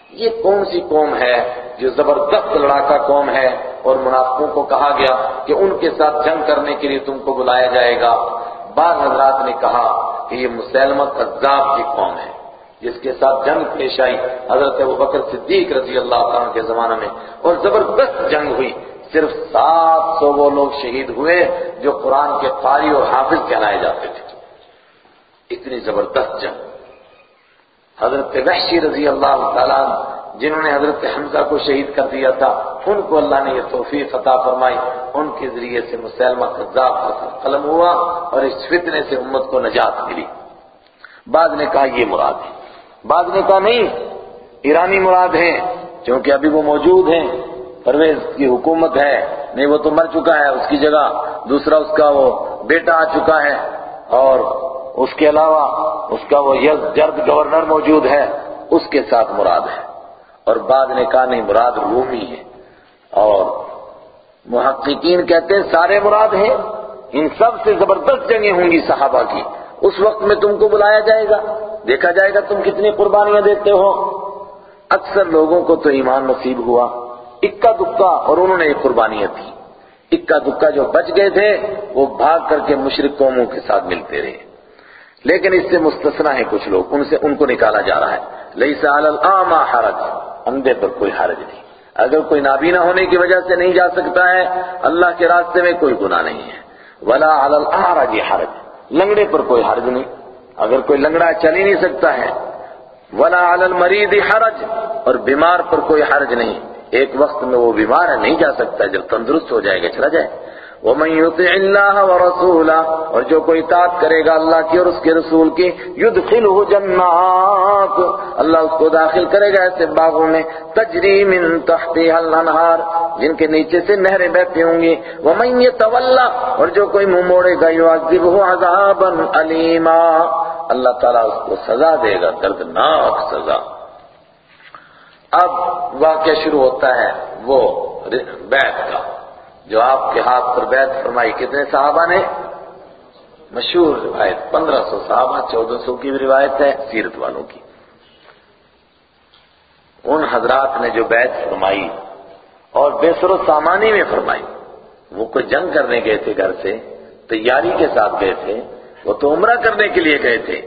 یہ کون سی قوم ہے جو زبردست لڑاکا قوم ہے اور منافقوں کو کہا گیا کہ ان کے ساتھ جنگ کرنے کے لیے تم کو بلایا جائے گا۔ بعض حضرات نے کہا کہ یہ مسلمہ قذاب کی قوم ہے، جس کے ساتھ جنگ پیش آئی حضرت ابو بکر صدیق رضی اللہ عنہ کے زمانہ میں۔ اور زبردست جنگ ہوئی، صرف سات سو وہ لوگ شہید ہوئے جو قرآن کے قاری اور حافظ کہلائے جاتے تھے۔ اتنی زبردست جنگ۔ حضرت وحشی رضی اللہ تعالیٰ جنہوں نے حضرت حمزہ کو شہید کر دیا تھا، ان کو اللہ نے یہ توفیق عطا فرمائی۔ ان کے ذریعے سے مسلمہ قذاب کا قلم ہوا اور اس فتنے سے امت کو نجات ملی۔ بعد نے کہا، یہ مراد ہے۔ بعد نے کہا، نہیں، ایرانی مراد ہیں کیونکہ ابھی وہ موجود ہیں۔ پرویز کی حکومت ہے، نہیں، وہ تو مر چکا ہے اس کی جگہ۔ دوسرا، اس کا وہ بیٹا آ چکا ہے۔ اور اس کے علاوہ، اس کا وہ یز جرد گورنر موجود ہے، اس کے ساتھ مراد ہے۔ اور بعد نے کہا نہیں، مراد رومی ہے۔ اور محققین کہتے ہیں، سارے مراد ہیں۔ ان سب سے زبردست جنگیں ہوں گی صحابہ کی۔ اس وقت میں تم کو بلایا جائے گا۔ دیکھا جائے گا تم کتنی قربانیاں دیتے ہو۔ اکثر لوگوں کو تو ایمان نصیب ہوا۔ اکا دکا اور انہوں نے ایک قربانیاں تھی اکا دکا جو بچ گئے تھے، وہ بھاگ کر کے مشرق قوموں کے ساتھ ملتے رہے۔ لیکن اس سے مستثنا ہے کچھ لوگ۔ ان سے ان کو نکالا جا رہا ہے۔ لئی سال حرج۔ اندھے پر کوئی حرج نہیں۔ اگر کوئی نابینا ہونے کی وجہ سے نہیں جا سکتا ہے، اللہ کے راستے میں کوئی گناہ نہیں ہے۔ ولا علی حرج۔ لنگڑے پر کوئی حرج نہیں۔ اگر کوئی لنگڑا چل ہی نہیں سکتا ہے۔ ولا علی المریض حرج۔ اور بیمار پر کوئی حرج نہیں۔ ایک وقت میں وہ بیمار ہے، نہیں جا سکتا۔ جب تندرست ہو جائے گا، چلا جائے۔ وَمَن يُطِعِ اللَّهَ وَرَسُولَهُ، اور جو کوئی اطاعت کرے گا اللہ کی اور اس کے رسول کی، يُدْخِلُهُ جَنَّاتِ، اللہ اس کو داخل کرے گا ایسے باغوں میں تجری من تحتها الانہار جن کے نیچے سے نہریں بہتی ہوں گی۔ وَمَن يَتَوَلَّ، اور جو کوئی منہ موڑے گا، يُعَذِّبْهُ عَذَابًا عَلِيمًا اللہ تعالیٰ اس کو سزا دے گا، دردناک سزا۔ اب واقعہ شروع ہوتا ہے وہ بیعت کا۔ جو آپ کے ہاتھ پر بیعت فرمائی، کتنے صحابہ نے؟ مشہور روایت پندرہ سو صحابہ، چودہ سو کی روایت ہے، سیرت والوں کی۔ ان حضرات نے جو بیعت فرمائی اور بےسر و سامانی میں فرمائی، وہ کوئی جنگ کرنے گئے تھے گھر سے، تیاری کے ساتھ گئے تھے، وہ تو عمرہ کرنے کے لیے گئے تھے،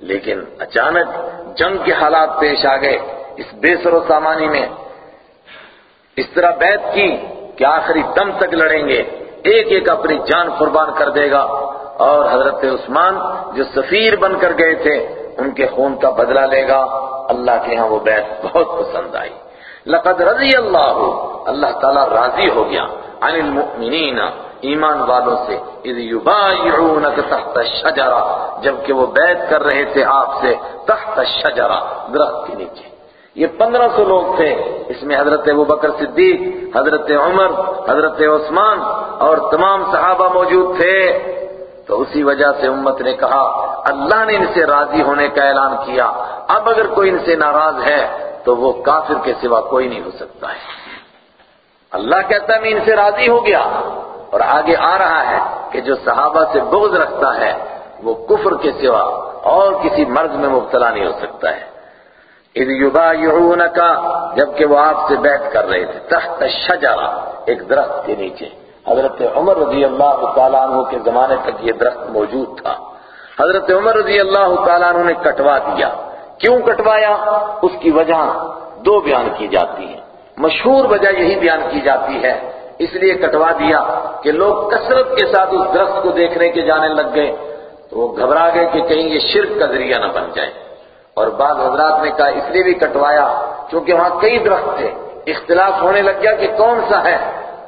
لیکن اچانک جنگ کے حالات پیش آ گئے اس بےسر و سامانی میں۔ اس طرح بیعت کی کہ آخری دم تک لڑیں گے، ایک ایک اپنی جان قربان کر دے گا۔ اور حضرت عثمان جو سفیر بن کر گئے تھے، ان کے خون کا بدلہ لے گا۔ اللہ کے ہاں وہ بیعت بہت پسند آئی۔ لقد رضی اللہ اللہ تعالیٰ راضی ہو گیا۔ عن المؤمنین، ایمان والوں سے۔ اذ یبایعونک تحت الشجرہ، جبکہ وہ بیعت کر رہے تھے آپ سے تحت الشجرہ، درخت کے نیچے۔ یہ پندرہ سو لوگ تھے۔ اس میں حضرت ابو بکر صدیق، حضرت عمر، حضرت عثمان اور تمام صحابہ موجود تھے۔ تو اسی وجہ سے امت نے کہا، اللہ نے ان سے راضی ہونے کا اعلان کیا۔ اب اگر کوئی ان سے ناراض ہے، تو وہ کافر کے سوا کوئی نہیں ہو سکتا ہے۔ اللہ کہتا ہے، میں ان سے راضی ہو گیا۔ اور آگے آ رہا ہے کہ جو صحابہ سے بغض رکھتا ہے، وہ کفر کے سوا اور کسی مرض میں مبتلا نہیں ہو سکتا ہے۔ اذ یبایعونک جبکہ وہ آپ سے بیعت کر رہے تھے، تحت الشجرہ، ایک درخت کے نیچے۔ حضرت عمر رضی اللہ تعالیٰ عنہ کے زمانے تک یہ درخت موجود تھا۔ حضرت عمر رضی اللہ تعالیٰ عنہ نے کٹوا دیا۔ کیوں کٹوایا؟ اس کی وجہ دو بیان کی جاتی ہیں۔ مشہور وجہ یہی بیان کی جاتی ہے۔ اس لیے کٹوا دیا کہ لوگ کثرت کے ساتھ اس درخت کو دیکھنے کے جانے لگ گئے۔ تو وہ گھبرا گئے کہ کہیں یہ شرک کا ذریعہ نہ بن جائے۔ اور بعض حضرات نے کہا، اس لیے بھی کٹوایا کیونکہ وہاں کئی درخت تھے۔ اختلاف ہونے لگ گیا کہ کون سا ہے۔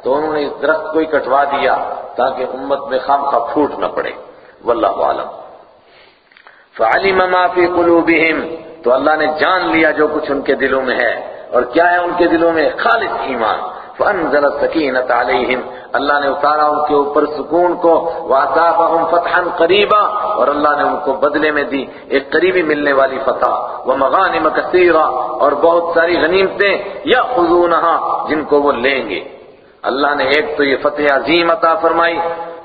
تو انہوں نے اس درخت کو ہی کٹوا دیا تاکہ امت میں خام خواہ پھوٹ نہ پڑے۔ واللہ عالم فعلم ما فی قلوبہم۔ تو اللہ نے جان لیا جو کچھ ان کے دلوں میں ہے۔ اور کیا ہے ان کے دلوں میں؟ خالص ایمان۔ فانزل السکینت علیہم۔ اللہ نے اتارا ان کے اوپر سکون کو واصابہم فتحا قریبا، اور اللہ نے ان کو بدلے میں دی، ایک قریبی ملنے والی فتح۔ ومغانم کثیرہ، اور بہت ساری غنیمتیں یاخذونھا جن کو وہ لیں گے۔ اللہ نے ایک تو یہ فتح عظیم عطا فرمائی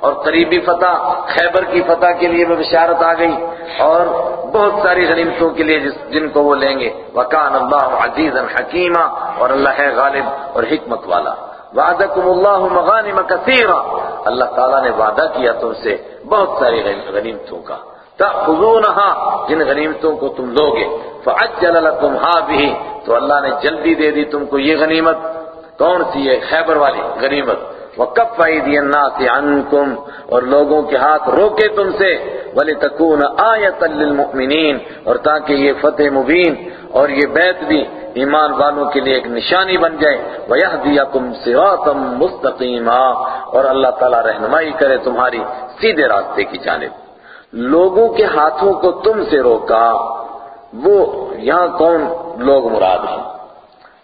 اور قریبی فتح، خیبر کی فتح کے لیے بھی بشارت آ گئی اور بہت ساری غنیمتوں کے لیے جن کو وہ لیں گے۔ وکان اللہ عزیزا حکیمہ اور اللہ ہے غالب اور حکمت والا۔ وعدکم اللہ مغانم کثیرا اللہ تعالیٰ نے وعدہ کیا تم سے بہت ساری غنیمتوں کا۔ تأخذونہا جن غنیمتوں کو تم لوگے۔ فعجل لکم ہا بھی تو اللہ نے جلدی دے دی تم کو یہ غنیمت۔ کون سی ہے خیبر والی غنیمت؟ وَقَفَّ أَيْدِيَ النَّاسِ عَنْكُمْ اور لوگوں کے ہاتھ روکے تم سے وَلِتَكُونَ آیَةً لِلْمُؤْمِنِينَ اور تاکہ یہ فتح مبین اور یہ بیت بھی ایمان والوں کے لیے ایک نشانی بن جائے۔ وَيَهْدِيَكُمْ صِرَاطًا مُسْتَقِيمًا اور اللہ تعالیٰ رہنمائی کرے تمہاری سیدھے راستے کی جانب۔ لوگوں کے ہاتھوں کو تم سے روکا، وہ یہاں کون لوگ مراد ہیں؟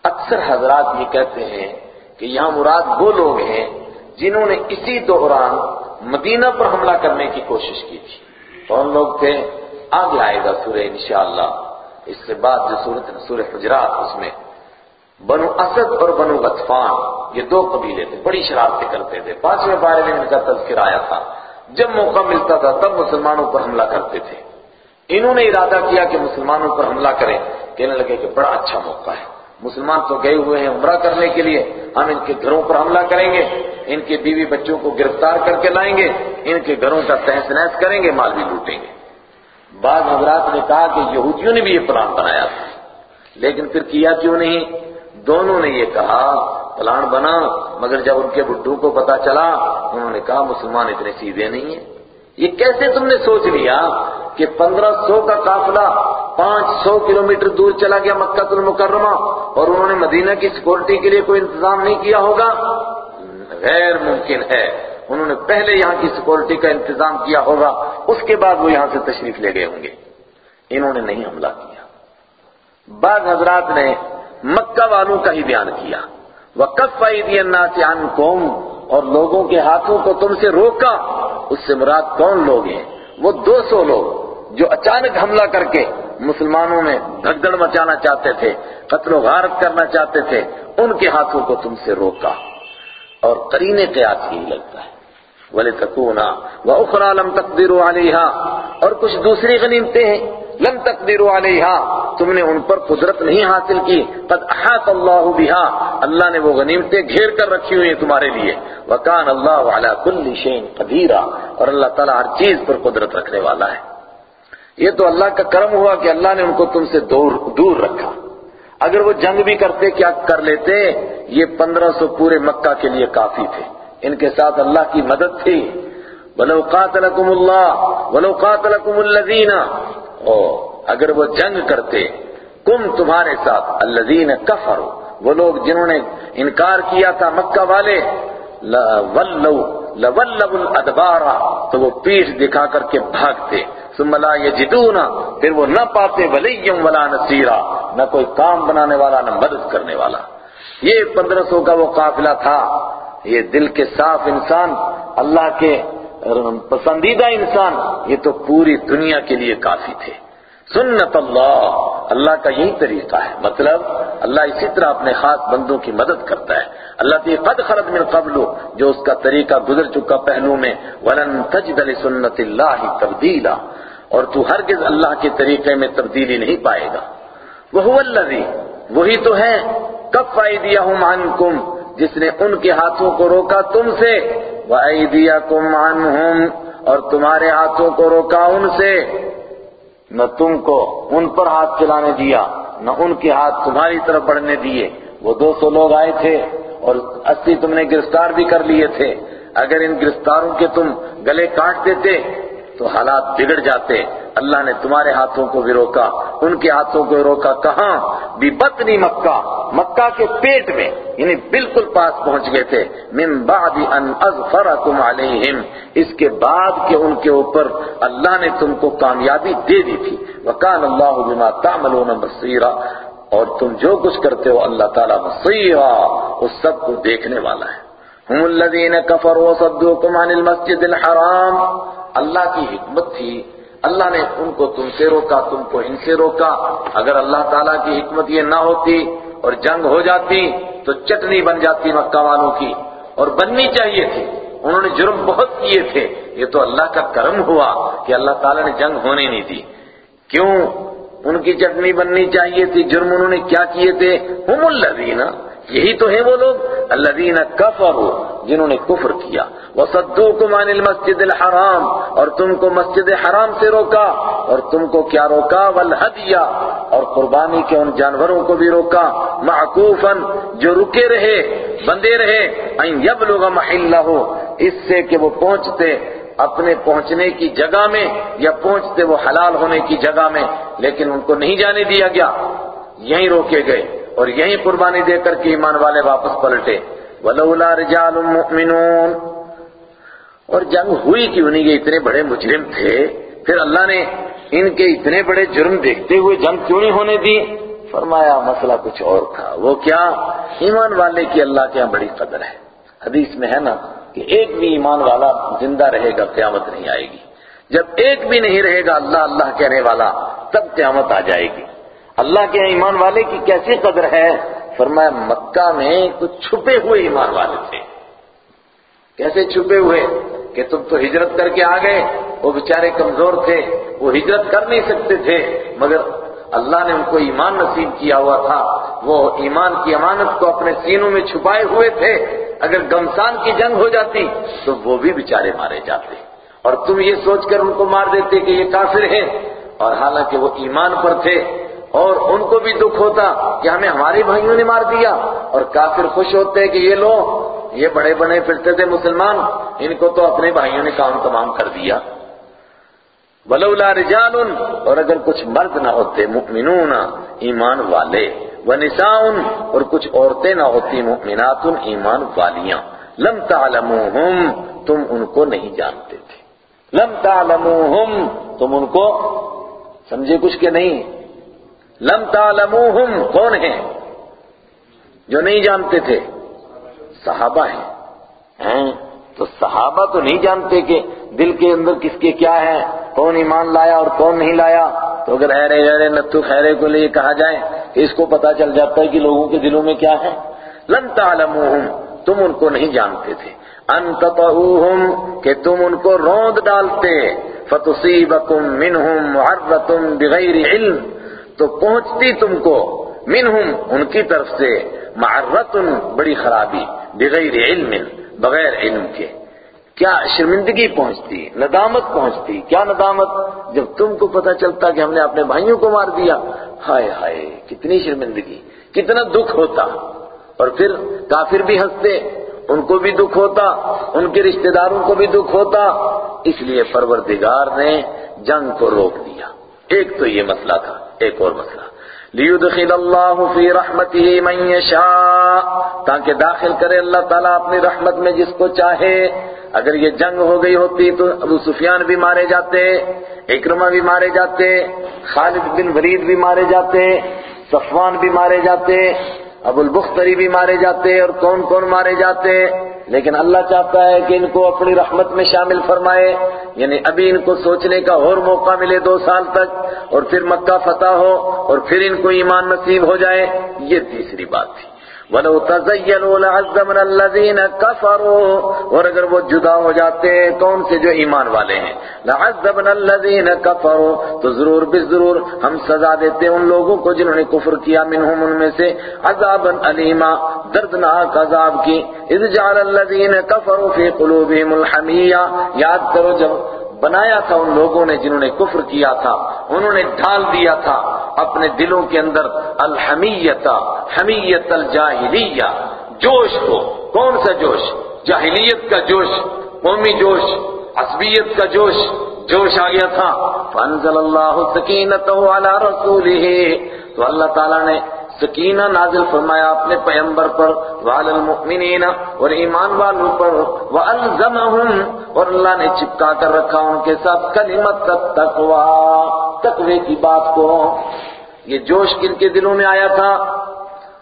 اکثر حضرات یہ کہتے ہیں کہ یہاں مراد وہ لوگ ہیں جنہوں نے اسی دوران مدینہ پر حملہ کرنے کی کوشش کی تھی۔ کون لوگ تھے آگے آئے گا سورہ انشاءاللہ۔ اس سے بعد جو سورت، سورہ حجرات، اس میں بنو اسد اور بنو غطفان یہ دو قبیلے تھے، بڑی شرارتیں کرتے تھے۔ پانچویں بارے میں ان کا تذکر آیا تھا۔ جب موقع ملتا تھا، تب مسلمانوں پر حملہ کرتے تھے۔ انہوں نے ارادہ کیا کہ مسلمانوں پر حملہ کریں، کہنے لگے کہ بڑا اچھا موقع ہے۔ مسلمان تو گئے ہوئے ہیں عمرہ کرنے کے لیے۔ ہم ان کے گھروں پر حملہ کریں گے۔ ان کے بیوی بچوں کو گرفتار کر کے لائیں گے۔ ان کے گھروں کا تحس نحس کریں گے، مال بھی لوٹیں گے۔ بعض حضرات نے کہا کہ یہودیوں نے بھی یہ پلان بنایا تھا۔ لیکن پھر کیا کیوں نہیں؟ دونوں نے یہ کہا، پلان بنا، مگر جب ان کے بڈھوں کو پتا چلا، انہوں نے کہا، مسلمان اتنے سیدھے نہیں ہیں۔ یہ کیسے تم نے سوچ لیا کہ پندرہ سو کا قافلہ پانچ سو کلومیٹر دور چلا گیا مکہ المکرمہ اور انہوں نے مدینہ کی سیکورٹی کے لیے کوئی انتظام نہیں کیا ہوگا؟ غیر ممکن ہے۔ انہوں نے پہلے یہاں کی سیکورٹی کا انتظام کیا ہوگا، اس کے بعد وہ یہاں سے تشریف لے گئے ہوں گے۔ انہوں نے نہیں حملہ کیا۔ بعض حضرات نے مکہ والوں کا ہی بیان کیا۔ وَقَفَّ أَيْدِيَ النَّاسِ عَنْكُمْ، اور لوگوں کے ہاتھوں کو تم سے روکا۔ اس سے مراد کون لوگ ہیں؟ وہ دو سو لوگ جو اچانک حملہ کر کے مسلمانوں میں بھگدڑ مچانا چاہتے تھے، قتل و غارت کرنا چاہتے تھے، ان کے ہاتھوں کو تم سے روکا اور قرینے قیاس ہی لگتا ہے۔ وَلِتَكُونَا وَأُخْرَى لَمْ تَقْدِرُوا عَلَيْهَا۔ اور کچھ دوسری غنیمتیں ہیں۔ لم تقدروا علیہا تم نے ان پر قدرت نہیں حاصل کی۔ قد احاط اللہ بها۔ اللہ نے وہ غنیمتیں گھیر کر رکھی ہوئی ہیں تمہارے لیے۔ وکان اللہ علی کل شیء قدیر اور اللہ تعالی ہر چیز پر قدرت رکھنے والا ہے۔ یہ تو اللہ کا کرم ہوا کہ اللہ نے ان کو تم سے دور دور رکھا۔ اگر وہ جنگ بھی کرتے، کیا کر لیتے؟ یہ پندرہ سو پورے مکہ کے لیے کافی تھے۔ ان کے ساتھ اللہ کی مدد تھی۔ ولو قاتلکم اللہ ولو قاتلکم الذین او، اگر وہ جنگ کرتے، کم تمہارے ساتھ۔ الذین کفروا وہ لوگ جنہوں نے انکار کیا تھا مکہ والے لولو لولو الادبارا تو وہ پیٹھ دکھا کر کے بھاگتے۔ ثم لا یجدونا پھر وہ نہ پاتے ولیم ولا نصیرا، نہ کوئی کام بنانے والا، نہ مدد کرنے والا۔ یہ پندرہ سو کا وہ قافلہ تھا۔ یہ دل کے صاف انسان، اللہ کے پسندیدہ انسان، یہ تو پوری دنیا کے لیے کافی تھے۔ سنت اللہ اللہ کا یہی طریقہ ہے۔ مطلب اللہ اسی طرح اپنے خاص بندوں کی مدد کرتا ہے۔ اللہ کی قد خرد من قبل، جو اس کا طریقہ گزر چکا پہلو میں، ولن تجد لسنت اللہ تبدیلا۔ اور تو ہرگز اللہ کے طریقے میں تبدیلی نہیں پائے گا۔ وہ الذی، وہی تو ہے، کف ایدیہم عنکم، جس نے ان کے ہاتھوں کو روکا تم سے وَأَيْدِيَكُمْ عَنْهُمْ اور تمہارے ہاتھوں کو روکا ان سے۔ نہ تم کو ان پر ہاتھ چلانے دیا، نہ ان کے ہاتھ تمہاری طرف بڑھنے دیے۔ وہ دو سو لوگ آئے تھے، اور اسی تم نے گرفتار بھی کر لیے تھے۔ اگر ان گرفتاروں کے تم گلے کاٹ دیتے تو حالات بگڑ جاتے، اللہ نے تمہارے ہاتھوں کو بھی روکا، ان کے ہاتھوں کو روکا کہاں؟ بھی بطنی مکہ مکہ کے پیٹ میں یعنی بالکل پاس پہنچ گئے تھے۔ من بعد ان اظفرکم علیہم، اس کے بعد کہ ان کے اوپر اللہ نے تم کو کامیابی دے دی تھی۔ وکان اللہ بما تعملون بصیرا، اور تم جو کچھ کرتے ہو اللہ تعالیٰ بصیرا اس سب کو دیکھنے والا ہے۔ ہم الذین کفروا صدوکم عن المسجد الحرام. اللہ کی حکمت تھی. اللہ نے ان کو تم سے روکا، تم کو ان سے روکا۔ اگر اللہ تعالیٰ کی حکمت یہ نہ ہوتی اور جنگ ہو جاتی تو چٹنی بن جاتی مکہ والوں کی۔ اور بننی چاہیے تھی۔ انہوں نے جرم بہت کیے تھے۔ یہ تو اللہ کا کرم ہوا کہ اللہ تعالیٰ نے جنگ ہونے نہیں دی۔ کیوں؟ ان کی چٹنی بننی چاہیے تھی۔ جرم انہوں نے کیا کیے تھے؟ ہم الذین یہی تو ہیں وہ لوگ الذین کفروا، جنہوں نے کفر کیا۔ وصدوکم عن المسجد الحرام، اور تم کو مسجد حرام سے روکا، اور تم کو کیا روکا؟ والہدیہ، اور قربانی کے ان جانوروں کو بھی روکا۔ معکوفا، جو رکے رہے، بندے رہے۔ ان یبلغ محلہ اس سے کہ وہ پہنچتے اپنے پہنچنے کی جگہ میں، یا پہنچتے وہ حلال ہونے کی جگہ میں، لیکن ان کو نہیں جانے دیا گیا۔ یہیں روکے گئے۔ اور یہیں قربانی دے کر کے ایمان والے واپس پلٹے۔ ولولا رجال مؤمنون۔ اور جنگ ہوئی کیوں نہیں یہ اتنے بڑے مجرم تھے۔ پھر اللہ نے ان کے اتنے بڑے جرم دیکھتے ہوئے جنگ کیوں نہیں ہونے دی؟ فرمایا، مسئلہ کچھ اور تھا۔ وہ کیا؟ ایمان والے کی اللہ کے یہاں بڑی قدر ہے۔ حدیث میں ہے نا کہ ایک بھی ایمان والا زندہ رہے گا، قیامت نہیں آئے گی۔ جب ایک بھی نہیں رہے گا، اللہ اللہ کہنے والا، تب قیامت آ جائے گی۔ اللہ کے ایمان والے کی کیسی قدر ہے؟ فرمایا، مکہ میں کچھ چھپے ہوئے ایمان والے تھے۔ کیسے چھپے ہوئے؟ کہ تم تو ہجرت کر کے آ گئے، وہ بیچارے کمزور تھے، وہ ہجرت کر نہیں سکتے تھے، مگر اللہ نے ان کو ایمان نصیب کیا ہوا تھا۔ وہ ایمان کی امانت کو اپنے سینوں میں چھپائے ہوئے تھے۔ اگر گمسان کی جنگ ہو جاتی تو وہ بھی بیچارے مارے جاتے۔ اور تم یہ سوچ کر ان کو مار دیتے کہ یہ کافر ہیں۔ اور حالانکہ وہ ایمان پر تھے اور ان کو بھی دکھ ہوتا کہ ہمیں ہمارے بھائیوں نے مار دیا اور کافر خوش ہوتے کہ یہ لو یہ بڑے بڑے پھرتے تھے مسلمان، ان کو تو اپنے بھائیوں نے کام تمام کر دیا۔ ولولا رجال، اور اگر کچھ مرد نہ ہوتے، مؤمنون، ایمان والے، ونساء، اور کچھ عورتیں نہ ہوتی، مؤمنات، ایمان والیاں۔ لم تعلموہم تم ان کو نہیں جانتے تھے۔ لم تعلموہم تم ان کو سمجھے کچھ کہ نہیں؟ لم تعلموہم، کون ہیں؟ جو نہیں جانتے تھے۔ صحابہ ہیں۔ تو صحابہ تو نہیں جانتے کہ دل کے اندر کس کے کیا ہے، کون ایمان لایا اور کون نہیں لایا۔ تو اگر ایرے ایرے نتو خیرے کو لیے کہا جائے کہ اس کو پتا چل جاتا ہے کہ لوگوں کے دلوں میں کیا ہے۔ لم تعلموہم، تم ان کو نہیں جانتے تھے۔ ان تطعوہم، کہ تم ان کو روند ڈالتے۔ فتصیبکم منہم معرتم بغیر علم۔ تو پہنچتی تم کو۔ منہم، ان کی طرف سے۔ معرتن، بڑی خرابی۔ بغیر علم بغیر علم کے۔ کیا شرمندگی پہنچتی؟ ندامت پہنچتی۔ کیا ندامت؟ جب تم کو پتا چلتا کہ ہم نے اپنے بھائیوں کو مار دیا۔ ہائے ہائے، کتنی شرمندگی۔ کتنا دکھ ہوتا۔ اور پھر کافر بھی ہنستے۔ ان کو بھی دکھ ہوتا۔ ان کے رشتہ داروں کو بھی دکھ ہوتا۔ اس لیے پروردگار نے جنگ کو روک دیا۔ ایک تو یہ مسئلہ تھا۔ ایک اور مسئلہ۔ لیدخل اللہ فی رحمته من یشاء تاکہ داخل کرے اللہ تعالیٰ اپنی رحمت میں جس کو چاہے۔ اگر یہ جنگ ہو گئی ہوتی تو ابو سفیان بھی مارے جاتے، اکرمہ بھی مارے جاتے، خالد بن ورید بھی مارے جاتے، صفوان بھی مارے جاتے ابو البختری بھی مارے جاتے، اور کون کون مارے جاتے؟ لیکن اللہ چاہتا ہے کہ ان کو اپنی رحمت میں شامل فرمائے یعنی ابھی ان کو سوچنے کا اور موقع ملے دو سال تک اور پھر مکہ فتح ہو اور پھر ان کو ایمان نصیب ہو جائے، یہ تیسری بات تھی۔ وَلَوْ تَزَيَّنُوا لَعَزَّمْنَا الَّذِينَ كَفَرُوا اور اگر وہ جدا ہو جاتے کون سے جو ایمان والے ہیں۔ لَعَزَّبْنَا الَّذِينَ كَفَرُوا تو ضرور بھی ضرور ہم سزا دیتے ان لوگوں کو جنہوں نے کفر کیا منہم ان میں سے۔ عذابا علیما دردناک عذاب کی۔ اذ جعل الذین كفروا فی قلوبهم الحمیہ یاد کرو جب بنایا تھا ان لوگوں نے جنہوں نے کفر کیا تھا، انہوں نے ڈھال دیا تھا اپنے دلوں کے اندر الحمیت، حمیت الجاہلیہ، جوش کو۔ کون سا جوش؟ جاہلیت کا جوش، قومی جوش، عصبیت کا جوش۔ جوش آ گیا تھا۔ فانزل اللہ سکینتہ علی رسولہ تو اللہ تعالیٰ نے سکینہ نازل فرمایا اپنے پیمبر پر، وعلی المؤمنین اور ایمان والوں پر، وَأَلْزَمَهُمْ، اور اللہ نے چپکا کر رکھا ان کے ساتھ کلمت التقوی تقوی کی بات کو۔ یہ جوش کن کے دلوں میں آیا تھا؟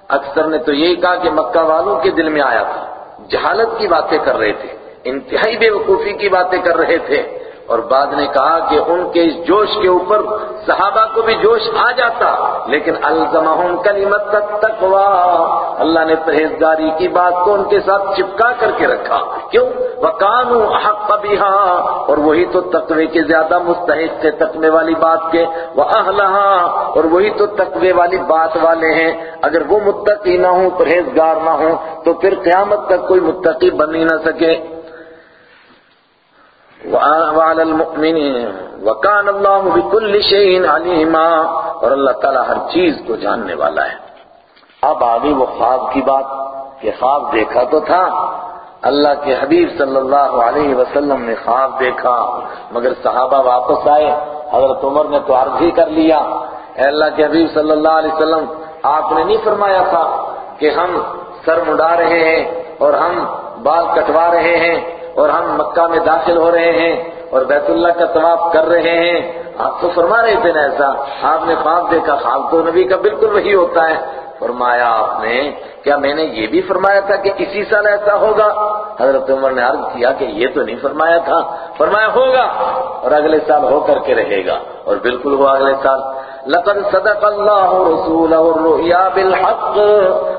اکثر نے تو یہی کہا کہ مکہ والوں کے دل میں آیا تھا۔ جہالت کی باتیں کر رہے تھے، انتہائی بے وقوفی کی باتیں کر رہے تھے۔ اور بعد نے کہا کہ ان کے اس جوش کے اوپر صحابہ کو بھی جوش آ جاتا، لیکن الزمہم کلمت التقوی۔ اللہ نے پرہیزگاری کی بات کو ان کے ساتھ چپکا کر کے رکھا۔ کیوں؟ وَقَانُوا أَحَقَّ بِهَا اور وہی تو تقوی کے زیادہ مستحق تھے تقوی والی بات کے۔ وَأَهْلَهَا۔ اور وہی تو تقوی والی بات والے ہیں۔ اگر وہ متقی نہ ہوں، پرہیزگار نہ ہوں، تو پھر قیامت تک کوئی متقی بن ہی نہ سکے۔ وعلى المؤمنين وكان الله بكل شيء عليما اور اللہ تعالی ہر چیز کو جاننے والا ہے۔ اب آگے وہ خواب کی بات کہ خواب دیکھا تو تھا۔ اللہ کے حبیب صلی اللہ علیہ وسلم نے خواب دیکھا، مگر صحابہ واپس آئے۔ حضرت عمر نے تو عرض ہی کر لیا، اے اللہ کے حبیب صلی اللہ علیہ وسلم، آپ نے نہیں فرمایا تھا کہ ہم سر مڈا رہے ہیں اور ہم بال کٹوا رہے ہیں۔ اور ہم مکہ میں داخل ہو رہے ہیں اور بیت اللہ کا طواف کر رہے ہیں۔ آپ تو فرما رہے تھے نا ایسا، آپ نے خواب دیکھا، خواب تو نبی کا بالکل وہی ہوتا ہے۔ فرمایا آپ نے، کیا میں نے یہ بھی فرمایا تھا کہ اسی سال ایسا ہوگا؟ حضرت عمر نے عرض کیا کہ یہ تو نہیں فرمایا تھا۔ فرمایا ہوگا اور اگلے سال ہو کر کے رہے گا۔ اور بالکل ہوا اگلے سال۔ لقد صدق اللہ رسولہ الرؤیا بالحق۔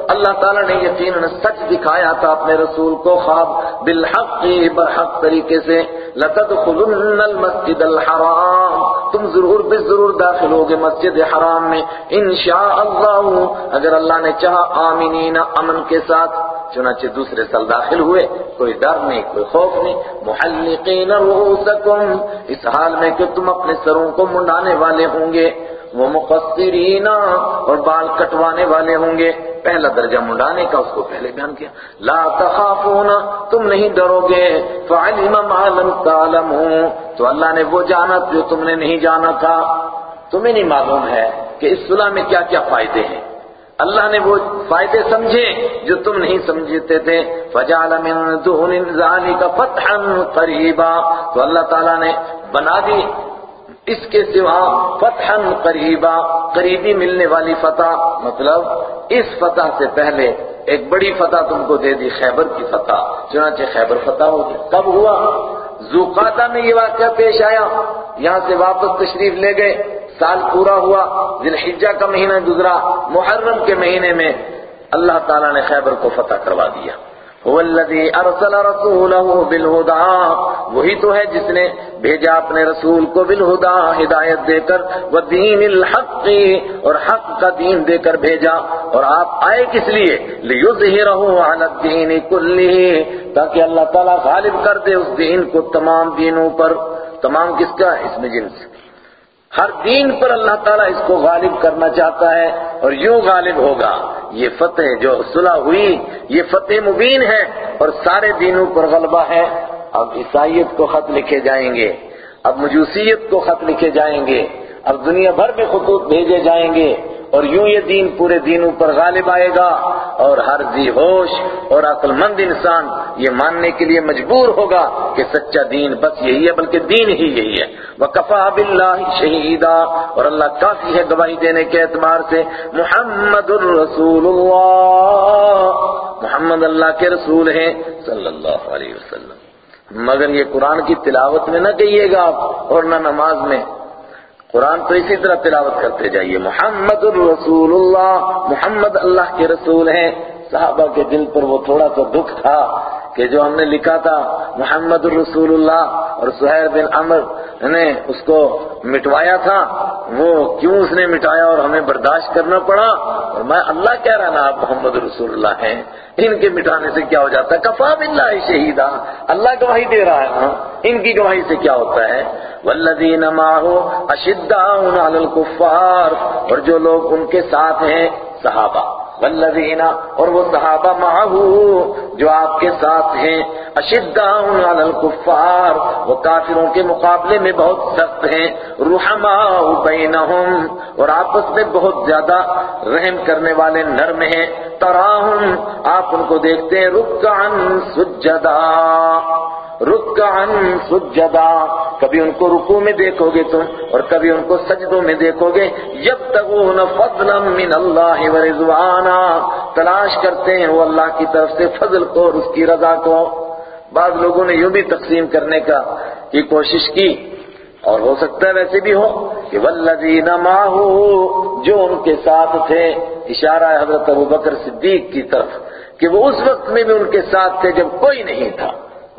اللہ تعالیٰ نے یقیناً سچ دکھایا تھا اپنے رسول کو خواب بالحق، برحق طریقے سے۔ لتدخلن المسجد الحرام۔ تم ضرور بے ضرور داخل ہوگے مسجد حرام میں۔ انشاءاللہ، اگر اللہ نے چاہا آمینین، امن کے ساتھ، چنانچہ دوسرے سال داخل ہوئے، کوئی ڈر نہیں، کوئی خوف نہیں۔ محلقین رؤوسکم، اس حال میں کہ تم اپنے سروں کو منڈانے والے ہوں گے۔ وہ مقصرین اور بال کٹوانے والے ہوں گے۔ پہلا درجہ منڈانے کا اس کو پہلے بیان کیا۔ لا تخافون، تم نہیں ڈرو گے۔ فعلم ما لم تعلمون تو اللہ نے وہ جانا جو تم نے نہیں جانا تھا۔ تمہیں نہیں معلوم ہے کہ اس صلح میں کیا کیا فائدے ہیں۔ اللہ نے وہ فائدے سمجھے جو تم نہیں سمجھتے تھے۔ فجعل من دون ذلك فتحا قریبا۔ تو اللہ تعالیٰ نے بنا دی۔ اس کے سوا فتحا قریبا، قریبی ملنے والی فتح مطلب اس فتح سے پہلے ایک بڑی فتح تم کو دے دی، خیبر کی فتح، چنانچہ خیبر فتح ہوگی۔ کب ہوا؟ زوقاتہ میں یہ واقعہ پیش آیا۔ یہاں سے واپس تشریف لے گئے۔ سال پورا ہوا ذی الحجہ کا مہینہ گزرا، محرم کے مہینے میں اللہ تعالیٰ نے خیبر کو فتح کروا دیا۔ الذي ارسل رسوله بالهدى. وہی تو ہے جس نے بھیجا اپنے رسول کو بالہدا ہدایت دے کر وہ دین الحق، اور حق کا دین دے کر بھیجا. اور آپ آئے کس لیے؟ لیظہرہ علی الدین کلہ تاکہ اللہ تعالیٰ غالب کر دے اس دین کو تمام دینوں پر. تمام کس کا؟ اس میں جنس. ہر دین پر اللہ تعالیٰ اس کو غالب کرنا چاہتا ہے اور یوں غالب ہوگا، یہ فتح جو صلح ہوئی، یہ فتح مبین ہے اور سارے دینوں پر غلبہ ہے۔ اب عیسائیت کو خط لکھے جائیں گے، اب مجوسیت کو خط لکھے جائیں گے، اب دنیا بھر میں خطوط بھیجے جائیں گے اور یوں یہ دین پورے دینوں پر غالب آئے گا۔ اور ہر ذی ہوش اور عقل مند انسان یہ ماننے کے لیے مجبور ہوگا کہ سچا دین بس یہی ہے، بلکہ دین ہی یہی ہے۔ وَقَفَى بِاللَّهِ شَهِيدًا اور اللہ کافی ہے گواہی دینے کے اعتبار سے۔ محمد الرسول اللہ محمد اللہ کے رسول ہیں صلی اللہ علیہ وسلم۔ مگر یہ قرآن کی تلاوت میں نہ کہیے گا آپ اور نہ نماز میں۔ قرآن تو اسی طرح تلاوت کرتے جائیے، محمد الرسول اللہ، محمد اللہ کے رسول ہیں صحابہ کے دل پر وہ تھوڑا سا دکھ تھا کہ جو ہم نے لکھا تھا محمد الرسول اللہ اور سہیر بن عمر، نے اس کو مٹوایا تھا، وہ کیوں اس نے مٹایا اور ہمیں برداشت کرنا پڑا؟ اور میں اللہ کہہ رہا نا، آپ محمد الرسول اللہ ہیں۔ ان کے مٹانے سے کیا ہو جاتا ہے؟ کفا باللہ شہیدہ اللہ گواہی دے رہا ہے نا۔ ان کی گواہی سے کیا ہوتا ہے؟ والذین معه اشداء علی الکفار۔ اور جو لوگ ان کے ساتھ ہیں، صحابہ۔ والذین اور وہ صحابہ معه جو آپ کے ساتھ ہیں اشداء علی الکفار، وہ کافروں کے مقابلے میں بہت سخت ہیں رحماء بینہم، اور آپس میں بہت زیادہ رحم کرنے والے نرم ہیں، تراہم، آپ ان کو دیکھتے ہیں، رکعا سجدا۔ رکعن سجدا۔ کبھی ان کو رکوع میں دیکھو گے تم اور کبھی ان کو سجدوں میں دیکھو گے۔ یبتغون فضلا من اللہ ورضوانا تلاش کرتے ہیں وہ اللہ کی طرف سے فضل کو اور اس کی رضا کو۔ بعض لوگوں نے یوں بھی تقسیم کرنے کا کی کوشش کی۔ اور ہو سکتا ہے ویسے بھی ہو کہ والذین معه جو ان کے ساتھ تھے، اشارہ ہے حضرت ابوبکر صدیق کی طرف، کہ وہ اس وقت میں بھی ان کے ساتھ تھے جب کوئی نہیں تھا۔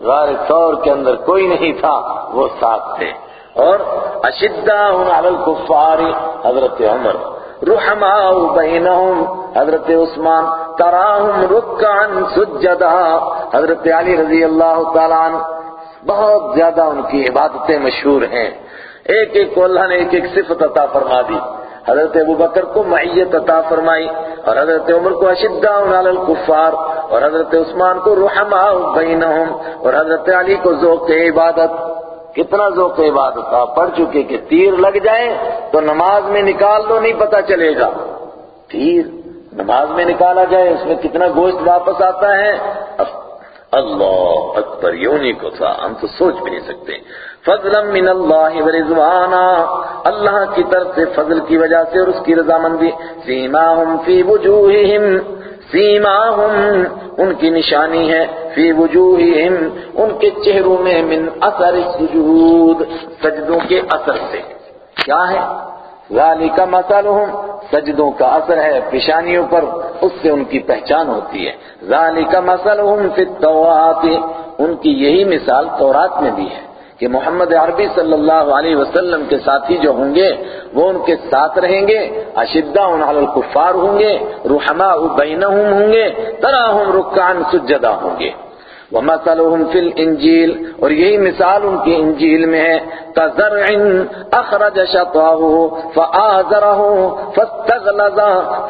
غار طور کے اندر کوئی نہیں تھا، وہ ساتھ تھے۔ اور اشداء علی الکفار، حضرت عمر۔ رحماء بینہم، حضرت عثمان۔ تراہم رکعا سجدا حضرت علی رضی اللہ تعالیٰ عنہ۔ بہت زیادہ ان کی عبادتیں مشہور ہیں۔ ایک ایک کو اللہ نے ایک ایک صفت عطا فرما دی۔ حضرت ابو بکر کو معیت عطا فرمائی اور حضرت عمر کو اشداء علی الکفار اور حضرت عثمان کو رحماء بینہم اور حضرت علی کو ذوق عبادت۔ کتنا ذوق عبادت آپ پڑھ چکے کہ تیر لگ جائے تو نماز میں نکال لو، نہیں پتا چلے گا۔ تیر نماز میں نکالا جائے، اس میں کتنا گوشت واپس آتا ہے؟ اللہ اکبر یونی کو تھا، ہم تو سوچ بھی نہیں سکتے۔ فضلا من اللہ ورضوانا اللہ کی طرف سے فضل کی وجہ سے اور اس کی رضامندی۔ سیماہم فی وجوہہم۔ سیماہم ان کی نشانی ہے۔ فی وجوہہم۔ ان کے چہروں میں من اثر السجود سجدوں کے اثر سے۔ کیا ہے؟ ذالک مثلہم۔ سجدوں کا اثر ہے پیشانیوں پر۔ اس سے ان کی پہچان ہوتی ہے۔ ذالک مثلہم فی التورات۔ ان کی یہی مثال تورات میں بھی ہے۔ کہ محمد عربی صلی اللہ علیہ وسلم کے ساتھی جو ہوں گے، وہ ان کے ساتھ رہیں گے اشداء علی الکفار ہوں گے، رحماء بینہم ہوں گے تراہم رکعان سجدہ ہوں گے۔ وَمَثَلُهُمْ فِي الْإِنجِيلِ، اور یہی مثال ان کی انجیل میں ہے۔ كَزَرْعٍ أَخْرَجَ شَطْوَهُ فَآزَرَهُ، فَاسْتَغْلَظَ،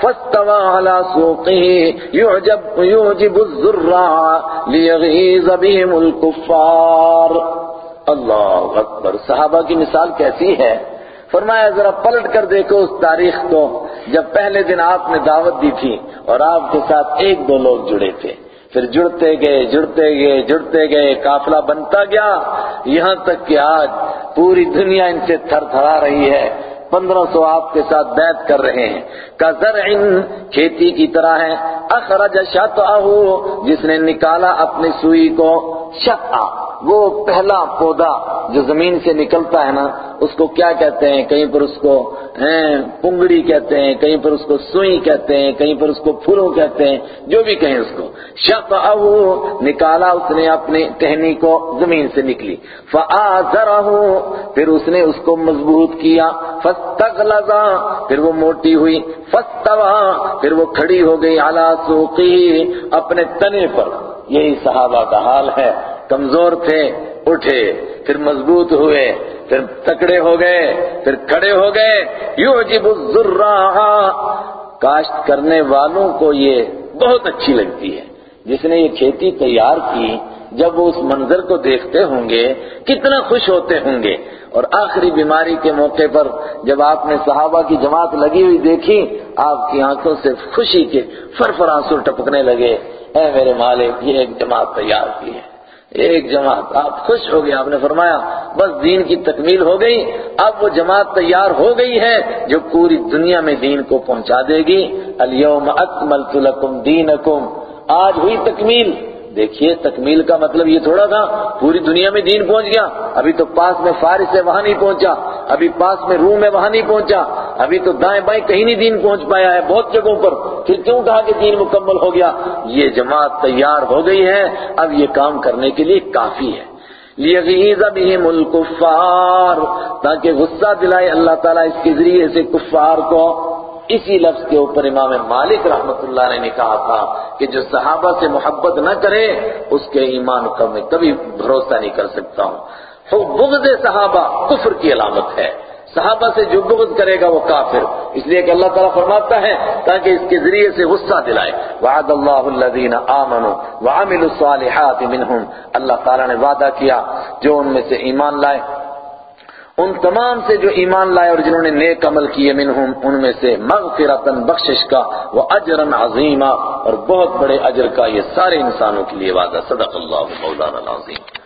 فَاسْتَوَى عَلَى سُوقِهِ، يُعْجِبُ يُعْجِبُ الزُّرَّاعَ لِيَغِيظَ بِهِمُ الْكُفَّارِ۔ اللہ اکبر۔ صحابہ کی مثال کیسی ہے؟ فرمایا، ذرا پلٹ کر دیکھو اس تاریخ کو۔ جب پہلے دن آپ نے دعوت دی تھی اور آپ کے ساتھ ایک دو لوگ جڑے تھے۔ پھر جڑتے گئے جڑتے گئے جڑتے گئے، قافلہ بنتا گیا۔ یہاں تک کہ آج پوری دنیا ان سے تھر تھرا رہی ہے۔ پندرہ سو آپ کے ساتھ بیعت کر رہے ہیں۔ کا کھیتی کی طرح ہے۔ اخرج شطعہ، جس نے نکالا اپنی سوئی کو شطع وہ پہلا پودا جو زمین سے نکلتا ہے نا، اس کو کیا کہتے ہیں؟ کہیں پر اس کو پنگڑی کہتے ہیں، کہیں پر اس کو سوئی کہتے ہیں، کہیں پر اس کو پھولوں کہتے ہیں، جو بھی کہیں اس کو۔ شطعہ نکالا اس نے اپنی ٹہنی کو زمین سے نکلی۔ فآزرہ پھر اس نے اس کو مضبوط کیا۔ فاستغلظا پھر وہ موٹی ہوئی۔ فاستوا پھر وہ کھڑی ہو گئی۔ علی سوقی اپنے تنے پر۔ یہی صحابہ کا حال ہے۔ کمزور تھے، اٹھے، پھر مضبوط ہوئے، پھر تکڑے ہو گئے، پھر کھڑے ہو گئے۔ یعجب الزراع کاشت کرنے والوں کو یہ بہت اچھی لگتی ہے۔ جس نے یہ کھیتی تیار کی، جب وہ اس منظر کو دیکھتے ہوں گے، کتنا خوش ہوتے ہوں گے۔ اور آخری بیماری کے موقع پر جب آپ نے صحابہ کی جماعت لگی ہوئی دیکھی، آپ کی آنکھوں سے خوشی کے فر آنسو ٹپکنے لگے۔ اے میرے مالک، یہ ایک جماعت تیار کی ہے۔ ایک جماعت، آپ خوش ہو گئے، آپ نے فرمایا، بس دین کی تکمیل ہو گئی، اب وہ جماعت تیار ہو گئی ہے جو پوری دنیا میں دین کو پہنچا دے گی۔ الیوم اکملت لکم دینکم۔ آج ہوئی تکمیل۔ دیکھیے، تکمیل کا مطلب یہ تھوڑا تھا، پوری دنیا میں دین پہنچ گیا، ابھی تو پاس میں فارس ہے، وہاں نہیں پہنچا، ابھی پاس میں روم ہے، وہاں نہیں پہنچا، ابھی تو دائیں بائیں کہیں نہیں دین پہنچ پایا ہے، بہت جگہوں پر۔ پھر کیوں کہا کہ دین مکمل ہو گیا؟ یہ جماعت تیار ہو گئی ہے، اب یہ کام کرنے کے لیے کافی ہے۔ لیغیظ بہم الکفار، تاکہ غصہ دلائے اللہ تعالیٰ اس کے ذریعے سے کفار کو اسی لفظ کے اوپر امام مالک رحمت اللہ نے کہا تھا کہ جو صحابہ سے محبت نہ کرے، اس کے ایمان کا میں کبھی بھروسہ نہیں کر سکتا ہوں۔ بغض صحابہ کفر کی علامت ہے۔ صحابہ سے جو بغض کرے گا وہ کافر۔ اس لیے کہ اللہ تعالیٰ فرماتا ہے تاکہ اس کے ذریعے سے غصہ دلائے۔ وعد اللہ الذین آمنوا وعملوا الصالحات منہم۔ اللہ تعالیٰ نے وعدہ کیا جو ان میں سے ایمان لائے۔ ان تمام سے جو ایمان لائے اور جنہوں نے نیک عمل کیے منہم، ان میں سے مغفرتن بخشش کا وہ اجرن عظیمہ اور بہت بڑے اجر کا یہ سارے انسانوں کے لیے وعدہ، صدق اللہ مولانا العظیم۔